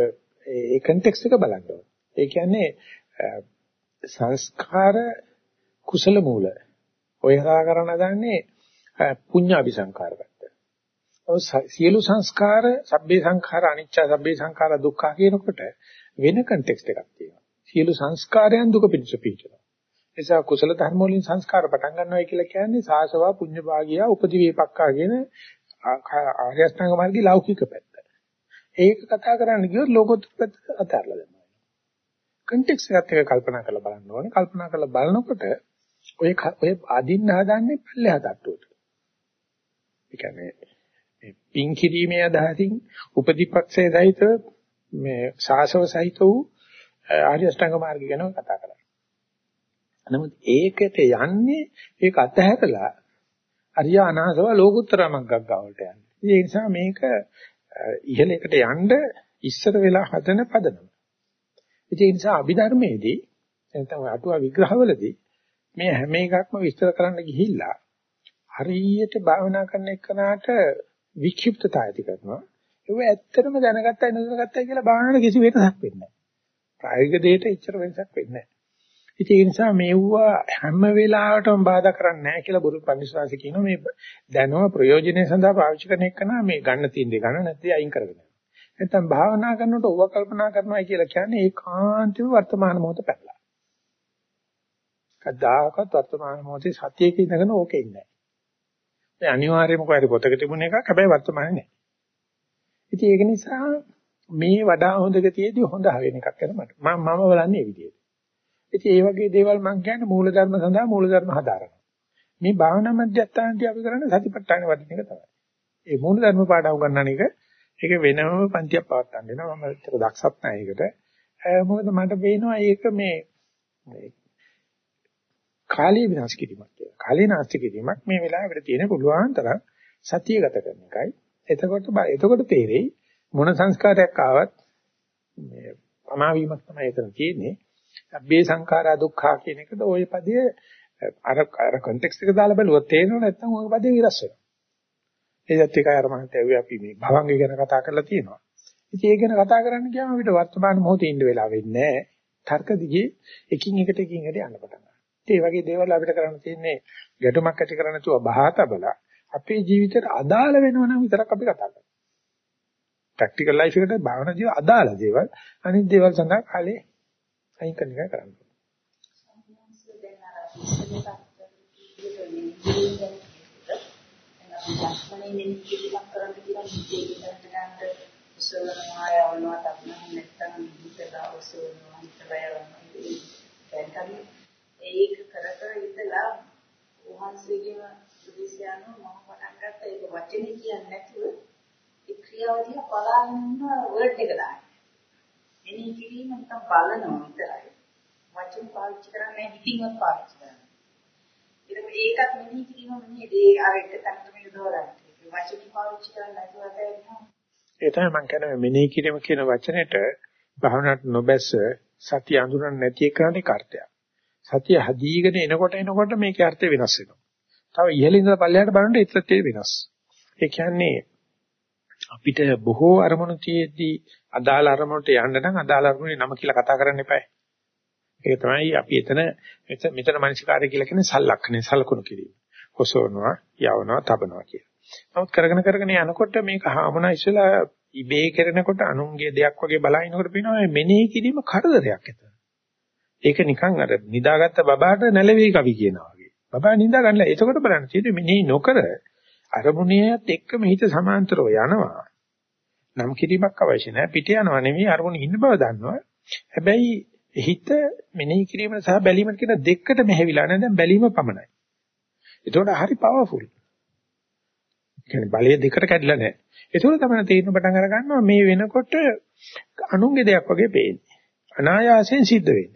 ඒ කන්ටෙක්ස්ට් එක බලන්න ඕනේ. ඒ කියන්නේ සංස්කාර කුසල මූල. ඔය හරහා කරන දන්නේ පුඤ්ඤාභි සංකාර පැත්ත. ඔය සියලු සංස්කාර, සබ්බේ සංඛාර අනිච්ච, සබ්බේ සංඛාර දුක්ඛ කියනකොට වෙන කන්ටෙක්ස්ට් එකක් තියෙනවා. සියලු සංස්කාරයන් දුක පිණිස පිහිටනවා. එසා කුසල ධර්ම වලින් සංස්කාර පටන් ගන්නවයි කියලා කියන්නේ සාසවා පුඤ්ඤ භාගිය උපදිවේපක්කා කියන ආර්ය අෂ්ටාංග මාර්ගයේ ලෞකික පැත්ත. ඒක කතා කරන්න ගියොත් ලෝකෝත්තර පැත්ත අතහැරලා දැම්මා. කන්ටෙක්ස්ට් එකත් එක කල්පනා කරලා බලන්න ඕනේ. කල්පනා කරලා බලනකොට ඔය ඔය අදින්න හදන්නේ පල්ලෙහා තට්ටුවට. ඒ කියන්නේ මේ පින් කිරීමේ අදහසින් උපදීපක්ෂයේ සහිත මේ සාසව සහිත වූ ආර්ය අෂ්ටාංග මාර්ගය ගැන කතා කරා. නමුත් ඒකට යන්නේ ඒක අතහැරලා අරිය අනාසව ලෝකුත්තර මග්ගක් ගාවට යන්නේ. ඒ නිසා මේක ඉහළකට යන්න ඉස්සර වෙලා හදන පදනම. ඒ නිසා අභිධර්මයේදී නැත්නම් අටුවා විග්‍රහවලදී මේ හැම එකක්ම විස්තර කරන්න ගිහිල්ලා හරියට භාවනා කරන එකනට වික්ෂිප්තතාවය ඇති කරනවා. ඒක ඇත්තටම දැනගත්තයි නොදැනගත්තයි කියලා භාවනාවේ කිසි වෙනසක් වෙන්නේ නැහැ. ප්‍රායෝගික දෙයට එච්චර වෙනසක් වෙන්නේ නැහැ. ඉතින් ඒ නිසා මේවා හැම වෙලාවටම බාධා කරන්නේ නැහැ කියලා බුදු පඬිස්වාසී කියනවා මේ දැනුම ප්‍රයෝජනෙ සඳහා පාවිච්චි කරන එක මේ ගන්න තියෙන දේ ගන්න නැත්නම් අයින් කරගෙන. නැත්නම් භාවනා කරනකොට ඕව කල්පනා කරනවා කියලා කියන්නේ ඒකාන්තව වර්තමාන මොහොත පැනලා. කද්දාකත් වර්තමාන මොහොතේ සතියක ඉඳගෙන ඕකේ ඉන්නේ නැහැ. ඒ අනිවාර්යයෙන්ම කොහරි පොතක තිබුණ එකක් හැබැයි වර්තමානේ නැහැ. ඉතින් ඒක නිසා මේ වඩා හොඳ ගතියේදී හොඳ වෙන එකක් කරා මට. මම මම බලන්නේ මේ විදිහට. ඉතින් ඒ වගේ දේවල් මම කියන්නේ මූලධර්ම සඳහා මූලධර්ම හදාරනවා. මේ භාවනා මධ්‍යස්ථානදී අපි කරන්නේ සතිපට්ඨාන වදින එක තමයි. ඒ මූලධර්ම පාඩම් උගන්වන එක ඒක වෙනම පන්තියක් පවත්වන්න වෙනවා. මම ඒකට දක්ෂත් නැහැ ඒකට. මොකද මට පේනවා ඒක මේ කාලය විනාශ කිරීමක් කියලා. කාලය නාස්ති කිරීමක් මේ වෙලාවේ තියෙන පුළුවන් තරම් සතිය ගත කරන එකයි. එතකොට එතකොට තේරෙයි මොන සංස්කාරයක් ආවත් මේ අමාවීමක් තමයි එතන තියෙන්නේ. සබ්බේ සංඛාරා දුක්ඛා කියන එකද ওই පදයේ අර අර කොන්ටෙක්ස්ට් එක දාලා බලුවොත් තේරෙනව නැත්නම් ওই පදේ විරස් වෙනවා. ඒකත් එකයි අර මම හිතුවේ අපි මේ භවංගය ගැන කතා කරලා තියෙනවා. ඉතින් ඒක ගැන කතා කරන්න ගියාම අපිට වර්තමාන මොහොතේ ඉන්න වෙලාව වෙන්නේ නැහැ. තර්ක දිගේ එකින් එකට එකින් එකට යන්න පටන් ගන්නවා. ඒ වගේ දේවල් අපිට කරන්න තියෙන්නේ ගැටුමක් ඇති කරන්න තුව බහාතබල අපේ ජීවිතයට අදාළ වෙනවා නම් විතරක් අපි කතා කරනවා. ප්‍රැක්ටිකල් ලයිෆ් එකට භාවනා ජීව අදාළ දේවල් අනිත් දේවල් සඳහා කාලේ අයින් කරන එක කරන්න ඕනේ. ලක්ෂණයෙන් නිදිමත කරන්න කියලා නිදේකට ගන්න උසවනවා යවනවා තමයි නැත්තම් හිතලා උසවනවා හිතලා යවනවා දැන් ඒක කර කර ඉතලා වහන්සේගේම උදේසියානෝ මම පටන් ගත්ත ඒක වචනේ කියන්නේ නැතුව ඒ ක්‍රියාව දිහා බලාගෙන ඉන්න වර්ඩ් එක දාන්න. එනි කිරීම නිකන් බලනවා විතරයි. වචන පාවිච්චි කරන්නේ හිතින්වත් පාවිච්චි කරන්නේ. ඊට ඒකත් මෙනෙහි කිරීම මෙනෙහි දේ අර එක තැනකම යොදවලා. වචන පාවිච්චි කරන්නේ නැතුව අතහැරෙනවා. ඒ තමයි මම කියන්නේ මෙනෙහි කිරීම කියන වචනෙට භාවනාවට නොබැස සතිය අඳුරන්නේ නැති එකනට කාර්යය. සතිය හදීගෙන එනකොට එනකොට මේකේ අර්ථය වෙනස් වෙනවා. තව ඉහළින් ඉඳලා පල්ලෙහාට බලනකොට ඒත් ඒ වෙනස්. ඒ කියන්නේ අපිට බොහෝ අරමුණු තියෙද්දී අදාළ අරමුණට යන්න නම් අදාළ අරමුණේ නම කියලා කතා කරන්න එපායි. ඒක තමයි අපි එතන මෙතන මනසිකාරය කියලා කියන්නේ සලක්ෂණේ සලකුණු කිරීම. කොසවනවා, යවනවා, තබනවා කියලා. නමුත් කරගෙන කරගෙන යනකොට මේක හාමුණා ඉස්සලා ඉබේ කරනකොට අනුන්ගේ දෙයක් වගේ බලහිනකොට පේනවා මෙනෙහි කිරීම කරදරයක් එතන. ඒක නිකන් අර නිදාගත්ත බබාට නැලවි කවි කියනවා වගේ. බබා නිදා ගන්නලා එතකොට බලන්න තියෙන්නේ මෙනෙහි නොකර අරමුණේත් එක්කම හිත සමාන්තරව යනවා. නම් කිරීමක් අවශ්‍ය නැහැ. පිට යනවා නෙවෙයි අරමුණේ ඉන්න බව දන්නවා. හැබැයි හිත මෙනෙහි කිරීම සහ බැලීම කියන දෙකට මෙහෙවිලා නැහැ. දැන් බැලීම පමණයි. ඒතකොට හරි පවර්ෆුල්. කියන්නේ බලය දෙකට කැඩිලා නැහැ. ඒතකොට තමයි තේරෙන පටන් අර ගන්නවා මේ වෙනකොට අනුන්ගේ දෙයක් වගේ පේන්නේ. අනායාසයෙන් සිද්ධ වෙන්නේ.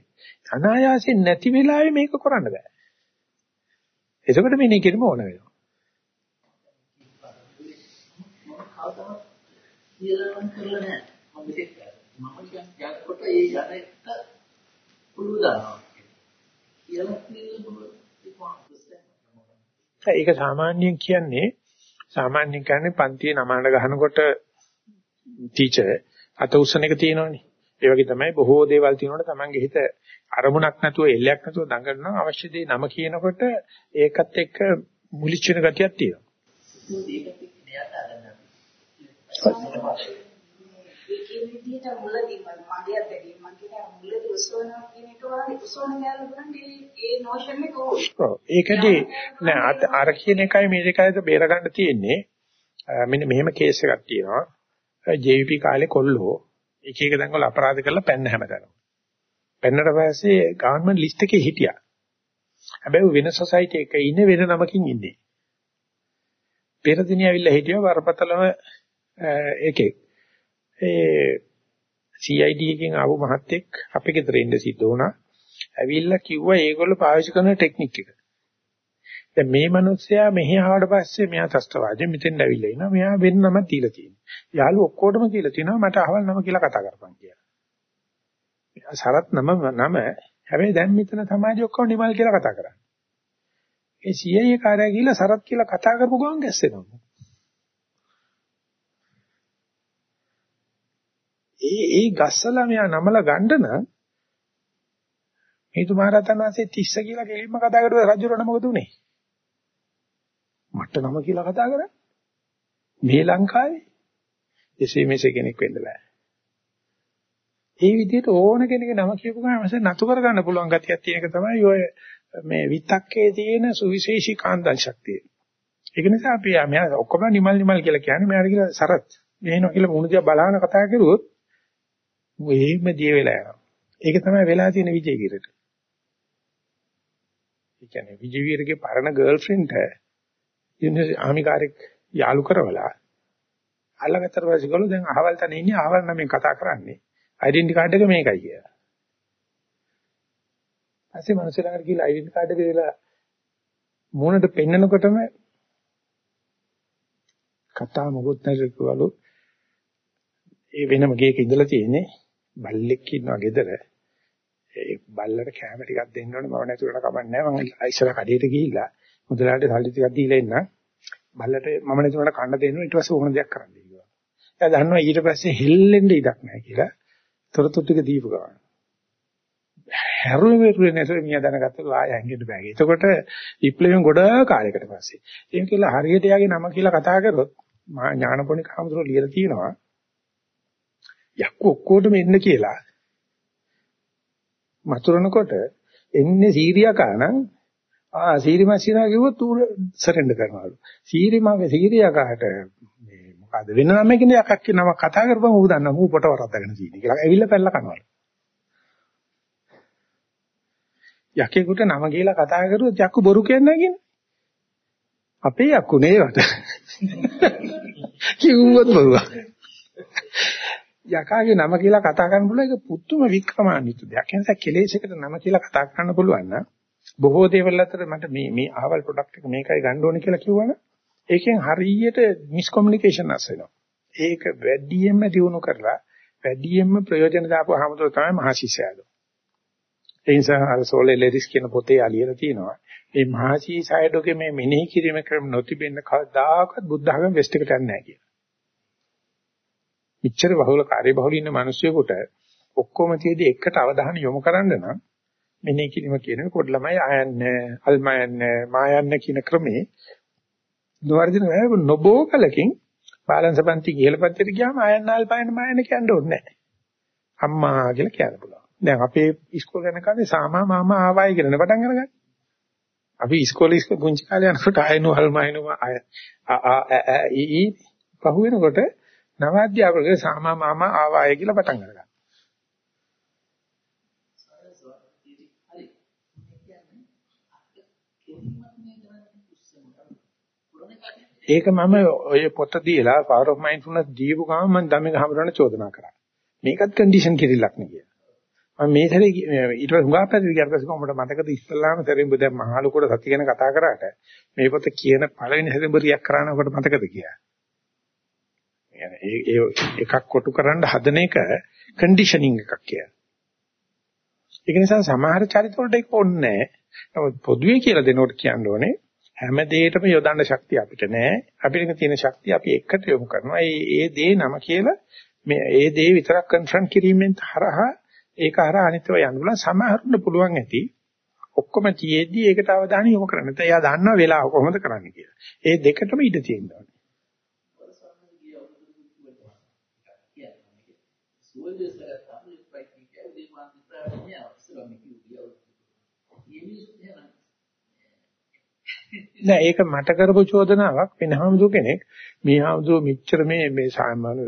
අනායාසයෙන් නැති වෙලාවේ මේක කරන්න බෑ. එතකොට මෙනෙහි කිරීම ඕන වෙනවා. කවදාවත් කියලා නම් කරලා නැහැ. මම මෙතෙක් මම කියන්නේ යනකොට ඒ යන එක පුළු දානවා. කියලා කියන්නේ ඒක සාමාන්‍යයෙන් කියන්නේ සාමාන්‍යයෙන් කියන්නේ පන්තියේ නමන ගහනකොට ටීචර් අත උස්සන එක තියෙනවනේ. ඒ වගේ තමයි බොහෝ දේවල් තියෙනකොට තමන්ගේ හිත අරමුණක් නැතුව එල්ලයක් නැතුව දඟලනවා අවශ්‍ය දේ නම කියනකොට ඒකත් එක්ක මුලිච්ච වෙන ගතියක් තියෙනවා. ඒකත් එක්ක දෙයක් අරගෙන ඒකේ විදිහට මුලදී මගේ අතදී මම කියන මුලදී උස්වනවා කියන එක වගේ උස්වන යාළු ගන්නේ ඒ නොෂන් එක ඕයි. ඔව් ඒකදී නෑ අර කියන එකයි මේ දෙකයිද බේර ගන්න තියෙන්නේ. මෙන්න මෙහෙම කේස් එකක් තියෙනවා. JVP කාලේ කොල්ලෝ එක එක තැන්වල අපරාධ කරලා පැන්න හැමදාම. පැන්නට පස්සේ ගවර්න්මන්ට් ලිස්ට් එකේ හිටියා. හැබැයි වෙන සොසයිටි එකක ඉන්නේ වෙන නමකින් ඉන්නේ. පෙර දිනේ ඇවිල්ලා හිටියා වරපතලම එකෙක්. ඒ CID එකෙන් ආපු මහත්තයෙක් අපේ ගෙදර ඉන්න සිද්ධ වුණා. ඇවිල්ලා කිව්වා ඒගොල්ලෝ පාවිච්චි කරන ටෙක්නික් එක. දැන් මේ මිනිස්සයා මෙහි ආවට පස්සේ මෙයා ත්‍ස්තවාදී මෙතෙන් ඇවිල්ලා ඉනවා. මෙයා වෙන නම දීලා තියෙනවා. යාළුවෝ ඔක්කොටම කියලා තිනවා මට අහවල් නම කියලා කතා කරපන් කියලා. සරත් නම නම හැබැයි දැන් මෙතන සමාජය ඔක්කොම නිමල් කියලා කතා කරන්නේ. ඒ CIA කාර්යය කියලා සරත් කියලා කතා කරපු ගමන් ගැස්සෙනවා. ඒ ඒ ගස්සලා මෙයා නමලා ගන්න නම් හේතු මහරහතන් වහන්සේ 30 කියලා කෙලින්ම කතා කරුවා රජුරණ මොකද උනේ? මට නම කියලා කතා කරා. මේ ලංකාවේ එසේ මෙසේ කෙනෙක් වෙන්න බෑ. ඒ විදිහට ඕන කෙනෙක්ගේ නම කියපු ගමන් මම නතු කර ගන්න පුළුවන් ගතියක් තියෙන එක තමයි ඔය මේ විතක්කේ තියෙන සුවිශේෂී කාන්දන් ශක්තිය. ඒක නිසා අපි මෙයා ඔක්කොම නිමල් නිමල් කියලා කියන්නේ මෙයාට කියලා සරත්. මෙහෙනවා කියලා මුණු දිහා බලන කතා කරුවොත් එහෙම දිය වෙලා යනවා. ඒක තමයි වෙලා තියෙන විජේ කිරට. ඒ කියන්නේ විජේ වීරගේ පරණ ගර්ල්ෆ්‍රෙන්ඩ් යුනිවර්සිටි ආමිකාරෙක් යාළු කරවලා අල්ලගත්තට පස්සේ ගලෝ දැන් අහවල් තැන ඉන්නේ අහවල් නම් කතා කරන්නේ. ඩෙන්ටි කාඩ් එක මේකයි කියලා. ඊපස්සේ මනුස්සය ළඟට ගිහලා ඩෙන්ටි කාඩ් එක දීලා මූණට පෙන්නකොටම කතා මොකොත් නැති කිව්වලු. ඒ වෙනම ගේක ඉඳලා තියෙන්නේ. බල්ලෙක් ඉන්නවා ගෙදර. ඒ බල්ලට කැම ටිකක් දෙන්න ඕනේ. මම නැතුවට කමන්නේ නැහැ. මම ඉස්සර කඩේට ගිහිල්ලා මුදලාට සල්ලි ටිකක් දීලා එන්න බල්ලට මම නැතුවට කන්න දෙන්න ඊට පස්සේ ඕන දෙයක් කරන්න කිව්වා. එයා දන්නවා ඊට පස්සේ හෙල්ලෙන්න ඉඩක් නැහැ කියලා. තොරතුරු ටික දීපු ගමන්. හැරුවෙරුවේ නැසෙ මියා දැනගත්තා ආය හැංගෙන්න බෑ. එතකොට විප්ලවයෙන් ගොඩ කාලයකට පස්සේ. ඒක කියලා හරියට යාගේ නම කියලා කතා කරොත් මා ඥානපෝණි කාමතුරු ලියලා තියෙනවා. යක්කු ඔක්කොටම එන්න කියලා. මතුරනකොට එන්නේ සීරියාකා නම් ආ සීරිමස්සිනා කිව්වොත් ඌ සරෙන්ඩර් කරනවලු. සීරිමාගේ සීරියාකාට මේ මොකද වෙන නමකින් යකක් කියනම කතා කරපුවම ඌ දන්නවා ඌ පොට වරද්දාගෙන තියෙන්නේ කියලා. ඇවිල්ලා පැල්ල කනවලු. යකෙකුට නම කියලා කතා කරුවොත් යක්කු බොරු කියන්නේ කියන්නේ. අපේ යක්කු නේවට. කිව්වොත් බොරුවක්. යකාගේ නම කියලා කතා කරන්න පුළුවන් ඒක පුදුම වික්‍රමාන්විත දෙයක්. ඒ නිසා කෙලෙසයකට නම කියලා කතා කරන්න පුළුවන් නම් බොහෝ දේවල් අතර මට මේ මේ අහවල් ප්‍රොඩක්ට් එක මේකයි ගන්න ඕනේ කියලා කිව්වනම් ඒකෙන් හරියට මිස්කොමියුනිකේෂන් අස් වෙනවා. ඒක වැඩියෙන්ම දිනු කරලා වැඩියෙන්ම ප්‍රයෝජන දාපු හැමතෝ තමයි මහසිසයදෝ. ඒ නිසා අර සෝලේ ලෙරිස් කියන පොතේ අලියලා තියෙනවා. මේ මහසිසයදෝගේ මේ මෙනෙහි කිරීම ක්‍රම නොතිබෙන්න කවදාකවත් බුද්ධ ධර්ම වෙස්ට් එකට යන්නේ නැහැ කියලා. මෙච්චර බහුල කාර්ය බහුල ඉන්න මිනිස්සුයෙකුට ඔක්කොම තියදී එකට අවධානය යොමු කරන්න නම් මෙනෙහි කිරීම කියන පොඩි ළමයි ආයන්නේ අල්මයන්නේ මායන්නේ කියන ක්‍රමේ නොවර්ධන වෙයි නොබෝ කලකින් බාලන්ස් පන්ති කියලා පැත්තට ගියාම ආයන්නාල් පායන මායන කියන්න ඕනේ නැහැ. අම්මා කියලා කියන්න පුළුවන්. දැන් අපේ ඉස්කෝලේ යන කාලේ සාමා මාමා ආවයි කියලා පටන් අරගන්න. අපි ඉස්කෝලේ ඉස්කෝ පුංචි කාලේ යනකොට ආයනු හල්මයිනු ආය ආ ඊ පහු වෙනකොට නව අධ්‍යාපකගේ සාමා මාමා ආවාය කියලා පටන් අරගන්න. ඒක මම ඔය පොත දීලා power of mindfulness දීපු ගමන් මම ධම්මික හමුරන චෝදනා කරා. මේකත් කන්ඩිෂන් කිරිලක් නේ කියලා. මම මේ සැරේ ඊට පස්සේ හුඟා පැති ගියාට පස්සේ කොහොමද මතකද ඉස්සල්ලාම සැරෙන් දැන් මහලුකොට සත්‍ය ගැන කතා කරාට මේ පොත කියන පළවෙනි සැරෙන් රියැක් කරාන ඔකට මතකද කියලා. ඒ ඒ එකක් කොටු කරන්න හදන එක කන්ඩිෂනින් එකක් කියලා. ඒක නිසා සමහර චරිත වලට ඒක ඕනේ නැහැ. නමුත් පොදුවේ කියලා දෙනකොට කියන්න ඕනේ හැම දෙයකටම යොදන්න ශක්තිය අපිට නැහැ. අපිට තියෙන ශක්තිය අපි එකට යොමු කරනවා. ඒ ඒ දේ නම කියලා මේ ඒ දේ විතරක් කන්ෆ්‍රන්ට් කිරීමෙන් හරහා ඒක හරහා අනිත්ව යන්න පුළුවන්. සමහරුන්න පුළුවන් ඇති. ඔක්කොම තියේදී ඒකට අවධානය යොමු කරන්න. නැත්නම් එයා දන්නවා වෙලාව කොහොමද කරන්නේ කියලා. ඒ දෙකටම ඉඩ තියෙනවා. සුවදේශලා තමයි ප්‍රයිස් එක උදේ මාත් ප්‍රාණිය අවසරම කිව්විය. නෑ ඒක මට කරපු චෝදනාවක් වෙන හමුදු කෙනෙක් මේ හමුදු මෙච්චර මේ මේ සාමාන්‍ය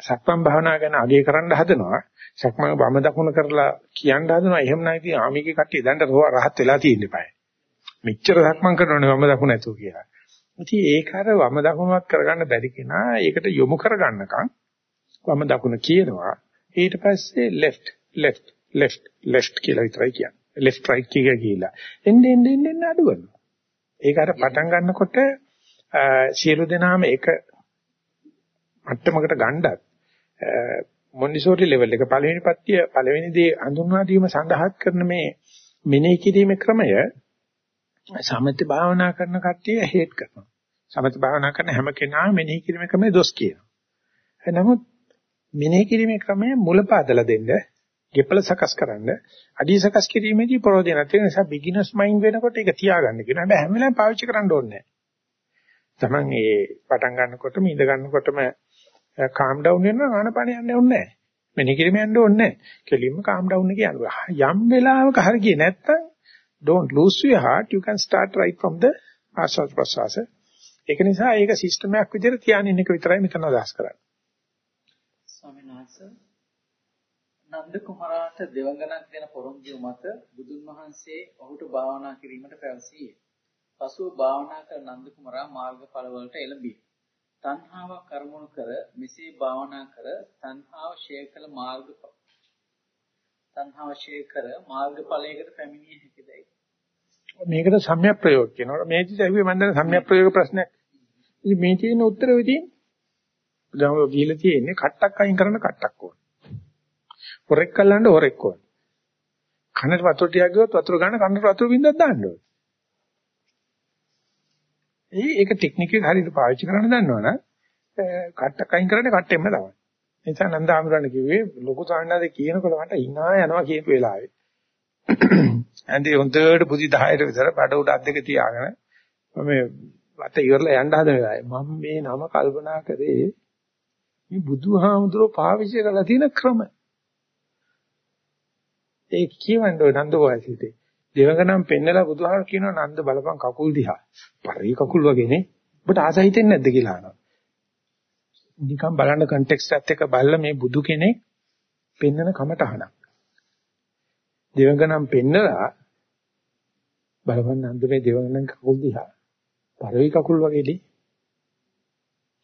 සක්මන් භාවනා ගැන අගය කරන්න හදනවා. සක්මන් වම දකුණ කරලා කියන්න හදනවා. එහෙම නැති ආමිකේ කට්ටිය දැන් රහත් වෙලා තියෙන්න eBay මෙච්චර සක්මන් කරනවනේ වම දකුණ නැතුව කියලා. ඉතින් ඒක අර වම දකුණක් කරගන්න බැරි කෙනා ඒකට යොමු කරගන්නකම් වම දකුණ කියනවා. ඊට පස්සේ left left left left කියලා විතරයි කියන්නේ. left right කිය කියලා. එන්නේ එන්නේ එන්නේ අඩු වෙනවා. ඒක අර පටන් ගන්නකොට සියලු දෙනාම එක මට්ටමකට ගණ්ඩත් මොන්ඩිසෝරි ලෙවල් එක පළවෙනි පත්‍ය පළවෙනි දේ හඳුන්වා දීම සඳහා කරන මේ මෙනෙහි කිරීමේ ක්‍රමය සමථ භාවනා කරන කට්ටිය හේත් කරනවා. සමථ භාවනා කරන හැම කෙනාම මෙනෙහි කිරීමේ ක්‍රමය දොස් කියනවා. නමුත් මෙනෙහි කිරීමේ ක්‍රමය මුලපාදලා දෙන්න ගෙපල සකස් කරන්න අඩිය සකස් කිරීමේදී ප්‍රෝධින තියෙන නිසා බිග්ිනර්ස් මයින්ඩ් වෙනකොට ඒක තියාගන්න කියනවා. හැබැයි හැම වෙලාවෙම පාවිච්චි කරන්න ඕනේ නැහැ. Taman ඒ පටන් ගන්නකොටම ඉඳ ගන්නකොටම calm down වෙනවා ආනපන යන්න ඕනේ නැහැ. මෙනෙහි කිරීම යන්න ඕනේ නැහැ. කෙලින්ම calm down එක යනවා. යම් වෙලාවක හරි ගියේ නැත්තම් don't lose your heart you can start right from the ආස්වාද ප්‍රසවාස. ඒක නිසා ඒක සිස්ටම් එකක් විදිහට තියාගෙන එක විතරයි මෙතන අදහස් කරන්නේ. ස්වාමීන් වහන්සේ නන්ද කුමාරාට දෙවඟනක් දෙන පොරොන්දුව මත බුදුන් වහන්සේ ඔහුට භාවනා කිරීමට පැවසියේ. පසුව භාවනා කර නන්ද කුමාරා මාර්ගඵල වලට එළඹිය. තණ්හාවක් කරමුණු කර මෙසේ භාවනා කර තණ්හාව ෂේ කළ මාර්ග තණ්හාව ෂේ කර මාර්ගඵලයකට පැමිණිය හැකිදයි. මේකට සම්‍යක් ප්‍රයෝග කියනවා. මේ දිහා ඇහුවේ මම දැන් සම්‍යක් ප්‍රයෝග ප්‍රශ්නයක්. ඉතින් මේ තියෙන උත්තරෙ වෙදී දැන් ඔය දීලා තියෙන්නේ කට්ටක් අයින් කරන කට්ටක් ඕන. හොරෙක් කල්ලන්න හොරෙක් ඕන. කනට වතුර ටිකක් ගියොත් වතුර ගන්න කනට වතුර බින්දක් දාන්න ඕන. ඒ ඒක ටෙක්නික් එක හරියට පාවිච්චි කරන්න දන්නවනම් කට්ට කයින් කරන්නේ කට්ටෙම තමයි. ඒ නිසා නන්ද ආමරණ කිව්වේ ලොකු සාන්නාද කියනකොට මට hina යනවා කියපු වෙලාවේ. ඇන්දි හොඳට පුදි 10ට විතර බඩ උඩ අත් දෙක තියාගෙන මම වත ඉවරලා යන්න හදන වෙලාවේ මම මේ නම කල්පනා කරේ මේ බුදුහාමුදුරුවෝ පාවිච්චි කරලා තියෙන ක්‍රම. ඒ කියවන්න ඔය නන්ද වාසිතේ. දෙවඟනම් පෙන්නලා බුදුහාම කියනවා නන්ද බලපන් කකුල් දිහා. පරි කකුල් වගේනේ. ඔබට ආස හිතෙන්නේ නැද්ද කියලා අහනවා. නිකන් බලන්න කන්ටෙක්ස්ට් එකත් එක්ක බලලා මේ බුදු කෙනෙක් පෙන්නන කමටහනක්. දෙවඟනම් පෙන්නලා බලපන් නන්ද මේ දෙවඟනම් කකුල් දිහා. පරි කකුල් වගේදී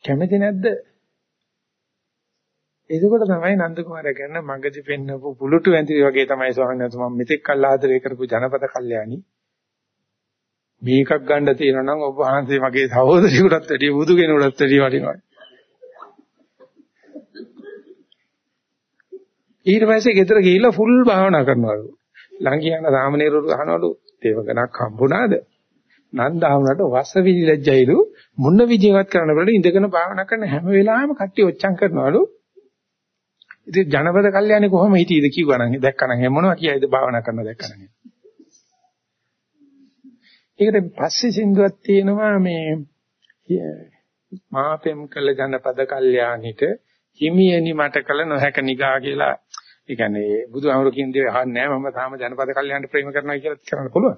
කැමති නැද්ද එතකොට තමයි නන්ද කුමාරයා කියන මගදී පෙන්නපු පුලුටු ඇඳිරි වගේ තමයි ස්වාමීන් වහන්සේ මම මෙතෙක් කල් ආදරය කරපු ජනපද කල්යාණි මේකක් ගන්න තියෙනවා නම් ඔබ වහන්සේ මගේ සහෝදරියකටත් වැඩිය බුදු කෙනෙකුටත් වැඩිය වටිනවා ඊට පස්සේ ගෙදර ගිහිල්ලා ෆුල් භාවනා කරනවලු. ළඟ යන සාමනීරවරු අහනවලු දේවගණක් හම්බුණාද? නන්දාවුනට වස විදි ලැජ්ජයිලු මොන විදිහවත් කරන්න බැලුව ඉඳගෙන භාවනා කරන හැම වෙලාවෙම කට්ටිය ඔච්චම් කරනවලු. ඉතින් ජනපද කල්යاني කොහොම හිටියද කිව්වනම් දැක්කනම් මොනවා කියයිද භාවනා කරන දැක්කනම් ඒකට පස්සේ සින්දුවක් තියෙනවා මේ මාපෙම් කළ ජනපද කල්යාණිට හිමියනි මට කළ නොහැක නිගා කියලා ඒ කියන්නේ බුදුහාමර කියන දේ අහන්නේ නැහැ මම තාම ජනපද කල්යාණිට ප්‍රේම කරනවා කියලා කරන්න පුළුවන්.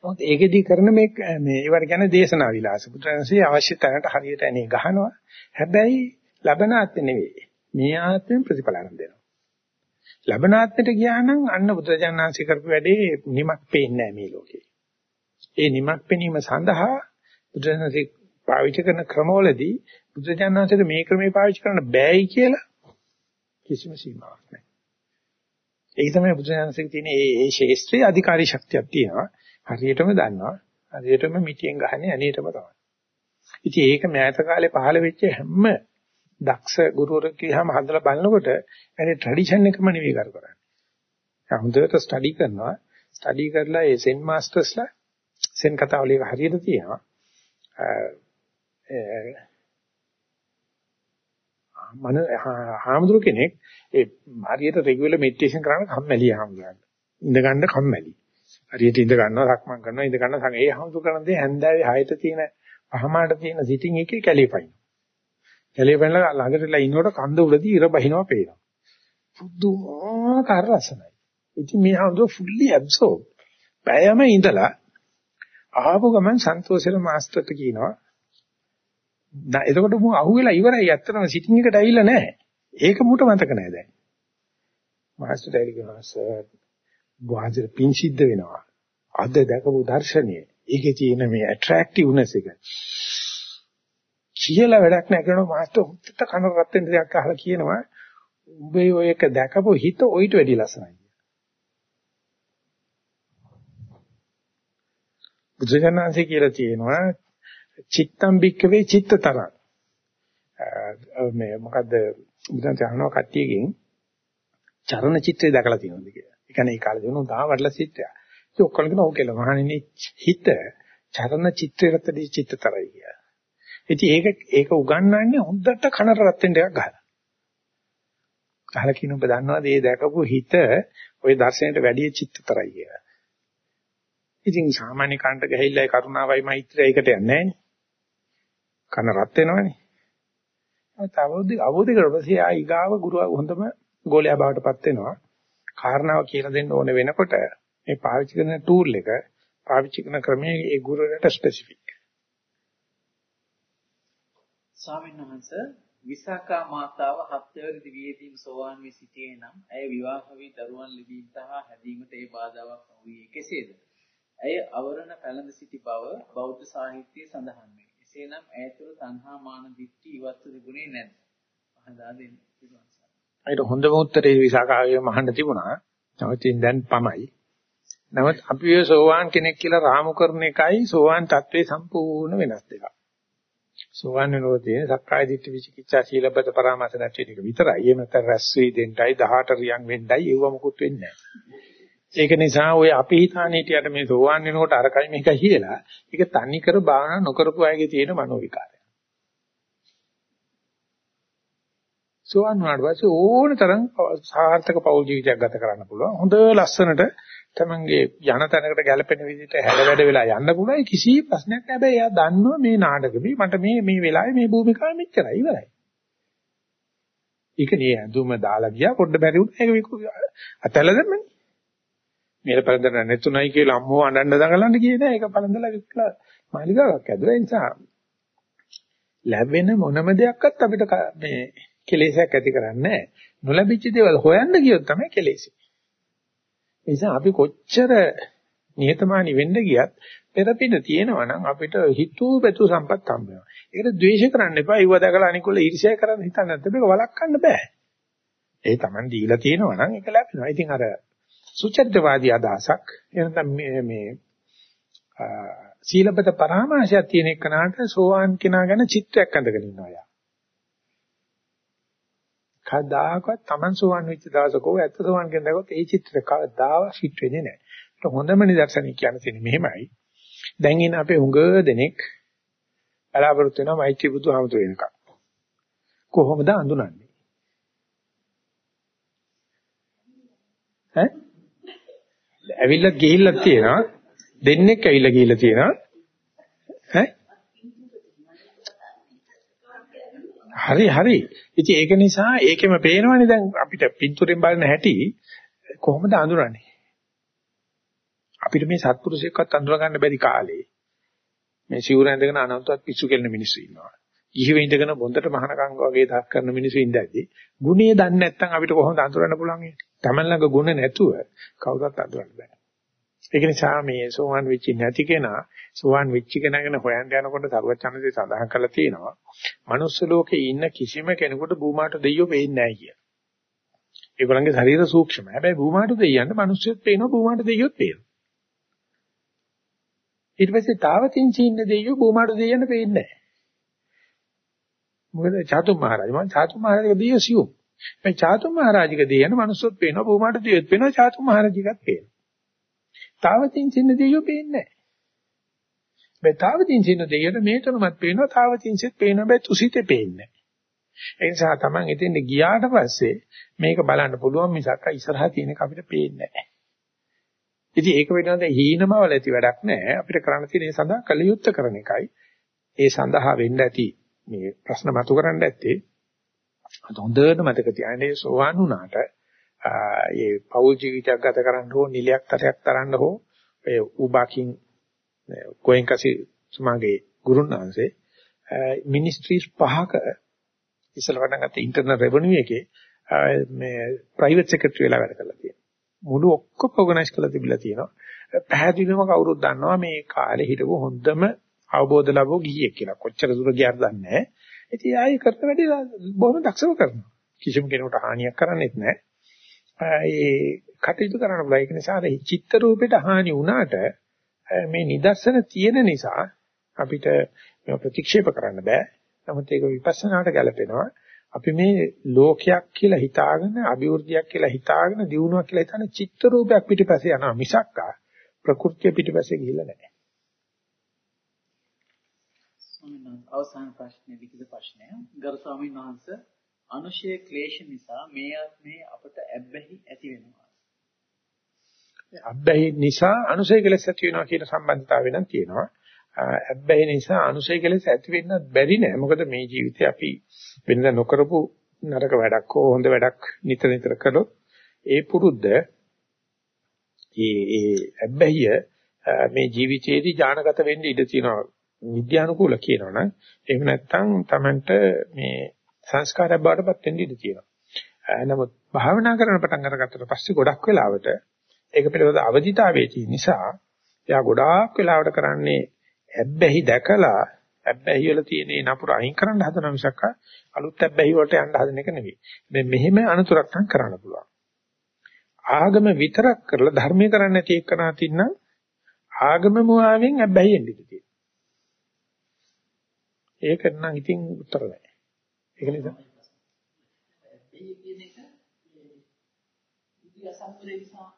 නමුත් ඒකෙදී කරන මේ මේ ඒවට කියන්නේ දේශනා විලාස. බුදුරජාණන්සේ අවශ්‍ය තැනට හරියට ඇනේ ගහනවා. හැබැයි ලබන අත් නෙවෙයි. මේ ආත්මෙන් ප්‍රතිඵල ගන්න දෙනවා. ලබන ආත්මෙට ගියා නම් අන්න බුදුරජාණන්සේ කරපු වැඩේ නිමක් පේන්නේ නැහැ මේ ලෝකේ. ඒ නිමක් පෙනීම සඳහා බුදුරජාණන්සේ පාවිච්චි කරන ක්‍රමවලදී බුදුරජාණන්සේට මේ ක්‍රමේ පාවිච්චි කරන්න බෑයි කියලා කිසිම සීමාවක් නැහැ. ඒක තමයි බුදුරජාණන්සේ තියෙන මේ මේ ශේස්ත්‍රයේ අධිකාරී ශක්තියක් තියෙනවා. හරියටම දන්නවා. හරියටම මිටියෙන් ගහන්නේ අනේටම තමයි. ඉතින් ඒක මෑත කාලේ පහළ වෙච්ච හැම දක්ෂ ගුරුවරයෙක් කියහම හදලා බලනකොට ඒ ට්‍රැඩිෂන් එකම නෙවෙයි කර කරන්නේ. හොඳට ස්ටඩි කරනවා. ස්ටඩි කරලා ඒ සෙන් මාස්ටර්ස්ලා සෙන් කතාවල ඒක හරියට තියෙනවා. මන හාමුදුරු කෙනෙක් ඒ හරියට රෙගුලර් මෙඩිටේෂන් කරන කම්මැලි හාමුදුරන්. ඉඳ ගන්න කම්මැලි. හරියට ඉඳ ගන්නවා, සක්මන් කරනවා, ඉඳ ගන්න සං ඒ හම්තු කරන දේ හැන්දෑවේ 6ට තියෙන පහමාට තියෙන සිටින් එකේ කැලේපයින්. කැලේපයින්ලා ළඟටලා ඉන්නකොට කන්ද උඩදී ඉර බහිනවා පේනවා. පුදුමාකාර රසනයි. ඉතින් මේ හම්තු ෆුල්ලි ඇබ්සෝබ්. බෑයම ඉඳලා ආපු ගමන් සන්තෝෂෙල මාස්ටර්ට කියනවා. දැන් එතකොට මම අහුවෙලා ඉවරයි. ඇත්තටම සිටින් එකට ඇවිල්ලා නැහැ. ඒක මුට මතක නැහැ දැන්. මාස්ටර් ඇවිල්ලා සර් වාජර පින් සිද්ධ වෙනවා. අද දැකපු දර්ශනීය. ඒකේ තියෙන මේ ඇට්‍රැක්ටිව්නස් එක. කියලා වැඩක් නැහැ කරනවා මාස්ටර් හුත්තට කන රත් වෙන දෙයක් අහලා කියනවා. උඹේ ඔය එක දැකපු හිත ඔయిత වැඩි ලස්සනයි. බුදුජානන්සේ කියලා තියෙනවා චිත්තම් බික්කවේ චිත්තතරං. මේ මොකද්ද බුදුන් කියනවා කට්ටියකින් චරණ චිත්‍රය දැකලා තියෙනවද කියලා. ඒ කියන්නේ ඒ කාලේ දෙනු තා වඩලා චිත්‍රය. ඒක ඔක්කොම කියන ඕක කියලා. මහණෙනි හිත චරණ චිත්‍රයකටදී චිත්තතරයි කියලා. ඉතින් ඒක ඒක උගන්වන්නේ හොඳට කනට රත් වෙන්න එකක් ගහලා. ගහලා කියන ඔබ දන්නවද මේ දැකපු හිත ওই දර්ශනයට වැඩිය චිත්තතරයි කියලා. ඉතින් සාමාන්‍ය කන්ට ගහilla ඒ කරුණාවයි මෛත්‍රියයි එකට යන්නේ කන රත් වෙනවනේ. අවබෝධ අවබෝධ කරපස්සේ ආයි ගාව ගුරු හොඳම ගෝලයා බවටපත් වෙනවා. කාරණාව කියලා දෙන්න ඕන වෙනකොට මේ පාවිච්චි කරන ටූල් එක පාවිච්චි කරන ක්‍රමයේ ඒ ගුරුවරට ස්පෙસિෆික්. ස්වාමීන් වහන්සේ විසාකා මාතාව හත්වැනි දිවියේදීම සෝවාන් වී සිටියේ නම් ඇය විවාහ වී දරුවන් ලැබීම සහ හැදීමට ඒ බාධාවක් වූයේ කෙසේද? ඇය අවරණ පැළඳ සිටි බව බෞද්ධ සාහිත්‍යයේ සඳහන් වේ. එසේනම් ඇය තුළ තණ්හා මාන දිට්ඨි ඉවත්ව තිබුණේ නැද්ද? පහදා දෙන්න පුළුවන්. ඒකට හොඳම උත්තරේ විසාකාවේ මහන්න තිබුණා. නමුත් දැන් පමයි. නමුත් අපි ඔය සෝවාන් කෙනෙක් කියලා රාමු කරන එකයි සෝවාන් තත්ත්වේ සම්පූර්ණ වෙනස් දෙකක්. සෝවාන් වෙනකොට තියෙන සක්කාය දිට්ඨි විචිකිච්ඡා සීලබ්බත පරාමාස නැති එක විතරයි. එහෙම නැත්නම් රැස් වී දෙන්නයි 18 රියන් වෙන්නයි ඒව මොකුත් වෙන්නේ නැහැ. ඒක නිසා ඔය අපි හිතාන හිටියට මේ සෝවාන් වෙනකොට අරකයි මේකයි කියලා ඒක තනි කර භාවනා නොකරපු අයගේ තියෙන මනෝ විකාරය. සෝවාන් වුණාට පස්සේ ඕන තරම් සාර්ථක පෞල් ජීවිතයක් ගත කරන්න පුළුවන්. හොඳ ලස්සනට තමන්ගේ යන තැනකට ගැලපෙන විදිහට හැඩ වැඩ වෙලා යන්න පුළුවන් කිසි ප්‍රශ්නයක් නැහැ. හැබැයි එයා දන්නවා මේ නාටකෙමි මට මේ මේ වෙලාවේ මේ භූමිකාව මෙච්චරයි ඉවරයි. ඒක නේ ඇඳුම දාලා ගියා පොඩ්ඩ බැරි වුණා. ඒක අතල දැම්මනේ. මේල පළඳන නැතුණයි කියලා අම්මෝ අඬන්න දඟලන්න ගියේ නෑ. ඒක පළඳලා විකලා මාලිගාවක් ඇදුවා. ඒ නිසා ලැබෙන මොනම දෙයක්වත් අපිට මේ කෙලෙසක් ඇති කරන්නේ නෑ. නොලැබිච්ච දේවල් හොයන්න ගියොත් තමයි කෙලෙසි. ඒ නිසා අපි කොච්චර නිහතමානී වෙන්න ගියත් පෙරපින තියෙනවා නම් අපිට හිතුව පැතු සම්පත් හම්බ වෙනවා. ඒකට ද්වේෂ කරන්න එපා. ඊව දැකලා අනිකොල්ල ඊර්ෂ්‍යා කරන්න හිතන්න නැත්නම් මේක වළක්වන්න බෑ. ඒ Taman දීලා තියෙනවා නම් ඒක ලැබෙනවා. ඉතින් අර සුචරිතවාදී අදහසක් එනනම් මේ මේ සීලබත පරාමාශයක් තියෙන එකනට සෝවාන් කෙනා ගැන චිත්‍රයක් අඳගෙන ඉන්නවා යා. කවදාකවත් Taman සෝවන් වෙච්ච දවසක ඕ ඇත්ත සෝවන් කියන දවසට ඒ චිත්‍රය කවදාව ෆිට වෙන්නේ නැහැ. ඒක හොඳම නිදර්ශනය කියන්න තියෙන්නේ මෙහෙමයි. දැන් ඉන්න අපේ උඟ දෙනෙක් බලාපොරොත්තු වෙනවා මෛත්‍රී බුදුහාමුදුර වෙනකම්. කොහොමද අඳුනන්නේ? ඈ? ඇවිල්ලා ගිහිල්ලා තියෙනවා. දෙන්නෙක් ඇවිල්ලා ගිහිල්ලා තියෙනවා. ඈ? හරි හරි. ඉතින් ඒක නිසා ඒකෙම පේනවනේ දැන් අපිට පින්තූරෙන් බලන හැටි කොහොමද අඳුරන්නේ? අපිට මේ සත්පුරුෂයෙක්වත් අඳුර ගන්න බැරි කාලේ මේ සිවුර ඇඳගෙන අනන්තවත් පිස්සු කෙලන මිනිස්සු ඉන්නවා. ඉහිව ඉඳගෙන බොන්දට මහනකම් වගේ දක් කරන මිනිස්සු ඉඳද්දි ගුණේ දන්නේ නැත්නම් අපිට කොහොමද අඳුරන්න පුළුවන්? තමන් ළඟ ගුණ නැතුව කවුරුත් අඳුරන්න බෑ. ඒක නිසා මේ සෝවන් වෙච්ච නැති කෙනා සෝවන් වෙච්ච කෙනාගෙන හොයන්න යනකොට සර්වචනසේ සඳහන් කරලා තියෙනවා. manuss ලෝකේ ඉන්න කිසිම කෙනෙකුට භූමාට දෙයියෝ පේන්නේ නැහැ කිය. ඒගොල්ලන්ගේ ශරීර සූක්ෂම. හැබැයි භූමාට දෙයියන්ට මිනිස්සුත් පේනවා භූමාට දෙයියොත් පේනවා. ඊට පස්සේ තාවතින්චි ඉන්න දෙයියෝ භූමාට දෙයියන්ට පේන්නේ නැහැ. මොකද චාතු මහරජා මම චාතු මහරජාගේ දෙයියෝ සියුම්. මේ චාතු මහරජාගේ දෙයියන් මිනිස්සුත් පේනවා භූමාට දෙයියොත් පේනවා චාතු මහරජාගත් පේනවා. තාවතින්චින්න දෙයියෝ පේන්නේ නැහැ. මේ තාවතින්චින්න දෙයියට මේකමත් පේනවා තාවතින්සෙත් පේනවා බෑ තුසිතේ පේන්නේ නැහැ. ඒ නිසා Taman එතෙන්ද ගියාට පස්සේ මේක බලන්න පුළුවන් මිසක් ඉස්සරහා තියෙන එක අපිට පේන්නේ නැහැ. ඉතින් ඒක වෙනවාද හීනමවල ඇති වැඩක් නැහැ. අපිට කරන්න තියෙන සඳහා කලියුත්ත කරන එකයි. ඒ සඳහා වෙන්න ඇති මේ ප්‍රශ්න මතු කරන්න ඇත්තේ අද හොඳට මතක තියාගන්න සෝවාන් වුණාට ඒ පෞල් ජීවිතයක් ගත කරන්න හෝ නිලයක් තරයක් තරන්න හෝ ඒ උබකින් ගෝයන්කසි සමාගේ ගුරුනාංශේ මිනිස්ට්‍රීස් පහක ඉස්සල වඩන් ගත්ත ඉන්ටර්නල් රෙවෙනියු එකේ මේ ප්‍රයිවට් සෙක්‍රටරි වෙලා වැඩ කරලා තියෙනවා. මුළු ඔක්කොම ඕගනයිස් කරලා තිබිලා තියෙනවා. පැහැදිලිවම කවුරුත් දන්නවා මේ කාලේ හිටපු හොඳම අවබෝධ ලැබුව ගිහියෙක් කියලා. කොච්චර දුර ගියාද දන්නේ නැහැ. ඉතින් ආයෙ කරත වැඩි බොහොම දක්ෂව කරනවා. කිසිම කෙනෙකුට හානියක් කරන්නේත් නැහැ. ඒ කටයුතු කරන්න බෑ. ඒක නිසා අර චිත්ත රූපෙට හානි වුණාට මේ නිදර්ශන තියෙන නිසා අපිට ප්‍රතික්ෂේප කරන්න බෑ. නමුත් ඒක විපස්සනාට ගැලපෙනවා. අපි මේ ලෝකයක් කියලා හිතාගෙන, අභිවෘද්ධියක් කියලා හිතාගෙන, දියුණුවක් කියලා හිතාන චිත්ත රූපයක් පිටිපස්සේ යනවා මිසක් ප්‍රകൃතිය පිටිපස්සේ ගිහිල්ලා නැහැ. අවසාන ප්‍රශ්නේ ලිඛිත ප්‍රශ්නය. ගරු ස්වාමීන් වහන්සේ අනුශය ක්ලේශ නිසා මේ ආත්මේ අපට ඇබ්බැහි ඇති වෙනවා. අබ්බැහි නිසා අනුශය කෙලස් ඇති වෙනවා කියන සම්බන්ධතාවය නම් තියෙනවා. අබ්බැහි නිසා අනුශය කෙලස් ඇති වෙන්න බැරි නෑ. මොකද මේ ජීවිතේ අපි වෙනද නොකරපු නරක වැඩක් හෝ හොඳ වැඩක් නිතර නිතර කළොත් ඒ පුරුද්ද ඒ ඒ අබ්බැහිය මේ ජීවිතයේදී ඥානගත වෙන්න ඉඩ තියෙනවා. විද්‍යානුකූල කියනවනම් එහෙම නැත්නම් Tamanට මේ සංස්කාරයක් බවට පත් වෙන්න ඉඩ තියෙනවා. නමුත් භාවනා කරන පටන් අරගත්තට පස්සේ ගොඩක් වෙලාවට ඒක පිළිබඳ අවදිතාවයේ තියෙන නිසා එයා ගොඩාක් වෙලාවට කරන්නේ ඇබ්බැහි දැකලා ඇබ්බැහි වල තියෙන නපුර අයින් කරන්න හදන මිසක් අලුත් ඇබ්බැහි වලට යන්න හදන එක නෙවෙයි. මේ මෙහෙම අනුතරක් නම් කරන්න පුළුවන්. ආගම විතරක් කරලා ධර්මයේ කරන්නේ නැති එකනා තින්නම් ආගම මුවාවෙන් ඇබ්බැහි එන්නේ තියෙනවා. ඒක නම් ඉතින් උත්තර නැහැ. ඒක නිසා ඒ කියන එක ඉතිහාස සම්ප්‍රේම නිසා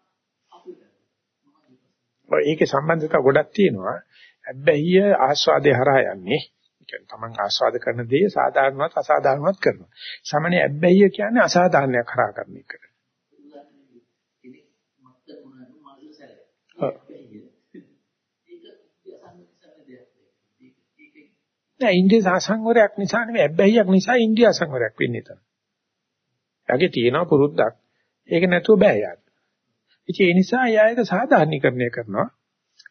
ඒකේ සම්බන්ධතා ගොඩක් තියෙනවා. හැබැයි ආස්වාදේ හරහා යන්නේ. කියන්නේ තමන් ආස්වාද කරන දේ සාධාරණවත් අසාධාරණවත් කරනවා. සමනේ හැබැයි කියන්නේ අසාධාරණයක් හරහා කරන එක. නෑ ඉන්දිය සංවරයක් නිසා නෙවෙයි හැබැයික් නිසා ඉන්දියා සංවරයක් වෙන්නේ තමයි. යගේ තියෙනවා පුරුද්දක්. ඒක නැතුව බෑ යාට. ඉතින් ඒ නිසා යායක සාධාරණීකරණය කරනවා.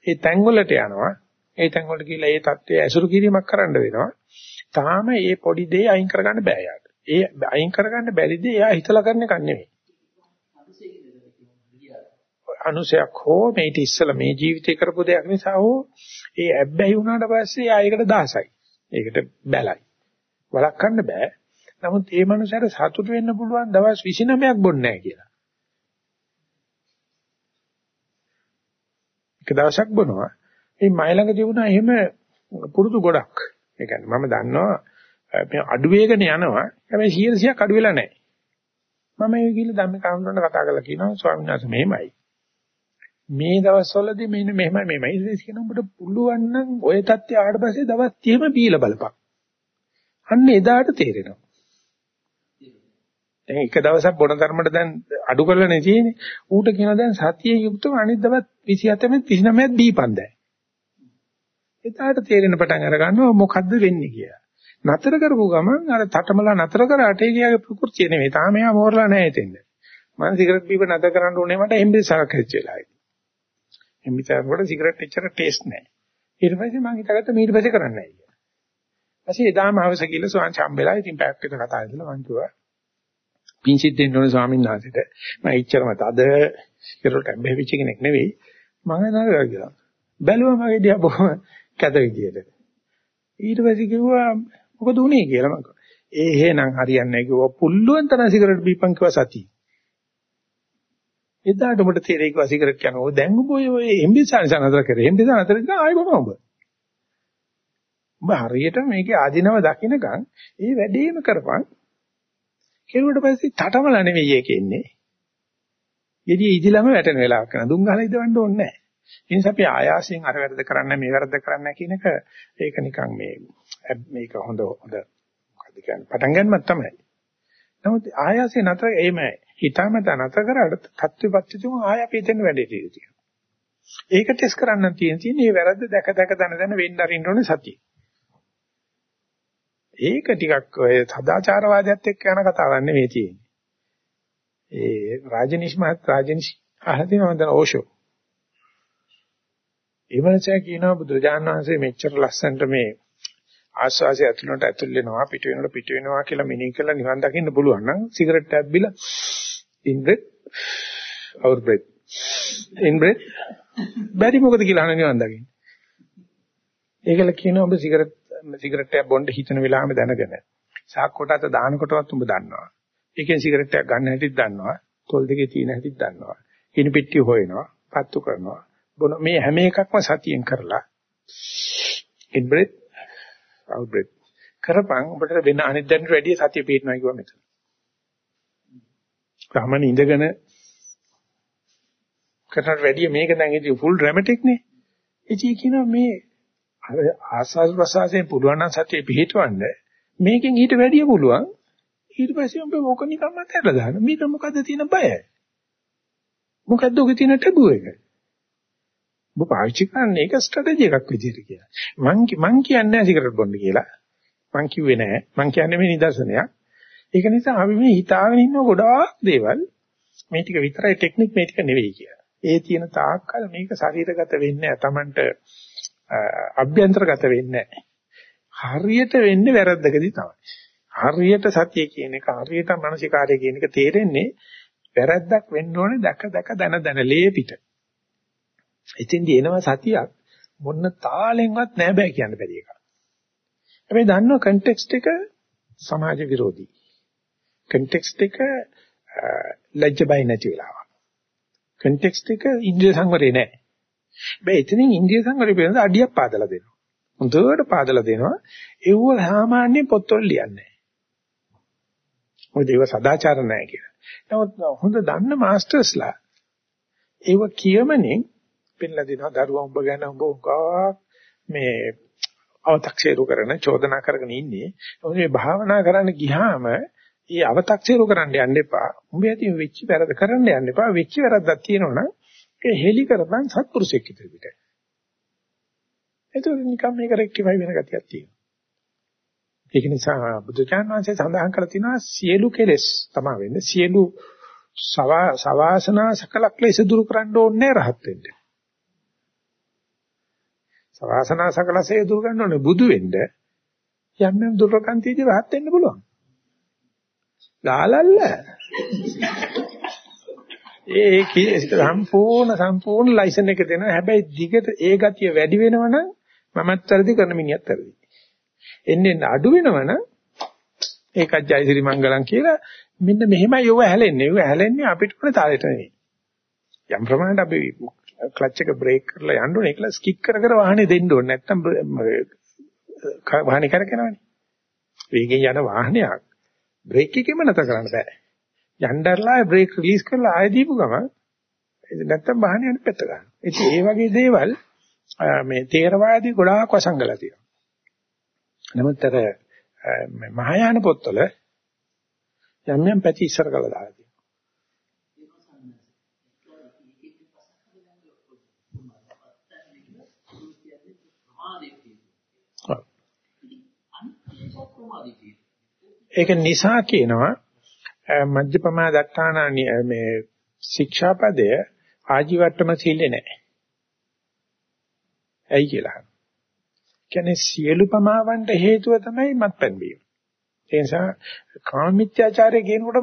ඒ තැන් වලට යනවා. ඒ තැන් වලට ගිහලා ඒ தත්ත්වය ඇසුරු කිරීමක් කරන්න වෙනවා. තාම මේ පොඩි දේ අයින් කරගන්න බෑ යාට. ඒ අයින් කරගන්න බැරි දේ එයා හිතලා කරන එක නෙවෙයි. අනුසයක් හෝ මේ ඉත ඉස්සලා මේ ජීවිතේ කරපු දෙයක් නිසා හෝ ඒ ඇබ්බැහි වුණාට පස්සේ ආ ඒකට දාසයි. ඒකට බැලයි. වළක්වන්න බෑ. නමුත් ඒ මනුස්සයාට සතුට වෙන්න පුළුවන් දවස් 29ක් බොන්නේ නැහැ කියලා. එක දවසක් බොනවා. මේ මයි ළඟ තිබුණා එහෙම පුරුදු ගොඩක්. ඒ කියන්නේ මම දන්නවා මේ අඩු වේගන යනවා. හැබැයි 100ක් අඩු වෙලා නැහැ. මම ඒ ගිහිල්ලා ධම්මිකාමරණ කතා කරලා කියනවා ස්වාමීන් වහන්සේ මෙහෙමයි. මේ දවස්වලදී මෙන්න මෙහෙමයි මෙහෙමයි. ඊට කියන උඹට පුළුවන් නම් ඔය தත්ත්වය ආවට පස්සේ දවස් 30ම බීලා බලපන්. අන්න එදාට තේරෙනවා. දැන් එක දවසක් බොන ධර්මයට දැන් අඩු කරලා නේ තියෙන්නේ. ඌට කියනවා දැන් සතියේ යුක්තව අනිත් දවස් 27 29 දීපන් දැන්. එදාට තේරෙන පටන් අර ගන්නවා මොකද්ද වෙන්නේ කියලා. නතර කරපු ගමන් අර තටමලා නතර කරාට ඒ කියාගේ ප්‍රകൃතිය නෙමෙයි. තාම එයා මෝරලා නැහැ එතෙන්ද. මම සිගරට් බීප නතර කරන්න ඕනේ මට එම්බිසාවක් හැච්ච වෙලාවයි. එම්බිසාව වල සිගරට් එච්චර ටේස්ට් නැහැ. ඊට පස්සේ මම හිතාගත්තා ඊට පස්සේ කරන්නේ නැහැ කියලා. ඊපස්සේ එදාම හවස කියලා සෝන් චම්බෙලා ඉතින් පැයක් විතර කතා කරලා මං කිව්වා පිංචිත් දෙන්න ඕනේ ස්වාමීන් වහන්සේට. මම ඉච්චරම තද සිගරට් හැම්බෙවිච්ච කෙනෙක් නෙවෙයි. මම නේද කියලා. බැලුවා මගේ දිහා බොහොම කැත විදියට. ඊට පස්සේ කිව්වා මොකද උනේ කියලා මම කිව්වා. ඒ එහෙනම් හරියන්නේ නැහැ කිව්වා. පුල්ලුවන් තරම් සිගරට් බීපන් කිව්වා සතිය. එදාට උඹට තේරෙයි කිව්වා සිගරට් යනවා. දැන් උඹ ඔය එම්බිසාන සනතර කරේ. එම්බිසාන අතර ගියා ආයෙ බොනවා උඹ. උඹ හරියට මේකේ ආධිනව දකින්නකන් ඒ වැඩේම කරපන්. කෙරුවට පස්සේ තටමල නෙවෙයි ඒක එන්නේ. යෙදී ඉදිලම වැටෙන වෙලාවක් කරන දුම් ගහලා ඉදවන්න ඕනේ නැහැ. ඒ නිසා අපි ආයාසයෙන් අර වැරද්ද කරන්න මේ වැරද්ද කරන්න කියන එක ඒක නිකන් මේ මේක හොඳ හොඳ මොකද කියන්නේ පටන් ගන්නවත් තමයි. නමුත් ආයාසයෙන් නතර එහෙම හිතාමතා නතර කරාට තත්ත්වපත්ති තුම ආය අපි දෙන්න වැඩේ තියෙනවා. ඒක ටෙස්ට් කරන්න තියෙන තියෙන මේ වැරද්ද දැක දැක දන දන වෙන්න අරින්න ඕනේ සතිය. ඒක ටිකක් ඔය සදාචාරවාදයත් එක්ක යන කතාවක් නෙවෙයි තියෙන්නේ. ඒ රාජනිෂ් මහත් රාජනිෂ් අහලා තියෙනවද ඕෂෝ ඒ මනසයා කියනවා බුදුරජාණන් වහන්සේ මෙච්චර ලස්සනට මේ ආස්වාසිය ඇතුළට ඇතුල් වෙනවා පිට වෙනකොට පිට වෙනවා කියලා මෙනෙහි කරලා නිවන් දකින්න පුළුවන් නම් සිගරට් එකක් බිලා in breath out breath in breath බැරි මොකද කියලා අහන නිවන් දකින්න. ඒකල කියනවා ඔබ සිගරට් සිගරට් එකක් බොන්න හිතන වෙලාවෙම දැනගෙන සාක්කොට අත දානකොටවත් උඹ දන්නවා. ඒකෙන් සිගරට් එකක් ගන්න හැටිත් දන්නවා. තොල් දෙකේ තියෙන හැටිත් දන්නවා. කිනි පිට්ටිය හොයනවා. පත්තු කරනවා. බොන මේ හැම එකක්ම සතියෙන් කරලා in breath out breath කරපන් ඔබට වෙන අනිත් දැනට වැඩිය සතිය පිටනවා කිව්වා මෙතන. ගමන ඉඳගෙන කරනට වැඩිය මේක දැන් ඉතින් ෆුල් ඩ්‍රැමැටික් නේ. ඉතින් කියනවා මේ ආස්වාද ප්‍රසආසයෙන් පුළුවන් නම් සතිය පිටවන්න මේකෙන් ඊට වැඩිය පුළුවන් ඊට පස්සේ ඔබ මොක නිකම්ම ඇතලා දාන්න. මේක මොකද්ද තියෙන බය? මොකද්ද ඔගේ තියෙන ටැබු එක? ඔබ පාවිච්චි කරන්නේ ඒක ස්ට්‍රැටජි එකක් විදිහට කියලා. මං මං කියන්නේ නැහැ සිගරට් බොන්න කියලා. මං කිව්වේ නැහැ. මං කියන්නේ මේ නිදර්ශනයක්. ඒක නිසා අපි මේ හිතාගෙන ඉන්න ගොඩාක් දේවල් මේ ටික විතරයි ටෙක්නික් මේ ටික නෙවෙයි කියලා. ඒ තියෙන තාක්කල් මේක ශරීරගත වෙන්නේ නැහැ. Tamanට අභ්‍යන්තරගත වෙන්නේ නැහැ. හරියට වෙන්නේ වැරද්දකදී තමයි. හරියට සතිය කියන එක හරියට මානසිකාරය කියන එක තේරෙන්නේ වැරද්දක් වෙන්න ඕනේ දැක දැක දන දන ලේ පිට. එතෙන්දී එනවා සතියක් මොන්න තාලෙන්වත් නෑ බෑ කියන්න බැරි එකක්. හැබැයි දන්නවා කන්ටෙක්ස්ට් එක සමාජ විරෝධී. කන්ටෙක්ස්ට් එක ලැජ්ජ බය නැති වෙලාවක්. කන්ටෙක්ස්ට් එක ඉන්ද්‍රිය සංවරේ නෑ. හැබැයි එතනින් ඉන්ද්‍රිය සංවරේ පිළිබඳ අඩියක් පාදලා දෙනවා. හොඳට පාදලා දෙනවා. ඒව සාමාන්‍ය පොත්වල ලියන්නේ නෑ. මොකද ඒව සදාචාර නෑ කියලා. නමුත් හොඳ දන්න මාස්ටර්ස්ලා ඒව කියමනේ පෙන්ලා දෙනවා දරුවා උඹ ගැන උඹ උකා මේ අව탁සේරු කරන චෝදනා කරගෙන ඉන්නේ. මොකද මේ භාවනා කරන්න ගියාම ඒ අව탁සේරු කරන්න යන්න එපා. උඹ ඇති වෙච්ච වැරද්ද කරන්න යන්න එපා. වෙච්ච වැරද්දක් තියෙනවනම් ඒ හෙලි කරපන් සත්පුරුෂෙක් ඉදිරියට. ඒතකොට නිකම් මේක රෙක්ටිෆයි වෙන ගතියක් තියෙනවා. ඒක නිසා බුදුචාන් වහන්සේ සඳහන් කරලා තිනවා සියලු කෙලෙස් තමයි වෙන්නේ. සියලු සවාසනා සකල ක්ලේශ දුරු කරන්න ඕනේ රහත් වෙන්න. සවාසනා සකලසේ දුරු ගන්න ඕනේ බුදු වෙන්න යම් යම් දුර්ලකන්තියදී rahat වෙන්න පුළුවන්. ගාලල්ල. ඒ කී සම්පූර්ණ සම්පූර්ණ ලයිසන් එක දෙනවා. හැබැයි දිගට ඒ ගතිය වැඩි වෙනවනම් මමත් වැඩි කරන මිනිහත් වැඩි. එන්නේ අඩු වෙනවනම් ඒකත් ජයසිරි මංගලම් කියලා මෙන්න මෙහෙමයි යෝව හැලෙන්නේ. යෝව හැලෙන්නේ අපිට උනේ තාලෙට නෙවෙයි. යම් ප්‍රමාණයට අපි ක්ලච් එක බ්‍රේක් කරලා යන්න ඕනේ. ඒකලා ස්කික් කර කර වාහනේ දෙන්න ඕනේ. නැත්තම් වාහනේ කරකිනවනේ. වේගෙන් යන වාහනයක් බ්‍රේක් එකෙම නැතර කරන්න බෑ. යnderලා බ්‍රේක් රිලීස් කරලා ආයෙ දීපු ගමන් නැත්තම් වාහනේ යන පැත්ත ගන්න. ඉතින් ඒ වගේ දේවල් මේ තේරවාදී ගොඩාක් වසංගලා තියෙනවා. නමුත් අර මහායාන පොත්වල යම් යම් පැති ඉස්සර කළා දාලා ඒක නිසා කියනවා මජ්ජපමා දත්තාන මේ ශික්ෂාපදය ආජීවට්ටම සීලේ නැහැ. ඇයි කියලා. කියන්නේ සියලු පමාවන්ට හේතුව තමයි මත්පැන් බීම. ඒ නිසා කාමීත්‍යාචාරය කියනකොට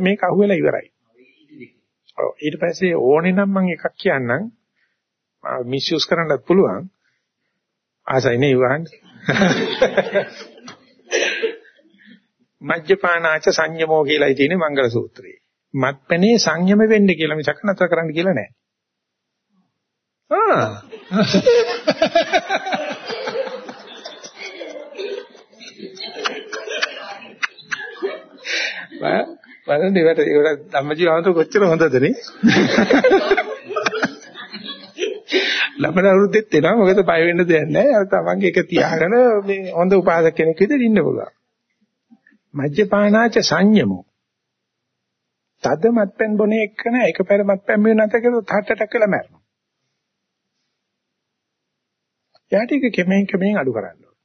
මේක අහුවෙලා ඉවරයි. ඔව් ඊට පස්සේ ඕනේ නම් මම එකක් කියන්නම් මිස්යුස් කරන්නත් පුළුවන්. ආසයි නේ වහන්නේ. මජ්ජපානාච සංයමෝ කියලායි තියෙන්නේ මංගල සූත්‍රයේ. මත්පැනේ සංයම වෙන්න කියලා මිසක් නතර කරන්න කියලා නෑ. ආ. බලන්න ඒකට ඒකට ධම්මජීවන්ත කොච්චර හොඳද නේ? ලබන අවුරුද්දෙත් එනවා මොකද බය වෙන්න දෙයක් නැහැ. තමන්ගේ එක තියාගෙන මේ හොඳ උපාසක කෙනෙක් විදිහට ඉන්න පුළුවන්. මජ්ජපානාච සංයමෝ. තද මත්පැන් බොනේ එක්කන එකපැර මත්පැන් මේ නැත කියලා තට්ටට කියලා මැරෙනවා. යාට එක කෙමෙන් කෙමෙන් අඩු කරන්න ඕනේ.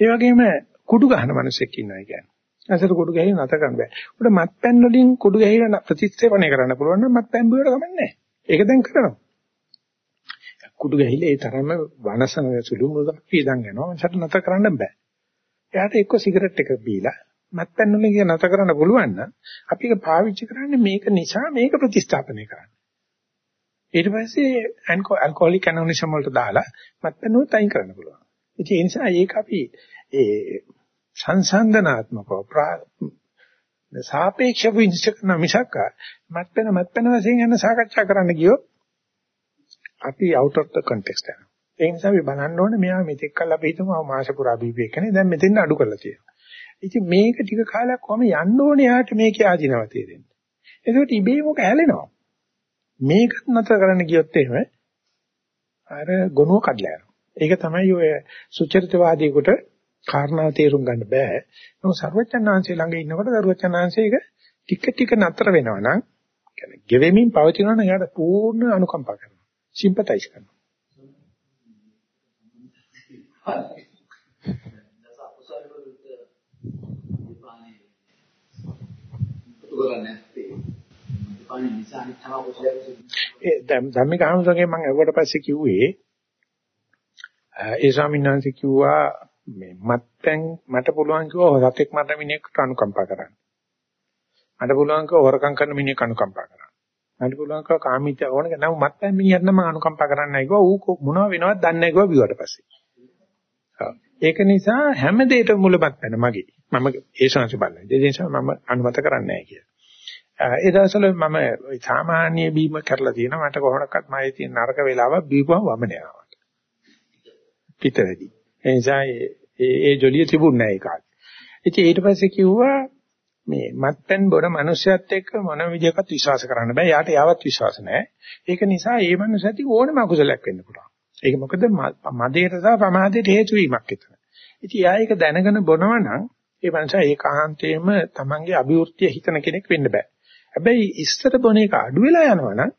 ඒ වගේම කුඩු ගහන මිනිස්සෙක් ඉන්නවා කියන්නේ. අසර කුඩු ගහලා නැත කරන්න බෑ. උඩ මත්පැන් වලින් කුඩු ගහලා ප්‍රතිස්ථේපණය කරන්න පුළුවන් නම් මත්පැන් බිව්වට කමන්නේ නැහැ. ඒක දැන් කරනවා. කුඩු ගහලා ඒ තරම වනසන සුළු මුදක් වේදන් යනවා. මට නැත කරන්න බෑ. එයාට එක්ක සිගරට් එක බීලා මත්පැන් වලින් කියන නැත කරන්න පුළුවන් නම් අපි ඒක පාවිච්චි කරන්නේ මේක නිසා මේක ප්‍රතිස්ථාපනය කරන්න. ඊට පස්සේ ඇල්කොහොලික් ඇනොනිසම් වලට දාලා මත්පැන් වලට අයින් කරන්න පුළුවන්. ඉතින් ඒ නිසා ඒක අපි ඒ සංසන්දනාත්මකව සාපේක්ෂව විශ්කරන මිසක් මත්පැන මත්පැන වශයෙන් යන සාකච්ඡා කරන්න ගියොත් අපි out of the context යනවා. ඒ නිසා අපි බලන්න ඕනේ මෙයා මෙතෙක් කල් අපි හිතමු මාස පුරා බීපී එකනේ දැන් මෙතෙන් අඩු කරලා තියෙනවා. ඉතින් මේක ටික කාලයක් කොහම යන්න ඕනේ යාට මේකේ ආධිනව තේරෙන්න. එතකොට ඉබේම ඔක හැලෙනවා. මේක නතර කරන්න ගියොත් එහෙම අර ගොනුව කඩලා යනවා. ඒක තමයි ඔය සුචරිතවාදීකට කාරණාව තේරුම් ගන්න බෑ. නමුත් සර්වචන්නාංශේ ළඟ ඉන්නකොට සර්වචන්නාංශේ ඒක ටික ටික නතර වෙනවා නම් කියන්නේ ගෙවෙමින් පවතිනවා නම් එයාට පූර්ණ අනුකම්පා කරනවා. සිම්පතයිස් කරනවා. ඒ ධම්මික ආමසෝගේ මම ඇහුවට පස්සේ කිව්වේ ඒ ස්වාමීන් වහන්සේ කිව්වා මේ මත්පැන් මට පුළුවන් කිව්වා සතෙක් මරන මිනිහෙක්ට අනුකම්පා කරන්න. මට පුළුවන් කිව්වා හොරකම් කරන මිනිහෙක් අනුකම්පා කරන්න. මට පුළුවන් කිව්වා කාමීච්ච ඕනක නම් මත්පැන් මිනිහට නම් මම අනුකම්පා කරන්නේ නැහැ කිව්වා. ඌ මොනව වෙනවද දන්නේ නැහැ කිව්වා බිව්වට පස්සේ. ඒක නිසා හැම දෙයකම මුලපත් වෙන මගේ. මම ඒ ශාංශ බලන්නේ. ඒ නිසා මම අනුමත කරන්නේ නැහැ කියලා. ඒ දවස්වල මම සාමාන්‍ය බීම කරලා තියෙනවා. මට කොහොමඩක්වත් මගේ තියෙන නරක වෙලාව බීපුවම වමන යනවා. පිටරදී. ඒ නිසා ඒ ඒ ජොලිය තිබුණ නැහැ ඒ කාලේ. ඉතින් ඊට පස්සේ කිව්වා මේ මත්පැන් බොන මිනිස්සයත් එක්ක මොන විදිහකට විශ්වාස කරන්න බෑ. යාට යාවත් විශ්වාස නැහැ. ඒක නිසා ඒ මිනිස්සති ඕනම අකුසලයක් වෙන්න පුළුවන්. ඒක මොකද මදේට සහ ප්‍රමාදයට හේතු වීමක් විතර. ඉතින් යා ඒක දැනගෙන බොනවා නම් ඒ මනුස්සයා ඒකාන්තයෙන්ම තමන්ගේ අභිවෘද්ධිය හිතන කෙනෙක් වෙන්න බෑ. හැබැයි ඉස්තර බොන එක අඩු වෙලා යනවා නම්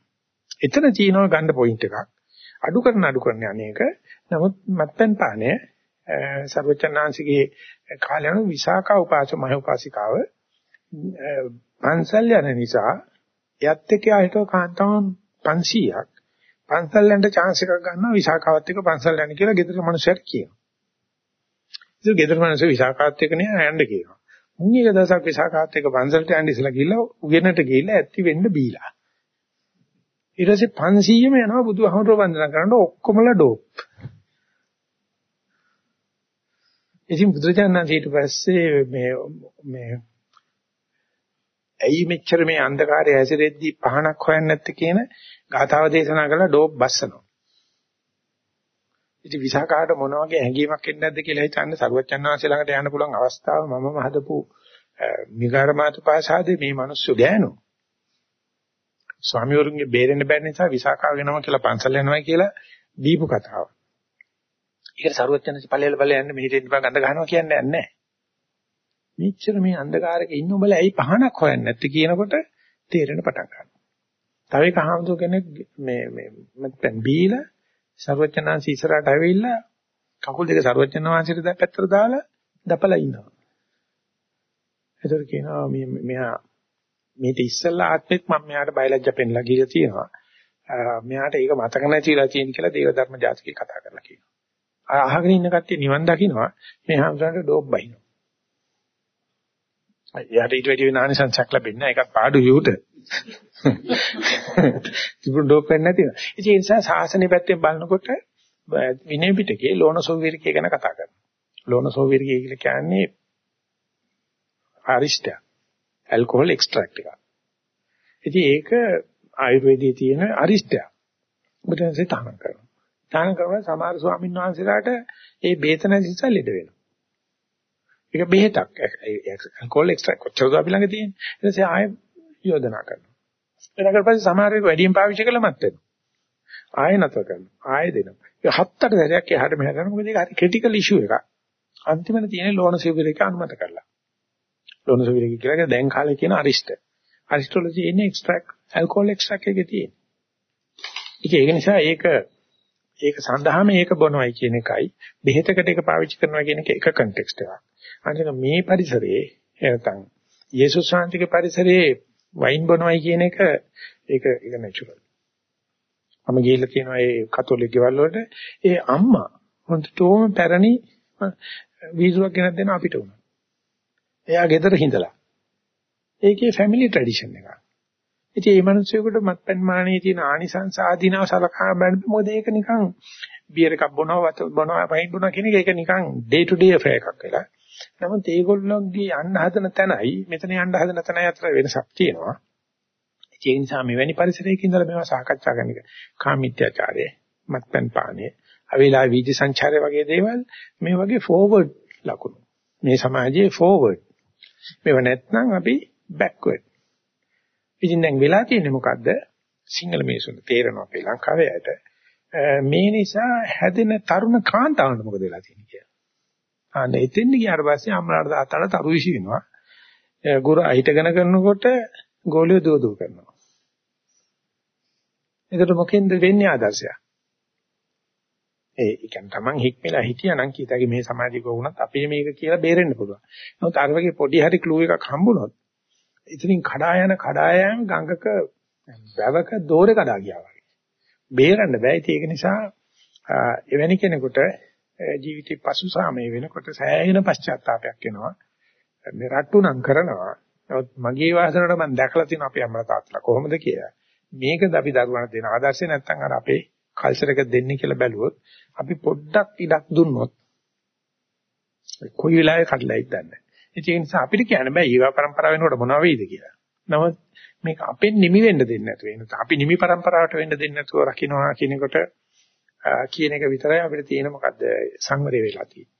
එතන තියෙනවා ගන්න පොයින්ට් එකක්. අඩු කරන අඩු කරන අනේක. නමුත් මත්පැන් පානය සර්වචනාංශිකේ කාලයන් විසාකා උපාස මහ උපාසිකාව පන්සල් යන නිසා එයත් එක්ක ආයතව කාන්තාවන් 500ක් පන්සල් යන්න chance එකක් ගන්නවා විසාකාවත් එක්ක පන්සල් යන්න කියලා ගෙදර මිනිස්සුන්ට කියනවා. ඉතින් ගෙදර මිනිස්සු විසාකාවත් එක්ක නෑ යන්න කියනවා. මුන් එක දවසක් විසාකාවත් එක්ක පන්සල්ට යන්න ඉස්සලා ගිහලා උගෙනට ගිහලා ඇත්ති වෙන්න බීලා. ඊට පස්සේ 500ම යනවා බුදුහමරෝ වන්දනා කරන්න ඔක්කොමලා ඩෝප්. ඉතින් බුදුරජාණන් ඊට පස්සේ මේ මේ ඇයි මෙච්චර මේ අන්ධකාරය ඇසිරෙද්දී පහනක් හොයන්නේ නැත්තේ කියන ගාථාව දේශනා කරලා ඩෝප් බස්සනවා. ඉතින් විසාකාට මොන වගේ හැඟීමක් එන්නේ නැද්ද කියලා හිතන්නේ සරුවච්චන් වහන්සේ ළඟට යන්න පුළුවන් අවස්ථාව මමම හදපු මිගාරමාතු පාසාදේ මේ මිනිස්සු ගෑනෝ. ස්වාමිවරුන්ගේ බේරෙන්න බැරි නිසා විසාකාව වෙනවා කියලා පන්සල් යනවා කියලා දීපු කතාව. ඒකට සරුවචනසි පල්ලෙල පල්ලෙ යන්නේ මෙහෙට ඉන්න ගඳ ගන්නවා කියන්නේ නැහැ. මෙච්චර මේ අන්ධකාරයක ඉන්න උඹලා ඇයි පහනක් හොයන්නේ නැත්තේ කියනකොට තේරෙන පටන් ගන්නවා. තව එක හාමුදුර කෙනෙක් මේ මේ මත්පැන් බීලා සරුවචනාංශ ඉස්සරහට ඇවිල්ලා කකුල් දෙක සරුවචනාංශයට දැන් පැත්තට දාලා දපලා ඉන්නවා. ඒතර කියනවා මේ මෙහා මේක ඉස්සල්ලා ආත්මෙත් මම මෙයාට බයලජ්ජ පෙන්ලා ගිහලා තියෙනවා. මෙයාට ඒක මතක නැතිලා තියෙන කියලා දේව ධර්ම ජාතකේ කතා කරලා කියනවා. අහගෙන ඉන්න කට්ටිය නිවන් දකින්නවා මේ හාමුදුරන්ට ඩෝබ් බහිනවා. එයාට ඊට වැඩි වෙන ආනිසංසක් ලැබෙන්නේ නැහැ. ඒකත් පාඩු යුට. තිබුණ ඩෝප් වෙන්නේ නැතිව. ඉතින් ඒ නිසා සාසනෙ පැත්තෙන් බලනකොට විනය පිටකේ ලෝණසෝවිරිකය ගැන කතා කරනවා. ලෝණසෝවිරිකය කියලා කියන්නේ අරිෂ්ඨය. ඇල්කොහොල් එක්ස්ට්‍රැක්ට් එක. ඉතින් ඒක ආයුර්වේදයේ තියෙන අරිෂ්ඨය. බුදුන්සේ තහනම් කරනවා. තහනම් කරනවා සමහර ස්වාමීන් වහන්සේලාට ඒ බේතන නිසා ලෙඩ වෙනවා. ඒක බෙහෙතක්. ඇල්කොහොල් එක්ස්ට්‍රැක්ට් කොච්චරද අපි ළඟ තියෙන්නේ. ඊට පස්සේ ආයෙ යෝජනා කරනවා. එනකට පස්සේ සමහර වෙලාවට වැඩියෙන් පාවිච්චි කළමත් වෙනවා. ආයෙ නතර කරනවා. ආයෙ දෙනවා. ඒ හත්තට සැරයක් එහාට මෙහාට කරනවා. මොකද ඒක හරි ක්‍රිටිකල් ඉෂුව එකක්. අන්තිමට තියෙන ලෝණ සිවිර එක අනුමත කරලා. ලෝණ සිවිර එක කියලා දැන් කාලේ කියන අරිෂ්ට. අරිස්ටෝල තියෙන්නේ එක්ස්ට්‍රැක්ට් ඇල්කොහොල් එක්ස්ට්‍රැක්ට් එකේ තියෙන. ඒක නිසා ඒක ඒක සඳහාම ඒක බොනවයි කියන එකයි බෙහෙතකට ඒක පාවිච්චි කරනවා කියන එක එක කන්ටෙක්ස්ට් එකක්. අනික මේ පරිසරයේ නැත්නම් යේසුස් වහන්සේගේ පරිසරයේ වයින් බොනවයි කියන එක ඒක ඒක නැචරල්. මම ගිහිල්ලා තියෙනවා ඒ කතෝලික ගෙවල් වලට ඒ අම්මා හොඳටම පැරණි වීදුරුවක් ගෙනත් දෙන අපිට උනා. එයා ගෙදර හිඳලා. ඒකේ ෆැමිලි ට්‍රැඩිෂන් එකක්. ඉතින් මේ මිනිස්සුෙකුට මත්පැන් මානේ තියෙන ආනිසංස ආදීනව සලකා බලන්න මොකද ඒක නිකන් බියර් එකක් බොනවා බොනවා වයින් බොනවා කියන එක ඒක නිකන් ඩේ ටු ඩේ affair එකක් වෙලා. නමුත් ඒගොල්ලෝගේ යන්න හදන තැනයි මෙතන යන්න හදන තැනයි අතර වෙනසක් තියෙනවා. ඒ නිසා මෙවැනි පරිසරයක ඉඳලා මේවා සාකච්ඡා කරන එක කාමීත්‍යාචාරය, මත්පැන් පානය, අවේලා වීදි සංචාරය වගේ දේවල් මේ වගේ ෆෝවර්ඩ් ලකුණු. මේ සමාජයේ ෆෝවර්ඩ්. මේව නැත්නම් අපි බෑක්වර්ඩ්. ඉතින් දැන් වෙලා තියෙන්නේ මොකද්ද? සිංහල මිනිසුන්ට තේරෙනවා අපේ ලංකාවේ ඇයට. මේ නිසා හැදෙන තරුණ කාන්තාවන්ට මොකද වෙලා තියෙන්නේ කියලා. අන්න එතෙන් ගියාට පස්සේ අම්මලාට තාත්තලාට තරු විශ් වෙනවා. ගුරු අහිටගෙන කරනකොට ගෝලිය දුව දුව කරනවා. එතකොට මොකෙන්ද වෙන්නේ ආදර්ශය? ඒ කියන්නේ Taman හික්මලා හිටියානම් කීතගේ මේ සමාජික වුණත් අපේ මේක කියලා බේරෙන්න පුළුවන්. නමුත් අර වගේ පොඩි හරි ක්ලූ එකක් හම්බුනොත් එතනින් කඩා යන කඩා යෑම ගඟක වැවක දෝරේ කඩා ගියා වගේ. බේරන්න බෑ. ඒක නිසා එවැනි කෙනෙකුට ජීවිතේ පසු සාමය වෙනකොට සෑහෙන පශ්චාත්තාවයක් එනවා. මේ රට්ටුනම් කරනවා. නමුත් මගේ වාසනාවට මම දැකලා තියෙන අපේ අම්මලා තාත්තලා කොහොමද කියලා. මේකද අපි දරුවන්ට දෙන ආදර්ශය නැත්නම් අර අපේ කල්චර් එක දෙන්නේ කියලා බැලුවොත් අපි පොඩ්ඩක් ඉඩක් දුන්නොත් කොයි වෙලාවෙ කඩලා ඉද්දන්නේ. ඒ නිසා අපිට කියන්න බෑ ඊවා પરම්පරාව වෙනකොට මොනවා වෙයිද කියලා. නමුත් මේක අපෙන් නිමි වෙන්න දෙන්නේ නැතුව එනත අපි නිමි પરම්පරාවට වෙන්න දෙන්නේ නැතුව රකින්නවා කියනකොට කියන එක විතරයි අපිට තියෙන මොකද්ද සංවරය වෙලා තියෙන්නේ.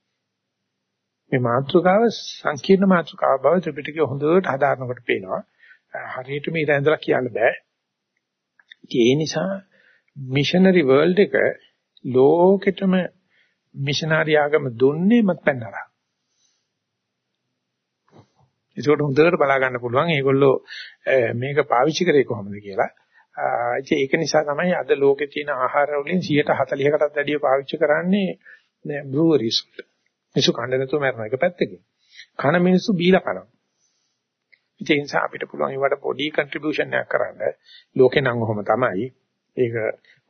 මේ මාතෘකාව සංකීර්ණ මාතෘකාව බව ත්‍රිපිටකය හොඳට හදාරනකොට පේනවා. හරියට මේ ඉඳලා කියන්න බෑ. ඒ නිසා මිෂනරි වර්ල්ඩ් එක ලෝකෙටම මිෂනරි ආගම දුන්නේ මත්පැන්නලා. ඒකට හොඳට බලා ගන්න පුළුවන් මේගොල්ලෝ මේක පාවිච්චි කරේ කොහොමද කියලා. ඉතින් ඒක නිසා තමයි අද ලෝකේ තියෙන ආහාර වලින් 140කටත් වැඩිය පාවිච්චි කරන්නේ බ්‍රූවරිස් වල. මිනිස්සු කන්න නැතුව මරන එක පැත්තකින්. කන මිනිස්සු බීලා කනවා. ඒ නිසා අපිට පුළුවන් ඒවට පොඩි කන්ට්‍රිබියුෂන් එකක් කරන්න. ලෝකේ නම් ඔහොම තමයි. ඒක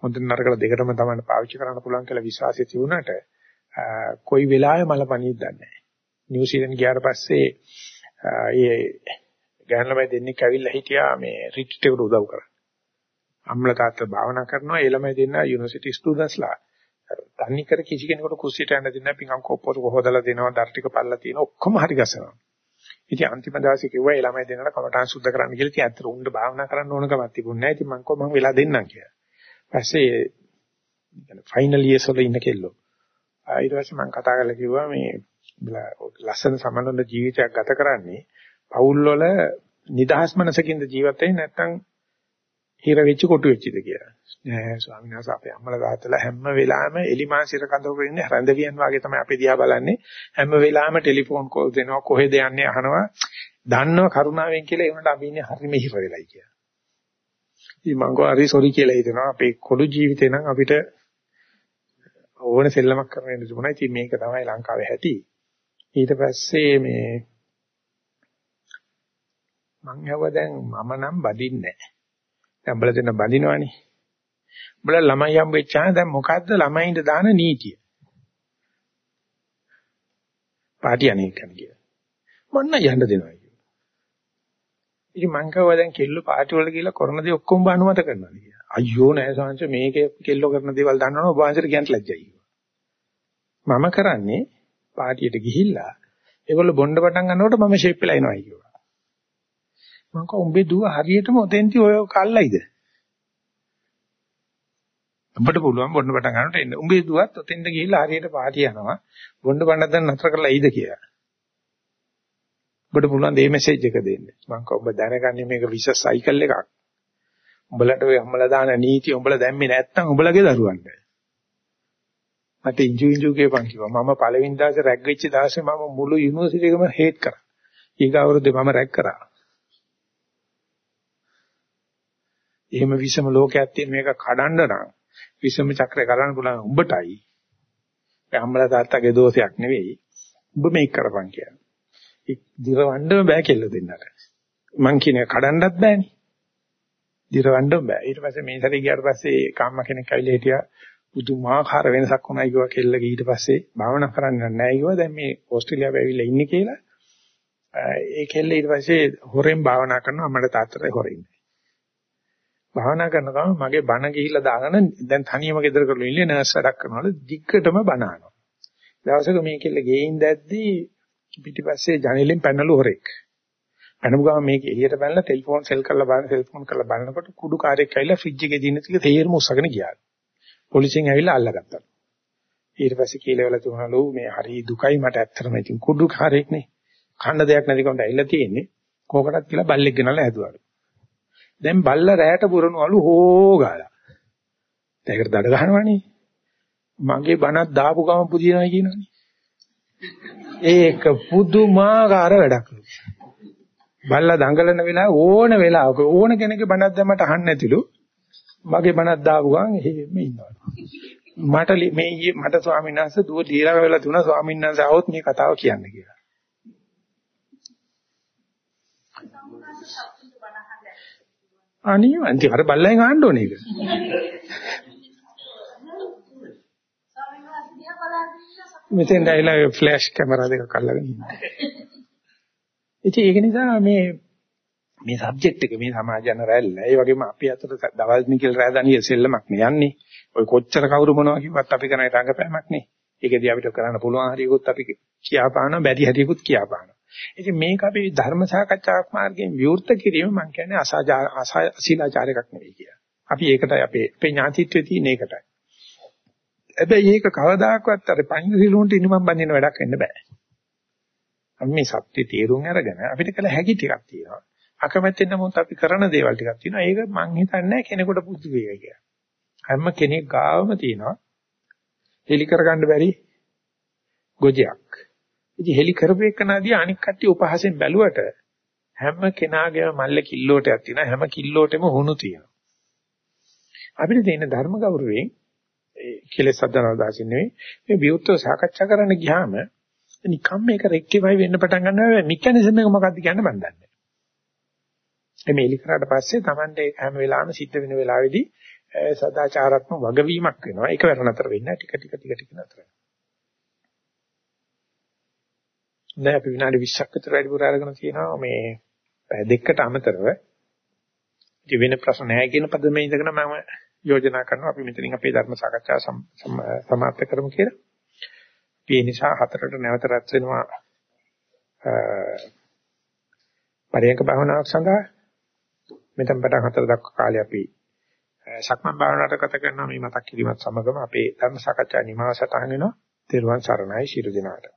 හොඳ නරකල දෙකටම තමයි පාවිච්චි කරන්න පුළුවන් කියලා විශ්වාසය තිබුණාට කොයි වෙලාවෙ මලපණියෙත් දන්නේ නැහැ. නිව්සීලන්ත ගියාට පස්සේ ඒ ගෑනු ළමයි දෙන්නෙක් ඇවිල්ලා හිටියා මේ රිට්‍රීට් එකට උදව් කරා. අම්මලා තාත්තා භාවනා කරනවා ඒ ළමයි දෙන්නා යුනිවර්සිටි ස්ටුඩන්ට්ස්ලා. තනි කර කිසි කෙනෙකුට කුස්සියට යන්න දෙන්නේ නැහැ පිංගම් කොප්පොර කොහොදලා දෙනවා දර ටික පල්ලා තියෙන ඔක්කොම හරි ගසනවා. ඉතින් අන්තිම දවසේ කිව්වා ඒ ළමයි දෙන්නට කමටහන් සුද්ධ කරන්න කියලා. ඉතින් ඇත්තට උණ්ඩ භාවනා කරන්න ඕන කමක් තිබුණේ නැහැ. ඉතින් මං කොහොම මං වෙලා දෙන්නම් කියලා. පස්සේ ෆයිනල් ඉයර්ස් වල ඉන්න කෙල්ලෝ. ඊට පස්සේ මං කතා කරලා කිව්වා මේ ලස්සන සමනොල ජීවිතයක් ගත කරන්නේ පෞල් වල නිදහස් මනසකින්ද ජීවත් වෙන්නේ නැත්නම් හිර වෙච්ච කොටු වෙච්චද කියලා. නෑ ස්වාමීන් වහන්සේ අපේ අම්මලා තාත්තලා හැම වෙලාවෙම එලිමාසිර කඳවුරු ඉන්නේ රැඳවියන් වගේ තමයි අපි දිහා බලන්නේ. හැම වෙලාවෙම ටෙලිෆෝන් කෝල් දෙනවා කොහෙද යන්නේ අහනවා. දන්නව කරුණාවෙන් කියලා ඒ වුණාට අපි ඉන්නේ හරිම හිර වෙලයි කියලා. ඉතින් මං ගෝ හරි සෝරි කියලා හිතනවා අපේ කොළු ජීවිතේ නම් අපිට ඕන සෙල්ලමක් කරන්න ඉන්න තිබුණා. ඉතින් මේක තමයි ලංකාවේ හැටි. ඊට පස්සේ මේ මං යව දැන් මම නම් බදින්නේ නැහැ. දැන් උඹලා දෙන්න බඳිනවනේ. උඹලා ළමයි හම් වෙච්චාම දැන් මොකද්ද ළමයින්ට දාන නීතිය? පාටි අනේ කන කිය. මොන්න යන්න දෙනවා කිය. ඉතින් මං කවවා දැන් කෙල්ල පාටි වල ගිහලා කරන දේ ඔක්කොම අනුමත කරනවා කියලා. අයියෝ නෑ සංස මේකේ කෙල්ලෝ කරන දේවල් දන්නවනේ ඔබ වහන්සේට කියන්න ලැජ්ජයි. මම කරන්නේ පාටියට ගිහිල්ලා ඒගොල්ලෝ බොණ්ඩ පටන් ගන්නකොට මම ෂේප් වෙලා එනවා කිව්වා. මං කව උඹේ දුව හරියටම ඔතෙන්ටි ඔය කල්ලයිද? උඹට පුළුවන් බොන්න පටන් ගන්නට එන්න. උඹේ දුවත් ඔතෙන්ට ගිහිල්ලා හරියට පාටි යනවා. බොන්න බණ්ඩ දැන් නතර කරලා ඉද කියලා. උඹට පුළුවන් මේ මැසේජ් එක දෙන්න. මං කව ඔබ දැනගන්නේ මේක විශ සයිකල් එකක්. උඹලට ඔය අම්මලා දාන නීති උඹලා දැම්මේ නැත්තම් උඹලගේ දරුවන්ට. මට ඉන්ජු ඉන්ජු කියපන් කිව්වා. මම පළවෙනි දවසේ රැග් වෙච්ච දවසේ මම මුළු යුනිවර්සිටි එකම හේට් කරා. ඊගාවරුද්දේ මම රැග් කරා. එහෙම විසම ලෝකයක් තියෙන මේක කඩන්න නම් විසම චක්‍රය කරන්න පුළුවන් උඹටයි. ඒ අම්මලා තාත්තගේ දෝෂයක් නෙවෙයි. උඹ මේක කරපන් කියලා. ඒ දිරවන්නම බෑ කෙල්ල දෙන්නට. මං කියන්නේ කඩන්නත් බෑනේ. දිරවන්නම බෑ. ඊට පස්සේ මේ සැරේ ගියාට පස්සේ කාම්ම කෙනෙක් ඇවිල්ලා හිටියා පුදුමාකාර වෙනසක් වුණා කිව්වා කෙල්ලගේ ඊට පස්සේ භාවනා කරන්න නැහැ කිව්වා. දැන් මේ ඕස්ට්‍රේලියාව ඇවිල්ලා ඉන්නේ කියලා. ඒ කෙල්ල ඊට පස්සේ හොරෙන් භාවනා කරනවා අම්මට තාත්තට හොරෙන්. භාවනා කරන ගමන් මගේ බණ ගිහිල්ලා දාගෙන දැන් තනියම ගෙදර කරලා ඉන්නේ නර්ස් වැඩක් කරනවලු දිග්ගටම බණ අහනවා. දවසක මේ කෙල්ල ගෙයින් දැද්දී පිටිපස්සේ ජනෙලෙන් පැනලු හොරෙක්. පැනමු ගමන් මේක එළියට පැනලා ටෙලිෆෝන් සෙල් කරලා බලන සෙල්ෆෝන් කරලා බලනකොට කුඩු කාර්යයක් ඇවිල්ලා ෆ්‍රිජ් එකේ දින ටික තේරම උස්සගෙන ගියා. පොලිසියෙන් ඇවිල්ලා අල්ලගත්තා. ඊට පස්සේ කියලා වල තුනලු මේ හරි දුකයි මට ඇත්තටම ඉතින් කුඩු කාර්යයක් නේ. කන්න දෙයක් නැති කමට ඇවිල්ලා තියෙන්නේ. කෝකටත් කියලා බල්ලෙක් ගෙනල්ලා ඇදුවාලු. දැන් බල්ල රැයට පුරනවලු හෝ ගාලා. ඒකට දඩ ගහනවනේ. මගේ බණක් දාපු ගම පුදිනවා කියනවනේ. ඒක පුදුමාකාර වැඩක්. බල්ලා දඟලන වෙලාව ඕන වෙලාවක ඕන කෙනෙක්ගේ බණක් දැම්මට අහන්න නැතිලු. මගේ බණක් දාපු ගමන් එහෙම ඉන්නවා. මට මේ මට ස්වාමීන් වහන්සේ දුව දීලා වෙලා තුන ස්වාමීන් වහන්සේ આવොත් මේ කතාව කියන්න කියලා. අනිවාර්යෙන් ඉතින් අර බල්ලෙන් අහන්න ඕනේ ඒක. මෙතෙන් දැයිලා ෆ්ලෑෂ් කැමරා දෙකක් අල්ලගෙන ඉන්නවා. ඉතින් ඒක නිසා මේ මේ සබ්ජෙක්ට් එක මේ සමාජයන රැල්ල. ඒ වගේම අපි අතට දවල් නිකල් රැඳානිය සෙල්ලමක් නේ යන්නේ. ඔය කොච්චර කවුරු මොනවා කිව්වත් අපි කරන රංගපෑමක් නේ. ඒකදී අපිට කරන්න පුළුවන් හරියකුත් අපි කියාපානවා, බැරි හරියකුත් කියාපානවා. ඉතින් මේක අපි ධර්ම සාකච්ඡාවක් මාර්ගයෙන් විවෘත කිරීම මම කියන්නේ අසීලාචාරයක් නෙවෙයි කියලා. අපි ඒකටයි අපේ අපේ ඥාතිත්වයේ තියෙන ඒකටයි. හැබැයි මේක කවදාකවත් අර පංච සිලුන්ට ඉනිමම් බඳින වැඩක් වෙන්න බෑ. අපි මේ සත්‍ය තේරුම් අරගෙන අපිට කළ හැකි ටිකක් තියෙනවා. අකමැත්තෙන් නමුත් අපි කරන දේවල් ටිකක් තියෙනවා. ඒක මං හිතන්නේ කෙනෙකුට පුදුම වේවයි කියලා. හැම කෙනෙක් ගාවම තියෙනවා. එලි කරගන්න බැරි ගොජයක්. ඉතින් හෙලි කරපු එකනදී අනික් කට්ටිය උපහාසයෙන් බැලුවට හැම කෙනාගේම මල්ල කිල්ලෝටයක් තියෙනවා හැම කිල්ලෝටෙම හුණු තියෙනවා. අපිට තියෙන ධර්ම ගෞරවයෙන් ඒ කෙලෙස් අදනවා දාසින් නෙවෙයි මේ විවුර්තව සාකච්ඡා කරන්න ගියාම නිකම් මේක රෙක්ටිෆයි වෙන්න පටන් ගන්නවා. මෙකැනිසම් එක මොකක්ද කියන්න මන් දන්නේ නැහැ. මේ එලි කරාට පස්සේ Tamande හැම වෙලාවෙම සිද්ධ වෙන වෙලාවෙදී සදාචාරාත්මක වගවීමක් වෙනවා. ඒක වැර නතර වෙන්නේ ටික ටික ටික ටික නතර වෙනවා දැන් අපි විනාඩි 20ක් විතර වැඩිපුර අරගෙන තියෙනවා. මේ පැය දෙකකට අමතරව ඉතින් වෙන ප්‍රශ්න නැහැ කියන පදමේ ඉඳගෙන මම යෝජනා කරනවා අපි මෙතනින් අපේ ධර්ම සාකච්ඡාව සමාප්ත කරමු කියලා. ඒ නිසා හතරට නැවත රැස් වෙනවා පරියන්ක භාවනාවක් සඳහා. මෙතෙන් පටන් හතර දක්වා කාලේ අපි සක්මන් භාවනාවට ගත කරනවා. මේ මතක් කිරීමත් සමගම අපේ ධර්ම සාකච්ඡා නිමාසට අහගෙන තෙරුවන් සරණයි. ශිරු දිනාට.